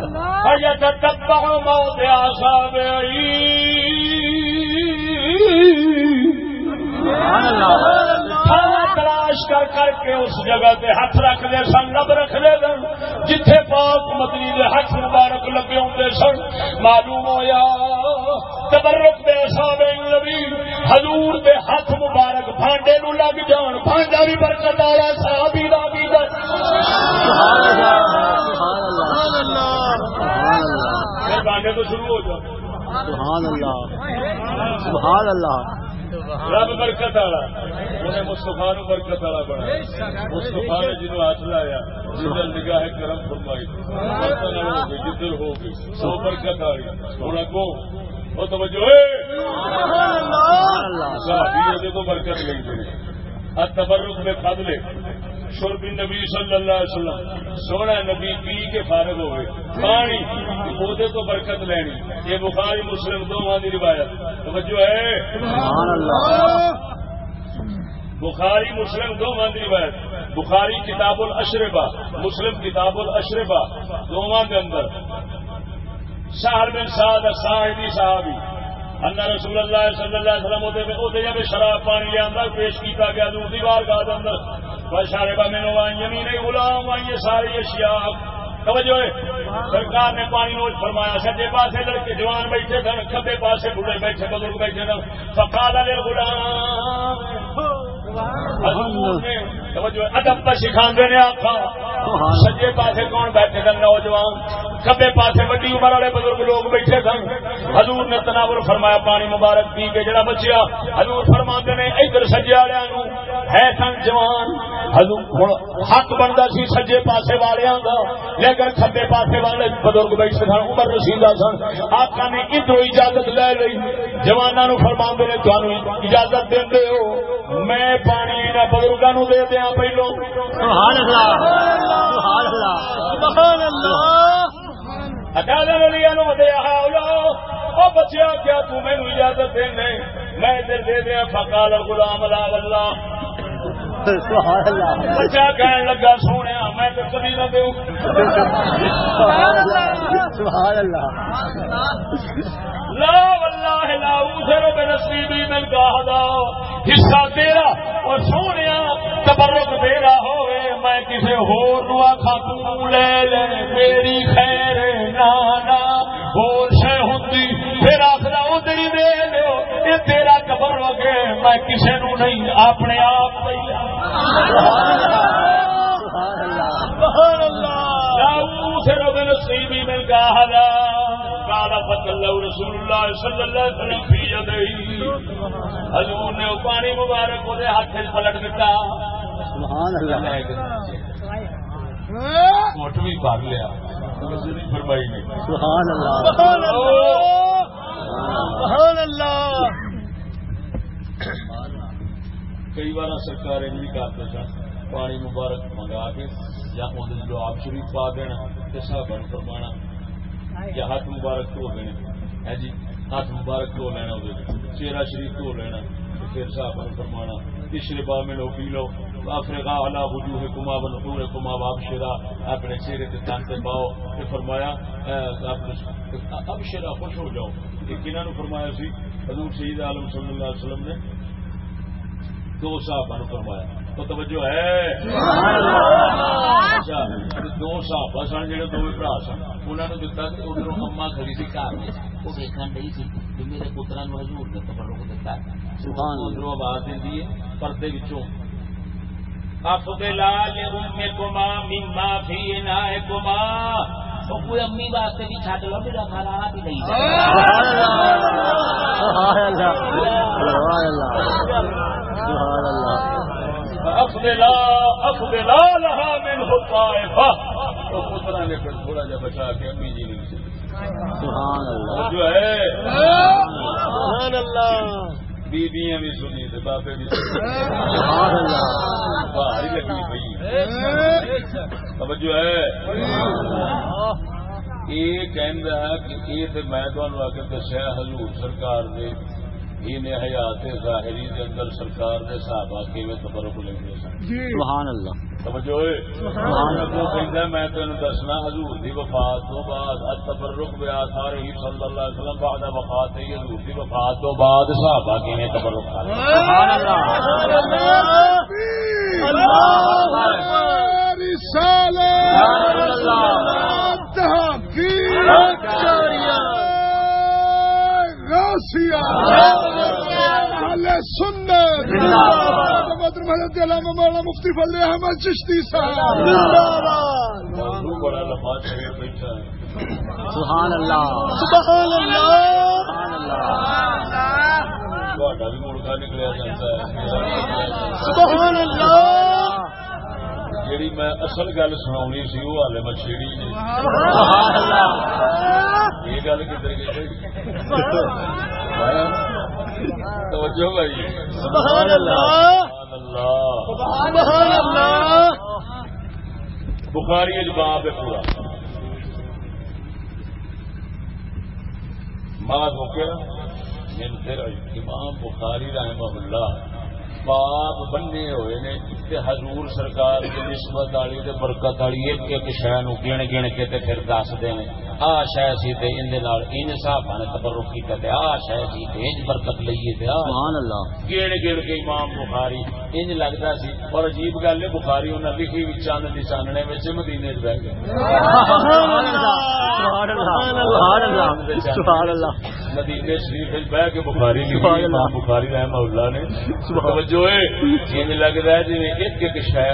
اللہ۔ فیتتبع موضع سبحان اللہ تلاش کر کر کے اس جگہ تے ہاتھ رکھ دے سن لب رکھ دے سن۔ جتھے پاک مدنی دے ہاتھ مبارک لگے ہوندے سن۔ معلوم ہویا تبرک دے اصحاب نبی حضور دے ہاتھ مبارک بھانڈے نو لگ جان۔ بھانڈا بھی برکت والا صحابی دا بھی دا۔ سبحان اللہ سبحان اللہ سبحان اللہ۔ پھر بھانڈے تو شروع ہو جائے سبحان اللہ سبحان اللہ رب برکت والا انہیں مستفا نو برکت والا بنا مستفا نے جنوب ہاتھ لایا جدھر نگاہ کرم فرمائی جدھر ہو گئی سو برکت آ گئی ہوں اگوں وہ توجہ صحابی کو برکت نہیں دے تبرک میں فضلے شرب نبی صلی اللہ علیہ وسلم۔ سونا نبی پی کے فارغ ہوئے۔ پانی وہ تو برکت لینی۔ یہ بخاری مسلم دونوں کی روایت۔ توجہ ہے؟ سبحان اللہ۔ بخاری مسلم دونوں کی روایت۔ بخاری کتاب الاشربا مسلم کتاب الاشربا دونوں کے اندر۔ شہر بن سعد صاحبی صحابی۔ اللہ رسول اللہ صلی اللہ علیہ وسلم ہوتے جب شراب پانی لیا اندر پیش کیتا گیا دوسری بار کا اندر۔ بشارے با مینو آئی یمین غلام آئی ساری اشیاء توجہ سرکار نے پانی نوش فرمایا سجے پاسے لڑکے جوان بیٹھے سن، کھبے پاسے بڑھے بیٹھے، بزرگ بیٹھے سن۔ فقال علی ادب پر سکھاندے نے آخا سجے پاسے کون بیٹھے سن نوجوان؟ کبے پاسے وڈی عمر والے بزرگ لوگ بیٹھے سن۔ حضور نے تناور فرمایا پانی مبارک پی کے جڑا بچیا۔ حضور فرماندے نے ادھر سجے والوں ہے سن جوان۔ حضور حق بنتا سی سجے پاسے والوں کا لیکن کبے پاسے والے بزرگ بیٹھے سن عمر رسیدہ سن۔ آقا نے ادھر اجازت لے لی۔ جوانوں نو فرماندے نے تمہیں اجازت دے ہو۔ میں پانی انہاں بزرگاں نو دے دیاں پہلو سبحان اللہ سبحان اللہ سبحان اللہ اٹھارہ لیا نو دے او بچیا کیا تو اجازت میں دے دیا فقال غلام لا واللہ سبحان اللہ۔ لگا سونے میں تو کبھی نہ دوں سبحان اللہ۔ سبحان اللہ۔ لا واللہ لا اوزر بنصیبی من کا حصہ تیرا اور سونیا تبرک تیرا ہوئے۔ میں کسے ہور نو آکھا تو لے لے میری خیر نانا۔ اور شے ہوندی پھر آخرا او تیری دے لو یہ تیرا تبرک ہے میں کسے نو نہیں، اپنے آپ قال رسول اللہ صلی اللہ علیہ وسلم فی حضور نے پانی مبارک وہ ہاتھ پلٹ دیتا سبحان اللہ۔ کوٹ بھی پاگ لیا۔ فرمائی نے سبحان اللہ۔ سبحان اللہ۔ کئی بار سرکار یہ بھی کرتے سن پانی مبارک منگا کے یا اندر جو آپ شریف پا دینا تو سب فرمانا۔ یا ہاتھ مبارک دھو لینا ہے جی ہاتھ مبارک دھو لینا وہ چہرہ شریف دھو لینا پھر صاحب فرمانا۔ تیسرے با میں لو پی لو۔ افریقہ الا وجوہ کما بنور کما باب شرا اپنے چہرے کے تن سے پاؤ کہ فرمایا اب شرا خوش ہو جاؤ۔ یہ کنہوں نے فرمایا سی حضور سید عالم صلی اللہ علیہ وسلم نے دو صاحب فرمایا۔ تو توجہ ہے؟ اچھا دو صاحب سن جڑے دو برا سن۔ انہوں نے دتا کہ ادھر اما کھڑی سی گھر وہ دیکھن نہیں سی کہ میرے پترا نو حضور نے تبرک دیتا سبحان ادھر آواز دیندی ہے پردے وچوں۔ افضل لامکما مما فی انائکما تو کوئی امی واسطے بھی چھڈ لو میرا کھانا بھی نہیں۔ سبحان اللہ سبحان اللہ سبحان اللہ افضلا افضلا لها من طائفہ تو پترا نے پھر تھوڑا جا بچا کے امی جی نے سبحان اللہ۔ جو ہے۔ سبحان اللہ۔ بیبیاں بھی سنی بابے بھی لگی پئی۔ توجہ ہے؟ یہ کہ یہ میں تانوں آ کے دسیا حضور سرکار دے ان حیات ظاہری دے اندر سرکار دے صحابہ کیویں تبرک لیندے سن؟ سبحان اللہ۔ توجہ سبحان اللہ۔ کہندا میں تینوں دسنا حضور دی وفات تو بعد التبرک بیاثار ہی صلی اللہ علیہ وسلم بعد وفات ہی حضور دی وفات تو بعد صحابہ کیویں تبرک کرے سبحان اللہ۔ مفتی فضل احمد چشتی صاحب بڑا لمبا شہر بیٹھا ہے سبحان اللہ سبحان اللہ سبحان اللہ تھوڑا بھی مڑکا نکلیا جاتا ہے میرا بھی نکلیا جاتا ہے۔ سبحان اللہ جیڑی میں اصل گل سناونی سی وہ ہالے میں چھیڑی جی اللہ یہ گل کدھر گئی توجہ بھائی سبحان اللہ سبحان اللہ سبحان اللہ بخاری جواب ہے پورا بعد ہو من پھر امام بخاری رحمہ اللہ باب بننے ہوئے نے تے حضور سرکار کی نسبت والی تے برکت والی ایک ایک شے نو گن گن کے تے پھر دس دے آ شے سی تے ان دے نال ان صاحب نے تبرک کیتا تے آ شے سی تے انج برکت لئیے تے آ سبحان اللہ۔ گن گن کے امام بخاری انج لگتا سی اور عجیب گل ہے بخاری انہاں لکھی وچ چاند نشاننے وچ مدینے وچ بیٹھ گئے۔ سبحان اللہ۔ سبحان اللہ۔ سبحان اللہ۔ مدینے شریف وچ بیٹھ کے بخاری لکھی۔ امام بخاری رحمہ اللہ نے۔ توجہ ہے جن لگتا ہے جی ایک ایک شے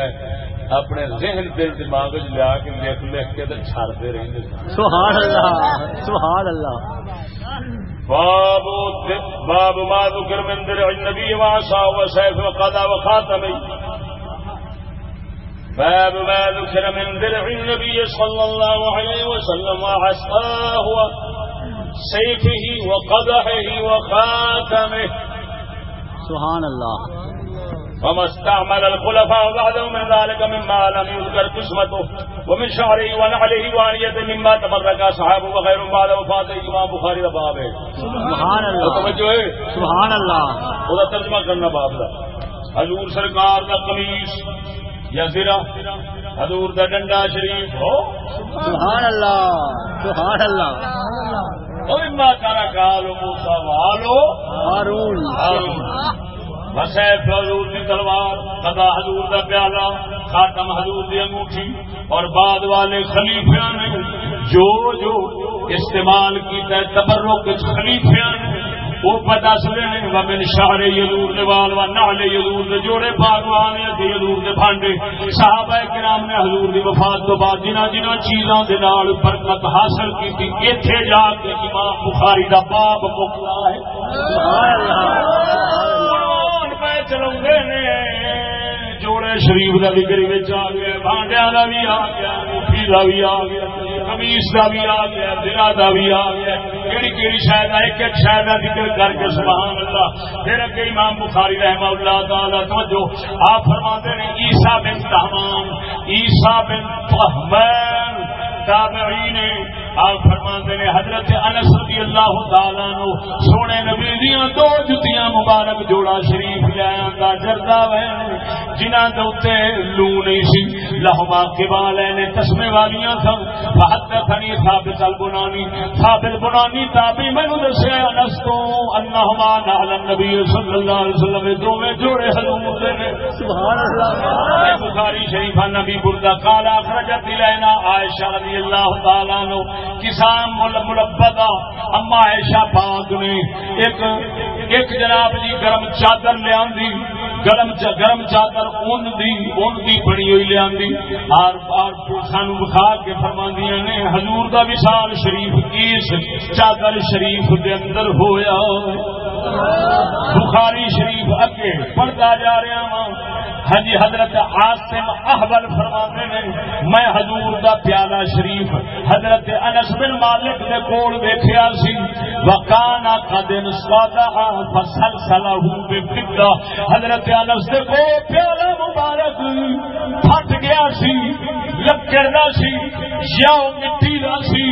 اپنے ذہن دل دماغ لیا کے لکھ لکھ کے تے چھڑتے رہندے سبحان اللہ سبحان اللہ۔ باب باب ما ذكر من درع النبي وعصا وسيف وقضى وخاتمي باب ما ذكر من درع النبي صلى الله عليه وسلم وعصاه وسيفه وقدحه وخاتمه سبحان اللہ۔ وما استعمل الخلفاء بعده من ذلك مما لم يذكر قسمته ومن شعره ونعله وانيته مما تبرك اصحابه وغير بعد وفاته امام بخاری کا باب ہے سبحان اللہ توجہ ہے؟ سبحان اللہ وہ ترجمہ کرنا باب کا حضور سرکار کا قمیص یا زرا حضور دا ڈنڈا شریف ہو؟ سبحان اللہ سبحان اللہ اما کرا کالو موسا والو ہارون۔ وسیف حضور کی تلوار قضا حضور دا پیالہ، خاتم حضور دی انگوٹھی اور بعد والے خلیفیاں نے جو جو استعمال کیتا ہے، تبرک خلیفیاں نے، وہ پتا سلے ومن شہر یدور دے وال و نال یدور دے جوڑے باغوان دے یدور دے بھانڈے۔ صحابہ کرام نے حضور دی وفات تو بعد جنہ جنہ چیزاں دے نال برکت حاصل کیتی، ایتھے جا کے امام بخاری دا باب مکلا ہے۔ سبحان اللہ۔ قرآن جوڑے شریف کا بھی گری آ گیا بانڈیا کا بھی آ گیا، مٹھی کا بھی آ گیا کمیس کا بھی آ گیا دلا کا بھی آ گیا۔ کہڑی کہڑی شاید ایک ایک شاید کا ذکر کر کے سبحان اللہ پھر اگے امام بخاری رحمہ اللہ تعالی، توجہ، آپ فرماتے ہیں عیسیٰ بن تحمان عیسیٰ بن تحمان تابعین آپ فرماتے ہیں حضرت انس رضی اللہ تعالیٰ نو سونے نبی دیاں دو جتیاں مبارک جوڑا شریف لیا کا جردا وین جنہ دے اوتے لو نہیں سی، لہما قبال نے تسمے والیاں سن فحدثني ثابت البنانی ثابت البنانی تابعی مینوں دسیا انس تو انہما نال النبی صلی اللہ علیہ وسلم دوویں جوڑے حضور دے نے۔ سبحان اللہ۔ بخاری شریف نبی بردا قال اخرجت الینا عائشہ رضی اللہ تعالی عنہ کسان ملبدہ اما عائشہ پاک نے ایک ایک جناب جی گرم چادر لیا گرم گرم چادر اون دی اون دی بنی ہوئی لیا ہر بار سان بخا کے فرماندیاں نے، حضور دا وشال شریف، اس چادر شریف دے اندر ہویا۔ بخاری شریف اگے پڑھتا جا رہا ہوں ہاں جی حضرت عاصم احبل فرماتے نے میں حضور دا پیالہ شریف حضرت انس بن مالک دے کول دیکھیا سی وکانا قدن سوادا فسلسلہ بفدا حضرت انس دے کو پیالہ مبارک پھٹ گیا سی، لکڑ دا سی یا مٹی دا سی،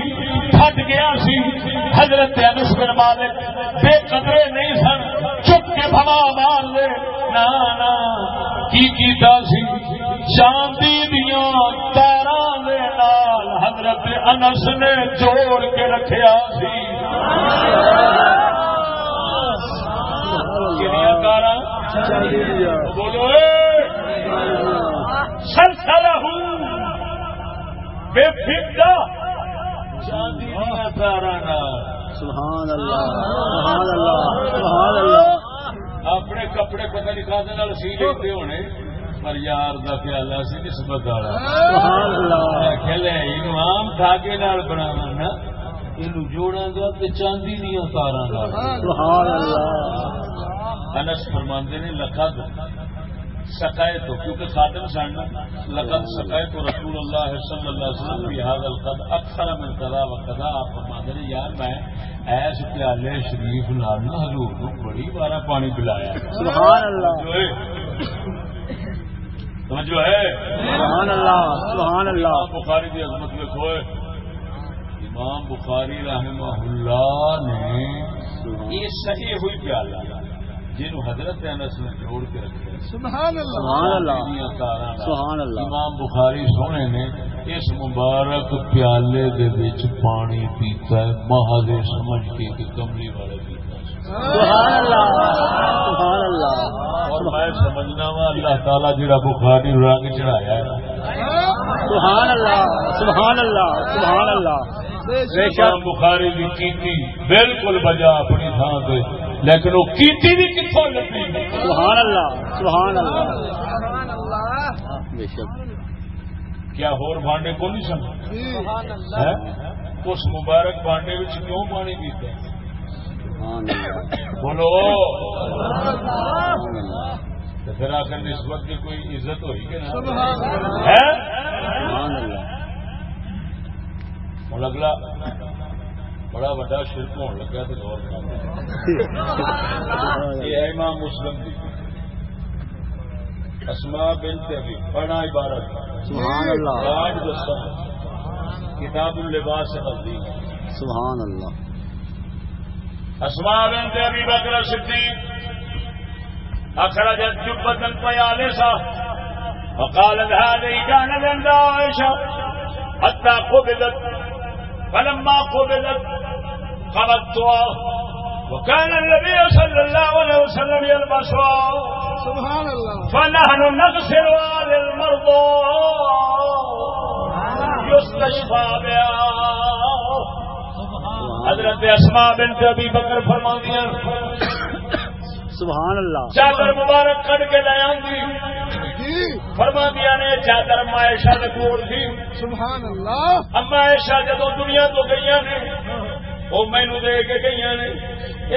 پھٹ گیا سی۔ حضرت انس بن مالک بے قدرے نہیں سن، چپ کے بھما مار لے، نا نا کی کیتا سی۔ چاندی دیا تارا نال حضرت انس نے جوڑ کے رکھیا سی۔ کنیا بولو سلسلہ ہوں بے فکر چاندی دیا تارا سبحان اللہ سبحان اللہ سبحان اللہ۔ اپنے کپڑے پتہ نہیں کھانے سی لیتے ہونے پر یار دا پیالہ سی نسبت والا۔ کھلے امام دھاگے نال بناونا اینو جوڑاں گا تے چاندی سبحان اللہ۔ انس فرماندے نے لقد سقائے تو کیونکہ خاتم سن لقد سقائے تو رسول اللہ صلی اللہ علیہ وسلم هذا القد اکثر من قضا و قضا آپ نے یار میں ایس پیالے شریف نال نہ حضور کو بڑی بارا پانی پلایا۔ سبحان اللہ۔ جو ہے توجہ ہے؟ سبحان اللہ سبحان اللہ۔ بخاری کی عظمت میں کھوئے امام بخاری رحمہ اللہ نے یہ صحیح ہوئی پیالہ۔ جن حضرت انس نے جوڑ کے رکھے سبحان اللہ۔ سبحان اللہ۔ سبحان اللہ۔ امام بخاری سونے نے اس مبارک پیالے دے وچ پانی پیتا ہے۔ محض سمجھ کے کہ کملی والے پیتا سبحان اللہ۔ سبحان اللہ۔ اور میں سمجھنا وا اللہ تعالی جڑا بخاری رنگ چڑھایا ہے۔ سبحان اللہ۔ سبحان اللہ۔ سبحان اللہ۔ بے شک۔ بخاری کی کیتی بالکل بجا اپنی تھان سے لیکن وہ کیتی بھی کتوں لگی سبحان اللہ سبحان اللہ کیا ہور بانڈے کو نہیں سن؟ ہے؟ اس مبارک بانڈے کیوں پانی پیتا؟ بولو۔ پھر آخر نسبت کی کوئی عزت ہوئی کہ نہ سبحان اللہ ہے سبحان اللہ ہوں اگلا۔ بڑا بڑا شرک ہونے لگا تو غور کر یہ ہے امام مسلم اسما بنت ابھی پڑھنا عبارت۔ سبحان اللہ۔ آج دسا کتاب اللباس سے نزدیک سبحان اللہ۔ اسما بنت ابھی بکر صدیق۔ اخرجت جبتن پیالے سا فقالت هذه كانت عند عائشة حتى قبلت فلما قبلت قبضتها وكان النبي صلى الله عليه وسلم يلبسها سبحان اللہ فنحن نغسلها للمرضى يستشفى بها. حضرت اسماء بنت ابی بکر فرماندیاں سبحان اللہ چادر مبارک کٹ کے لے آندی. جی فرماندیاں نے چادر مائشہ دے کول تھی سبحان اللہ۔ اما عائشہ جدو دنیا تو گئی نے وہ مینو دے کے گئی نے۔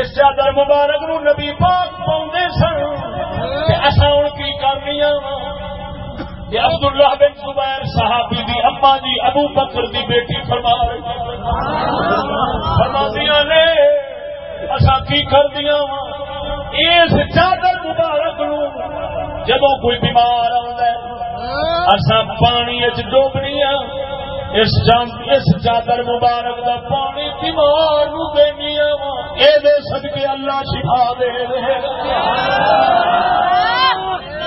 اس چادر مبارک نو نبی پاک پاؤں سن۔ اصا ہوں کی کرنی عبد اللہ بن زبیر صحابی دی اما جی ابو بکر دی بیٹی فرما فرما نے اصا کی کر دیا اس چادر مبارک نو جدو کوئی بیمار ہے اصا پانی ڈوبنی اس اس چادر مبارک دا پانی بیمار نو دینی اے دے صدقے اللہ شفا دے دے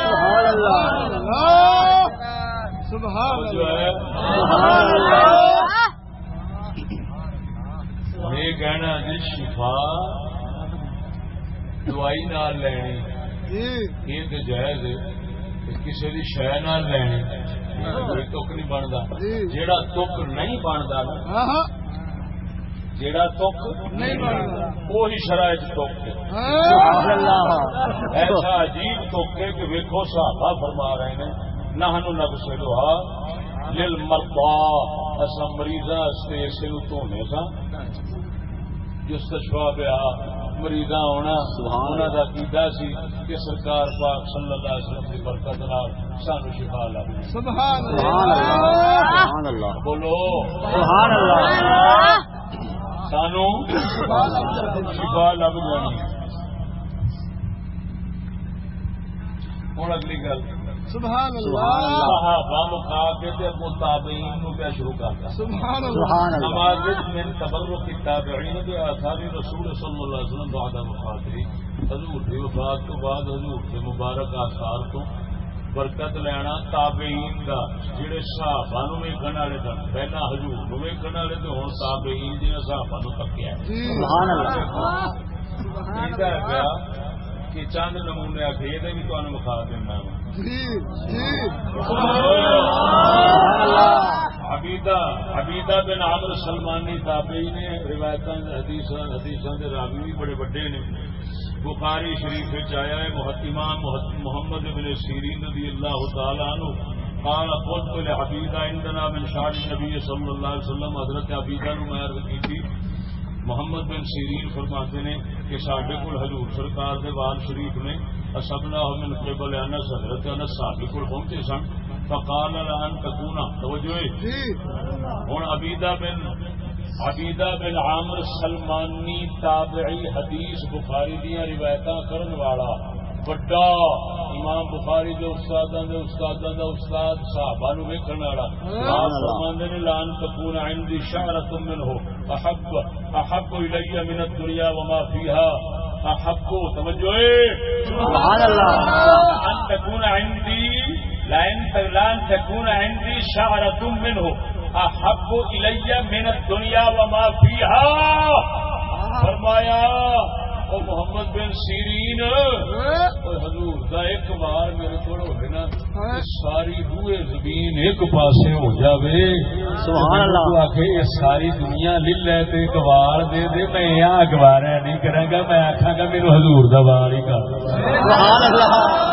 سبحان اللہ۔ اللہ سبحان جو اللہ ہے سبحان اللہ۔ یہ کہنا جی شفا دوائی نال لینی۔ یہ تو جائز ہے کسی کی شہ نال لینی کوئی تک نہیں بنتا جی۔ تک نہیں بنتا نا ہاں ہاں۔ تک نہیں بنتا وہی شرائط تک ہے۔ ایسا عجیب توقع کہ ویکو صحابہ فرما رہے ہیں نہ نب سے لوہا لل مربا اصا مریضاں اسے دھونے سا جس تشوا پیا مریضاں ہونا سہانا کا کیتا سی کہ سرکار پاک صلی اللہ علیہ وسلم کی برکت نال سانو شفا لگ گئی سبحان سبحان اللہ اللہ سبحان اللہ۔ بولو۔ سبحان اللہ۔ سانو شفا لگ جانی ہوں اگلی گل۔ سبحان سبحان اللہ۔ صحابہ مکا کے تے متابعین نو پہ شروع کرتا۔ سبحان اللہ۔ سبحان اللہ۔ نماز من تبرک التابعین بی آثار رسول صلی اللہ علیہ وسلم بعد وفاتی حضور دی وفات تو بعد حضور کے مبارک آثار تو برکت لینا تابعین دا۔ جڑے صحابہ نو ویکھن والے سن پہلا حضور نو ویکھن والے تے ہن تابعین جڑے صحابہ نو تکیا جی۔ سبحان اللہ۔ ہے پیا کہ چند نمونے بھی تانوں مخا دینا عبیدہ عبیدہ بن عامر سلمانی تابعی نے روایت حدیث حدیث کے راوی بھی بڑے بڑے نے بخاری شریف آیا ہے امام محمد بن سیرین رضی اللہ تعالی عنہ قال قلت لعبیدہ عندنا من شعر النبی صلی اللہ علیہ وسلم حضرت عبیدہ نو میں عرض کی تھی۔ محمد بن سیرین فرماتے نے کہ ساڈے کول حضور سرکار دے وال شریف نے اسبنا من قبل انس حضرت انس کول پہنچے سن فقال لان تکونا توجہ ہے؟ جی۔ ہوں عبیدہ بن عبیدہ بن عامر سلمانی تابعی حدیث بخاری دیا روایت کرن والا۔ بڑا امام بخاری دے استاداں دے استاداں دا استاد صحابہ نو ویکھن والا۔ آپ فرماندے نے لان تکون عندي شعرة منه احب احب الي من الدنيا وما فيها احب توجہ سبحان اللہ۔ ان تكون عندي لان لان تكون عندي شعرة منه احب الي من الدنيا وما فيها فرمایا او محمد بن سیرین۔ او حضور دا ایک بار میرے کو ہوئے نا کہ ساری روئے زمین ایک پاسے ہو جاوے۔ سبحان اللہ۔ تو آخے یہ ساری دنیا لے لے تے اخبار دے دے میں یہاں اخبار نہیں کروں گا میں آخا گا میرے حضور دا بار ہی کر۔ سبحان اللہ۔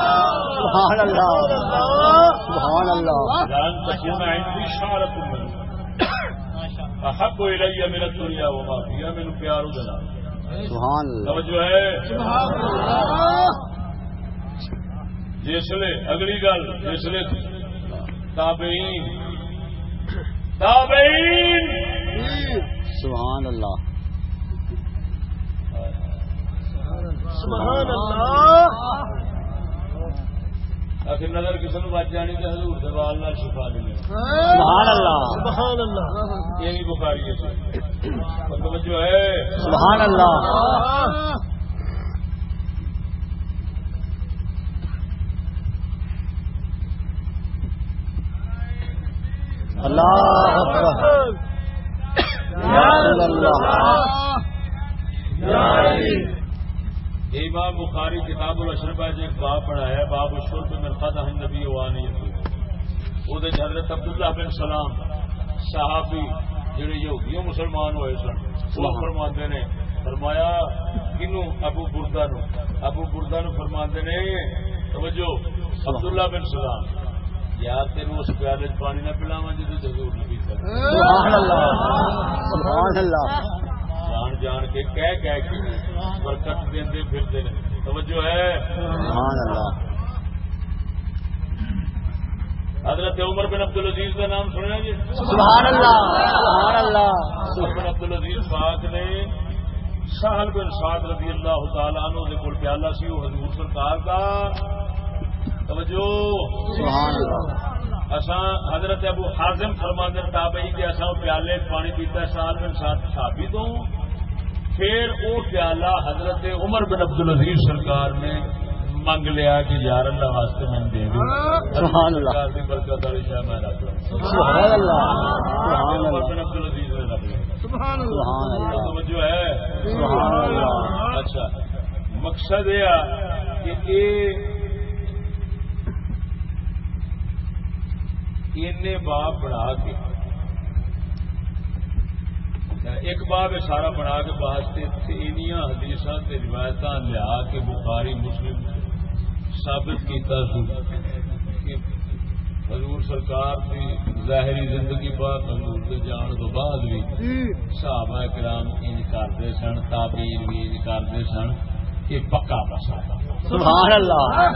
سبحان اللہ۔ سبحان اللہ۔ تكون عندي منه احب الي من الدنيا وما فيها من پیار دلا سبحان اللہ۔ توجہ ہے۔ سبحان اللہ جسلے اگلی گل جسلے تابعین۔ تابعین! جی سبحان اللہ۔ سبحان اللہ۔ اگر نظر کسی نے بچ جانی تو حضور کے وال نال سبحان اللہ۔ سبحان اللہ۔ یہ نہیں بخاری ہے۔ توجہ ہے۔ سبحان اللہ۔ اللہ۔ بخاری کتاب جو ایک باب پڑھایا باب الشرب من قدح النبی وانی وہ حضرت عبداللہ بن سلام صحابی جڑے یہودیوں مسلمان ہوئے سن وہ فرماندے نے فرمایا کنو ابو بردا نو؟ ابو بردا نو فرماندے نے توجہ عبداللہ بن سلام یار تین اس پیالے پانی نہ پلاوا جی حضور نبی سبحان اللہ سبحان اللہ۔ جان جان کے کہہ کہہ کے برکت دے پھرتے ہیں توجہ ہے؟ سبحان اللہ۔ حضرت عمر بن عبد العزیز کا نام سنیا جی؟ سبحان اللہ سبحان اللہ۔ عمر بن عبد العزیز پاک نے سہل بن سعد رضی اللہ تعالیٰ عنہ دے کول پیالہ سی وہ حضور سرکار کا توجہ۔ سبحان اللہ۔ اساں حضرت ابو حازم فرماندے تابعی کہ اساں وہ پیالے پانی پیتا سال بن سعد صحابی تو پھر وہ پیالہ حضرت عمر بن عبد العزیز سرکار نے منگ لیا کہ یار اللہ واسطے میں دے دوں۔ سبحان اللہ۔ دی برکت والی شاہ میں رکھ لوں۔ سبحان اللہ۔ سبحان عمر بن اللہ۔ عبد العزیز نے رکھ لیا سبحان اللہ۔ توجہ ہے۔ سبحان اللہ۔ اچھا۔ مقصد یہ کہ یہ اینے باب بنا کے ایک باب سارا بنا کے واسطے اینیاں حدیث روایت لیا کے بخاری مسلم ثابت کیتا سو۔ کہ حضور سرکار کی ظاہری زندگی پاک حضور کے جان تو بعد بھی صحابہ کرام انج کرتے سن تابعین بھی انج کرتے سن کہ پکا مسا سبحان اللہ۔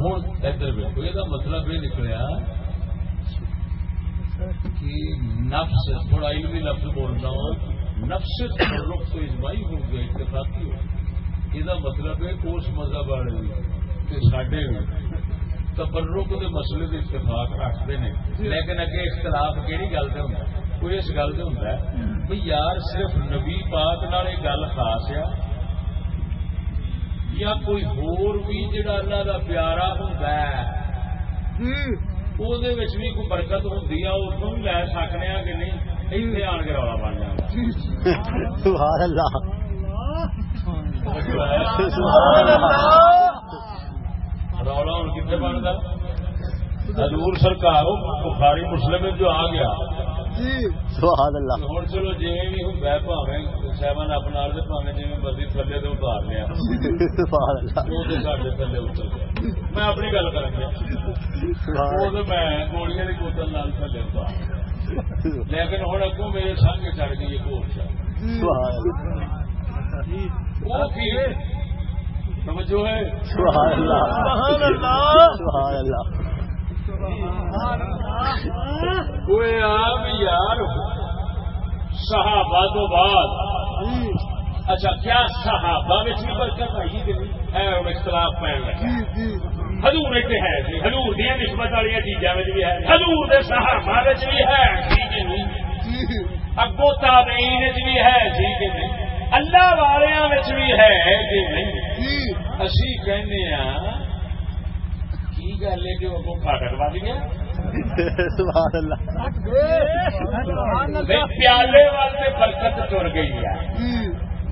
ہوں ادھر ویکو یہ مطلب یہ نکلیا کہ نفس، تھوڑا علمی لفظ بولنا ہوں، نفس تفرق تو اجماعی ہو گیا، اتفاقی ہو یہ مطلب ہے اس مذہب والے کہ سڈے تبرک کے مسئلے کے اتفاق رکھتے ہیں۔ لیکن اگے اختلاف کہڑی گل سے ہوتا کوئی اس گل سے ہوتا ہے؟ بھائی یار، صرف نبی پاک نال یہ گل خاص آ یا کوئی ہور بھی جڑا اللہ کا پیارا ہوتا ہے؟ بھی کوئی برکت ہوتی ہے اس کو بھی لے سکنے کہ نہیں اتنے آن کے رولا بن جاتا رولا ہوں کتنے بنتا حضور سرکار بخاری مسلم جو آ گیا سبحان اللہ۔ ہوں چلو جی بھی ہوں پاوے سیون اپنا پاوے مرضی تھلے تو اتار لیا سبحان اللہ۔ وہ تو سارے تھلے اتر گیا میں اپنی گل کر وہ تو میں گولیاں کی بوتل لال تھلے اتار لیکن ہوں اگوں میرے سنگ چڑھ گئی ایک اور سبحان اللہ۔ وہ کی؟ سمجھو ہے؟ سبحان اللہ۔ سبحان اللہ۔ کوئی یار صحابہ تو بعد۔ اچھا کیا صحابہ میں بھی برکت؟ آئی ہے اختلاف پہن لگا حضور ایک ہے جی حضور دیا نسبت والی چیزاں میں بھی ہے۔ حضور دے صحابہ میں بھی ہے ٹھیک ہے نہیں؟ اگو تابعین بھی ہے ٹھیک ہے نہیں؟ اللہ والوں بھی ہے کہ نہیں؟ اسی کہنے ہاں گل ہے کہ وہ کھاٹر بج گیا سبحان اللہ۔ پیالے والے برکت گئی ہے۔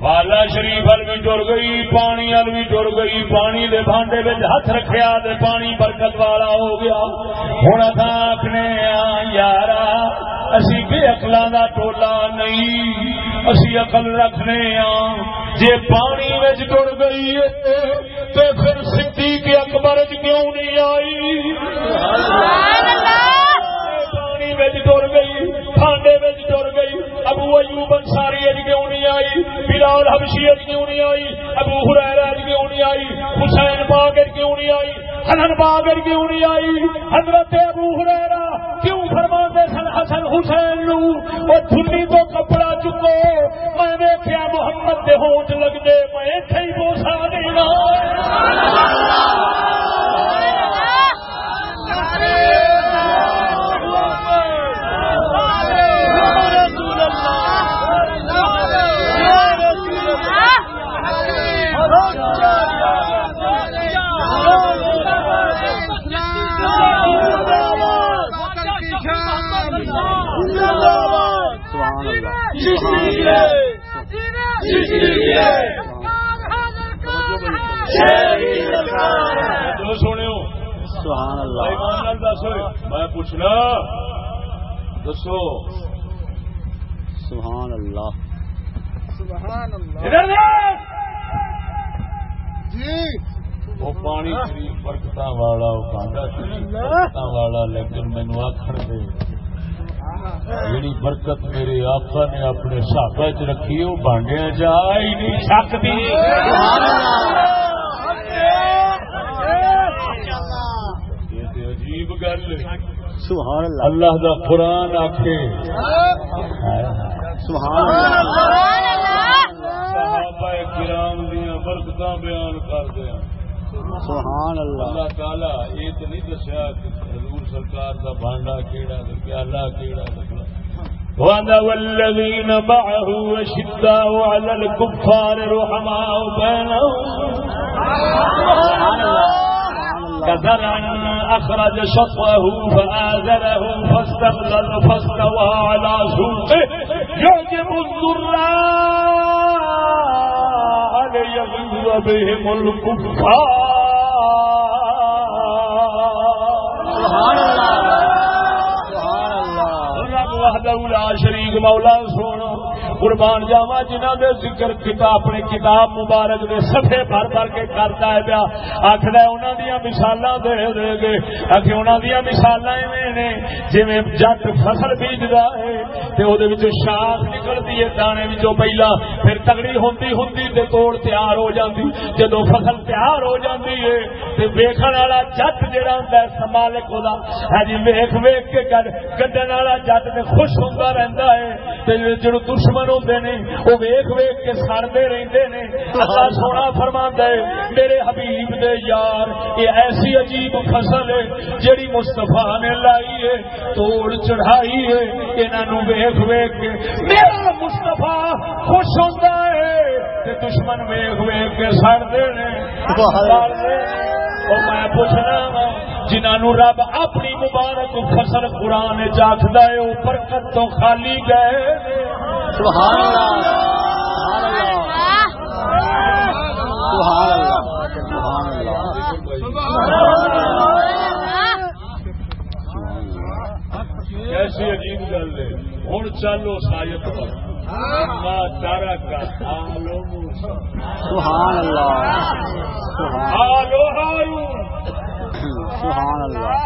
والا شریف ال بھی ٹر گئی پانی ال بھی ٹر گئی پانی دے بانڈے میں ہاتھ رکھیا دے پانی برکت والا ہو گیا۔ ہوں اصا آخنے یار اسی بے کا ٹولا نہیں۔ اسی اقل رکھنے ہاں جے پانی میں ٹر گئی تو پھر سدھی کے اکبر کیوں نہیں آئی پانی میں ٹر گئی کھانڈے میں ٹر گئی ابو ایوب انصاری اج کیوں نہیں آئی بلال حبشی اج کیوں نہیں آئی ابو ہریر اج کیوں نہیں آئی حسین باغ کیوں نہیں آئی حسن باغ کیوں نہیں آئی؟ حضرت ابو ہریرا کیوں فرما دے سن حسن حسین نو؟ وہ دھنی تو کپڑا چکو، میں ویکیا محمد دے ہونٹ لگ دے میں ایتھے ہی بوسا دینا سونے سبحان اللہ۔ میں پوچھنا دسو۔ سبحان اللہ۔ ادھر دیکھ۔ وہ پانی شریف برکت والا والا لیکن مینو آخر دے۔ جیڑی برکت میرے آقا نے اپنے سابا چ رکھی وہ بانڈیا جا ہی نہیں سکتی یہ عجیب گل۔ سبحان اللہ۔ اللہ دا قرآن آخے سبحان اللہ صحابہ کرام دیا برکت بیان کر دیا سبحان اللہ۔ اللہ تعالی یہ تو نہیں دسیا کہ سرکار کا بانڈا کیڑا تے پیالہ کیڑا تے وَأَنَا وَالَّذِينَ مَعَهُ وَشِدَّاءُ عَلَى الْكُفَّارِ رُحَمَاءُ بَيْنَهُمْ كَزَرْعٍ أَخْرَجَ شَطْأَهُ فَآزَرَهُ فَاسْتَغْلَظَ فَاسْتَوَىٰ عَلَىٰ سُوقِهِ۔ يُعْجِبُ الزُّرَّاعَ لِيَغِيظَ بِهِمُ الْكُفَّارِ۔ رب وحدہ لا شریک مولا سونا قربان جاوا جنہ دے ذکر کتاب، اپنے کتاب مبارک دے صفحے بھر بھر کے کرتا ہے پیا۔ آخر انہوں دیا مثالاں دے دے گے آخر انہوں دیا مثالاں ایویں نے، جویں جٹ فصل بیجدا ہے، تے او دے وچوں شاخ نکلدی ہے، دانے وچوں پہلا پھر تگڑی ہوندی ہوندی تے توڑ تیار ہو جاندی۔ جدوں فصل تیار ہو جاندی ہے، تے ویکھن والا جٹ جڑا ہوندا ہے، سمالک دا ہے ہاں جی ویکھ ویکھ کے گڈن والا جٹ تے خوش ہوندا رہندا ہے۔ تے جڑو دشمن ہوندے نے او ویکھ ویکھ کے سڑدے رہندے نے۔ اللہ سونا فرماندا ہے میرے حبیب دے یار یہ ایسی عجیب فصل ہے جڑی مصطفیٰ نے لائی ہے توڑ چڑھائی ہے انہاں نو ویکھ ویکھ کے۔ میرا مصطفیٰ خوش ہوندا ہے تے دشمن ویکھ ویکھ کے سڑدے نے۔ سڑدے او میں پوچھنا وا جنہوں رب اپنی مبارک فصل قرآن چاخد ہے وہ برکت تو خالی گئے۔ سبحان اللہ۔ سبحان اللہ۔ سبحان اللہ۔ ایسی عجیب گل ہے ہوں چلو سایت پر ماں تارا کا آلو موسیٰ سبحان اللہ۔ سبحان آلو ہارو سبحان اللہ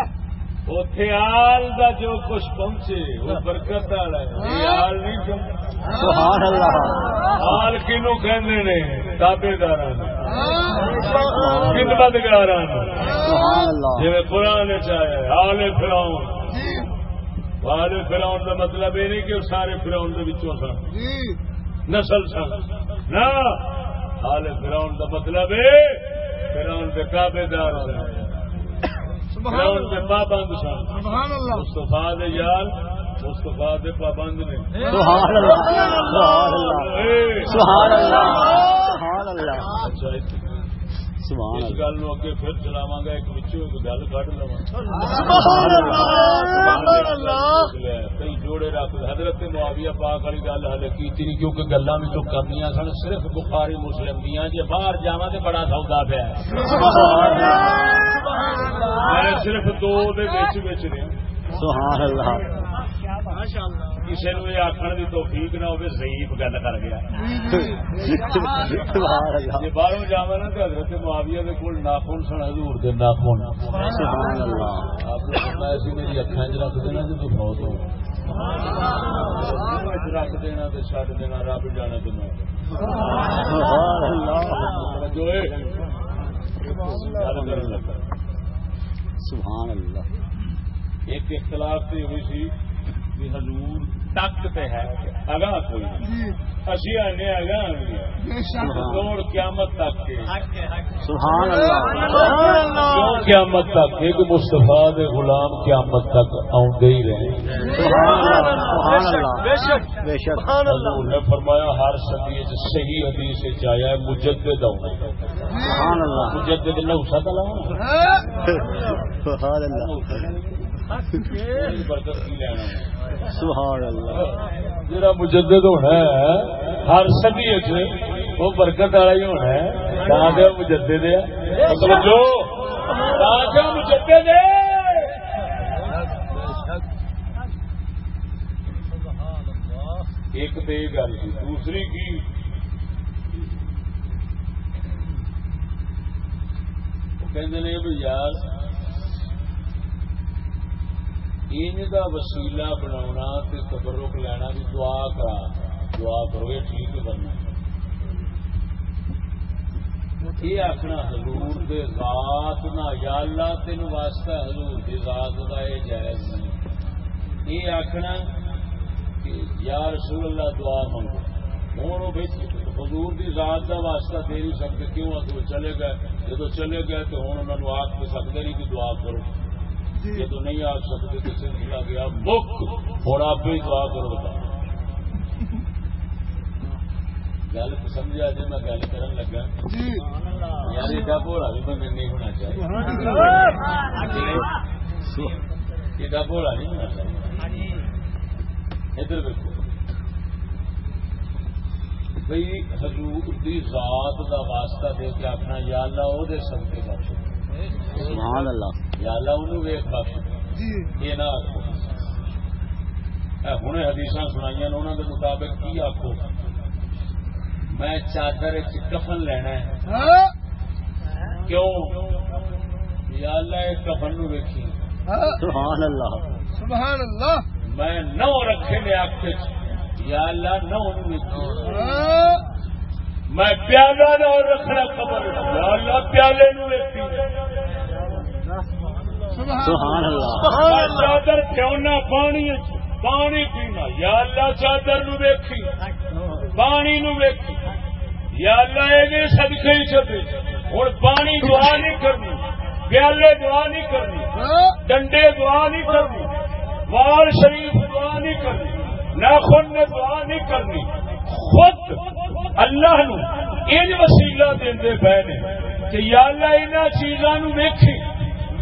اتے آل دا جو کچھ پہنچے وہ برکت والا ہے۔ آل نہیں پہنچا سبحان اللہ. آل کنو کہندے نے تابے دار خدمتگار سبحان اللہ. جی چاہے آل فراؤن آل فراؤن کا مطلب یہ نہیں کہ سارے فراؤن کے بچوں سن۔ نسل سن۔ نہ آل فراؤن کا مطلب ہے فراؤن کے کابے دار فراؤن کے پابند سن۔ مستفا دے یار مستفا دے پابند نے۔ سبحان اللہ سبحان اللہ اے، سبحان اللہ سبحان اللہ اچھا سبحان اس اللہ گل نو اگے پھر چلاواں گا ایک وچوں ایک گل کڈ لواں۔ سبحان اللہ کئی جوڑے رکھ حضرت معاویہ پاک والی گل ہلے کیتی نہیں کیونکہ گلاں کرنیاں سن صرف بخاری مسلم دیاں جے باہر جاواں تے بڑا سودا پیا میں صرف دو دے وچ وچ رہا۔ سبحان اللہ کسی نو یہ آخر دی توفیق نہ ہوے ضعیف گل کر گیا۔ نا تے حضرت معاویہ دے کول ناخن سن حضور دے ناخن۔ سبحان اللہ۔ آپ نے فرمایا سی میری اکھاں چ رکھ دینا فوت ہو۔ رکھ دینا تے چھڈ دینا رب میں سبحان اللہ۔ جو سبحان ایک اختلاف تے ہوئی سی۔ کہ حضور تک تے ہے اگاں کوئی نہیں۔ اسی آنے اگاں توڑ قیامت تک کے۔ سبحان اللہ۔ کیوں قیامت تک کہ مصطفیٰ دے غلام قیامت تک آؤندے ہی رہے۔ سبحان اللہ۔ سبحان اللہ۔ بے شک بے شک۔ حضور نے فرمایا ہر صدی وچ صحیح حدیث وچ آیا ہے مجدد آؤں سبحان اللہ۔ مجدد ہو سکتا سبحان اللہ۔ برکت کی لینا۔ سبحان اللہ۔ جڑا مجدد ہونا ہے ہر صدی وہ برکت والا ہی ہونا ہے تا کہ مجدد ہے۔ مطلب تا کہ مجدد ہے۔ ایک تو یہ گل تھی دوسری کی؟ وہ کہندے نے یار ان کا وسیلہ بنا تبرک لینا بھی دعا کرا دعا کرو، یہ ٹھیک کرنا یہ آخنا حضور دے ذات نہ، یا اللہ تین واسطہ حضور دی ذات کا یہ جائز نہیں۔ یہ آخنا کہ یا رسول اللہ دعا منگو ہوں حضور دی ذات کا واسطہ دے نہیں سکتے کیوں آ چلے گئے۔ جب چلے گئے تو ہوں انہوں نے آخ سکتے نہیں کہ دعا کرو۔ جب نہیں آ سکتے تو سلسلہ گیا بک اور آپ بھی دعا کرو بتا۔ گل سمجھا جی میں گل کرن لگا۔ یار ایڈا بولا بھی بندے نہیں ہونا چاہیے۔ ایڈا بولا نہیں ہونا چاہیے۔ ادھر دیکھو۔ بھائی حضور دی ذات دا واسطہ دے کے اپنا یا اللہ وہ دے سکتے بخش سبحان اللہ۔ یا اللہ انہوں ویخ بخش یہ نہ آخو ہوں حدیث سنائی انہوں کے مطابق کی آخو میں چادر کفن لینا ہے۔ کیوں؟ یا اللہ یہ کفن نو ویکھی۔ سبحان اللہ۔ سبحان اللہ۔ میں نو رکھے میں آپ یا اللہ نو نو ویکھی۔ میں پیالہ نہ رکھنا یا اللہ پیالے نو ویکھی سبحان اللہ۔ چادر کیوں نہ پانی پانی پینا۔ یا اللہ چادر نو ویکھی۔ پانی نو ویکھی۔ یا اللہ یہ صدقے ہی چلے ہوں پانی دعا نہیں کرنی۔ پیالے دعا نہیں کرنی۔ ڈنڈے دعا نہیں کرنی۔ وال شریف دعا نہیں کرنی۔ ناخن نے دعا نہیں کرنی۔ خود اللہ نو ان وسیلہ دے پے نے کہ یا اللہ ان چیزاں نو ویکھی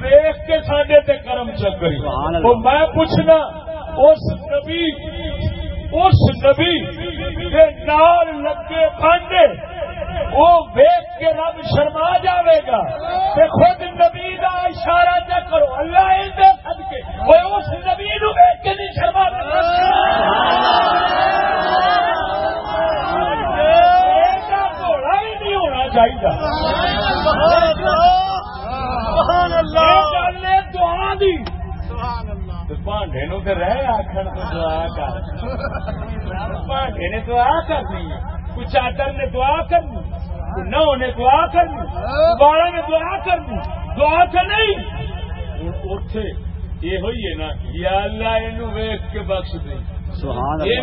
ویخ کے سڈے تے کرم چکری۔ وہ میں پوچھنا اس نبی اس نبی کے نال لگے بانڈے وہ ویخ کے رب شرما جاوے گا تے خود نبی دا اشارہ نہ کرو۔ اللہ دے صدقے وہ اس نبی نو ویخ کے نہیں شرما گھوڑا ہی نہیں ہونا چاہیے سبحان یہ گل ہے دعا دی سبحان اللہ۔ بانڈے نو تو رہ آخر تو دعا کر۔ بانڈے نے دعا کرنی کوئی چادر نے دعا کرنی؟ نو نے دعا کرنی؟ بارہ نے دعا کرنی؟ دعا تو نہیں۔ ہوں اتے یہ ہوئی ہے نا یا اللہ یہ ویخ کے بخش دے سبحان یہ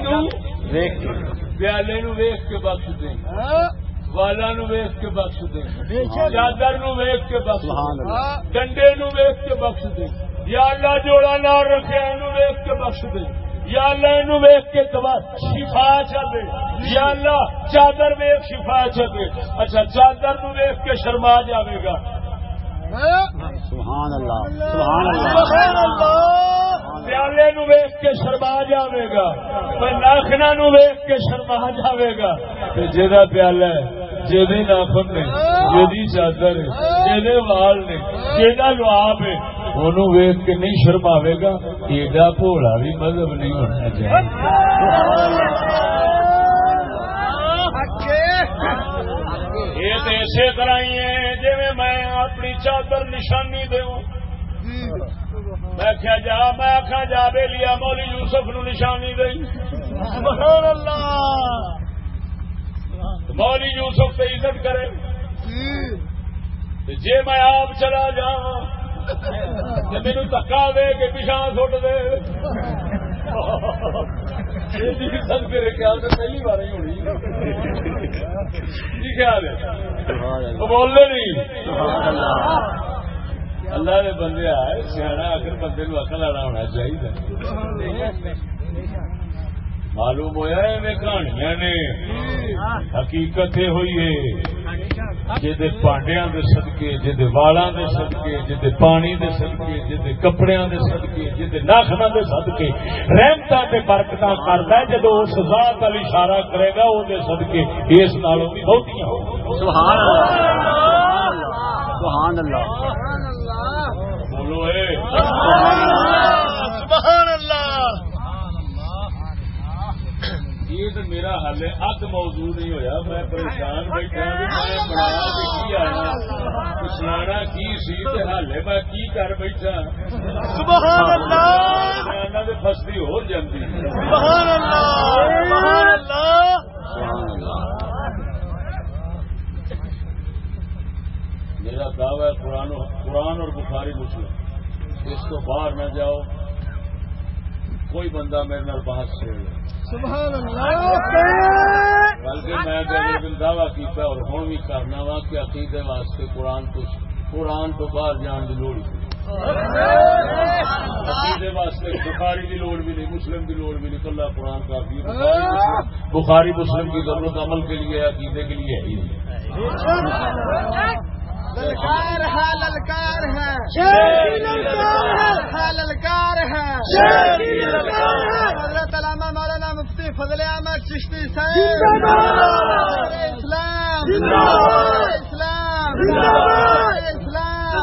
دیکھ کے۔ پیالے نو ویخ کے بخش دے والا نو ویخ کے بخش دے۔ چادر نو ویخ کے بخش دے۔ ڈنڈے نو ویخ کے بخش دے۔ یا اللہ جوڑا نہ رکھے نو ویخ کے بخش دے۔ یا اللہ نو ویخ کے دبا شفا چلے یا اللہ چادر ویخ شفا چلے اچھا چادر نو ویخ کے شرما جاوے گا۔ سبحان اللہ سبحان سبحان اللہ پیالے نو ویخ کے شرما جاوے گا ناخنا نو ویخ کے شرما جاوے گا جہاں پیالہ ہے جی ناخن نے جی چادر ہے وال نے جہاں لواب ہے انہوں کے نہیں شرماوے گا ایڈا بھولا بھی مذہب نہیں ہونا چاہیے۔ یہ تو اسی طرح ہی ہے جی میں اپنی چادر نشانی دوں میں کیا جا، میں آخا جا بے لیا مولی یوسف نو نشانی دئی۔ سبحان اللہ۔ مولی یوسف سے عزت کرے۔ جی میں آپ چلا جا میرے دکا دے کے پیچھا سٹ دے۔ میرے خیال پہلی بار ہی ہونی خیال ہے۔ اللہ بولنے نہیں۔ اللہ نے بندے آئے، سیاح آخر بندے نو اکل آنا ہونا چاہیے معلوم ہوا میں کہانیاں نے حقیقت یہ ہوئی ہے جہدے پانڈیاں دے صدقے جہدے والاں دے صدقے جہدے پانی دے صدقے جہدے کپڑیاں دے صدقے جہدے ناخنا دے صدقے رحمتاں تے برکتاں کردا ہے جدوں اس ذات ال اشارہ کرے گا دے صدقے اس نالوں بھی بہتیاں ہو سبحان اللہ سبحان اللہ بولو اے سبحان اللہ یہ تو میرا حل ہے۔ اد موضوع نہیں ہویا۔ میں پریشان بیٹھا میں کی آیا۔ سنانا کی سی تے حالے میں کی کر بیٹھا۔ سبحان اللہ! دے ہو جاندی سبحان اللہ سبحان اللہ سبحان اللہ! میرا دعوی ہے قرآن قرآن اور بخاری مسلم۔ اس کو باہر نہ جاؤ۔ کوئی بندہ میرے نال بحث سے سبحان اللہ۔ بلکہ میں دعوی کیتا اور ہوں بھی کرنا وا کہ عقیدے واسطے قرآن تو قرآن تو باہر جان کی لوڑ ہی عقیدے واسطے بخاری کی لوڑ بھی نہیں مسلم کی لوڑ بھی نہیں کلا قرآن کافی بخاری مسلم- کی ضرورت عمل کے لیے عقیدے کے لیے ہے ہی للکار ہے للکار ہے۔ ہے۔ للکار ہے۔ حضرت علامہ مولانا مفتی فضل احمد چشتی صاحب۔ اسلام۔ اسلام۔ اسلام۔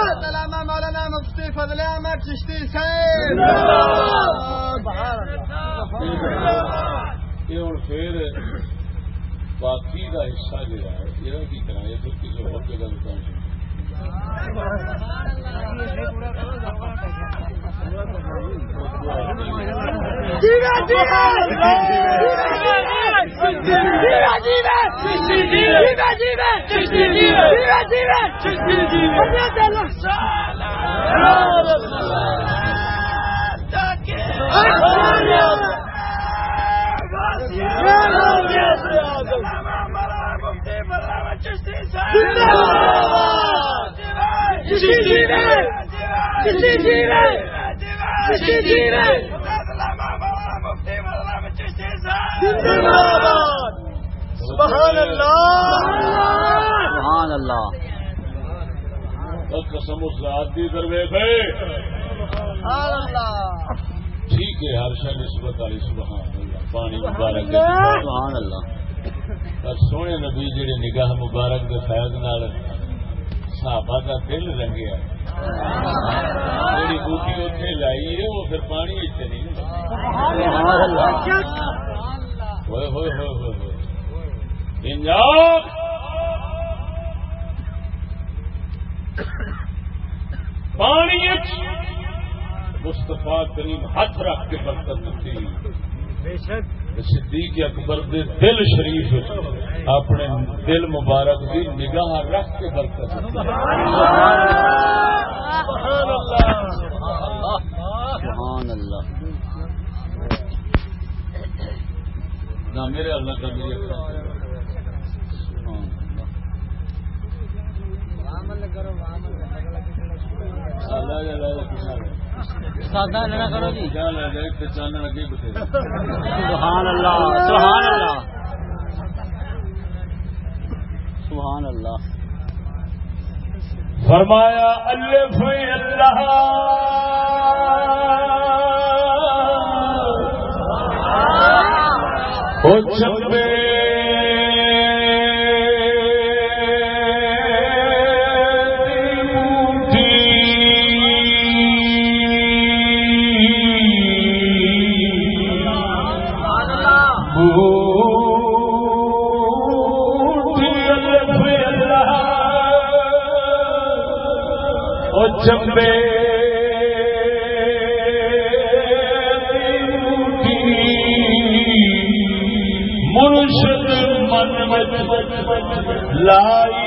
حضرت علامہ مولانا مفتی فضل احمد چشتی صاحب۔ یہ ہوں پھر باقی کا حصہ جڑا ہے یہ کی کرنا یہ پھر کسی اور جگہ دکان بتاؤں سبحان اللہ۔ سبحان اللہ۔ قسم اس ذات دی سبحان اللہ ٹھیک ہے ہر شا نسبت والی سبحان اللہ۔ پانی مبارک۔ سبحان اللہ۔ پر سونے نبی جڑے نگاہ مبارک کے فیض نال صحابہ کا دل رنگیا جڑی بوٹی اتنے لائی ہے وہ پھر پانی نہیں۔ سبحان اللہ۔ ہوئے ہوئے ہوئے ہوئے ہوئے۔ انجام پانی مستفا کریم ہاتھ رکھ کے برکت دیتی صدیق اکبر دے دل شریف اپنے دل مبارک دی نگاہ رکھ کے برکت سبحان اللہ۔ نہ میرے اللہ کا میری اکھاں سے۔ سبحان اللہ۔ سادہ کرو جی۔ سبحان اللہ سبحان اللہ۔ سبحان اللہ۔ فرمایا الف اللہ۔ او چمبے لائی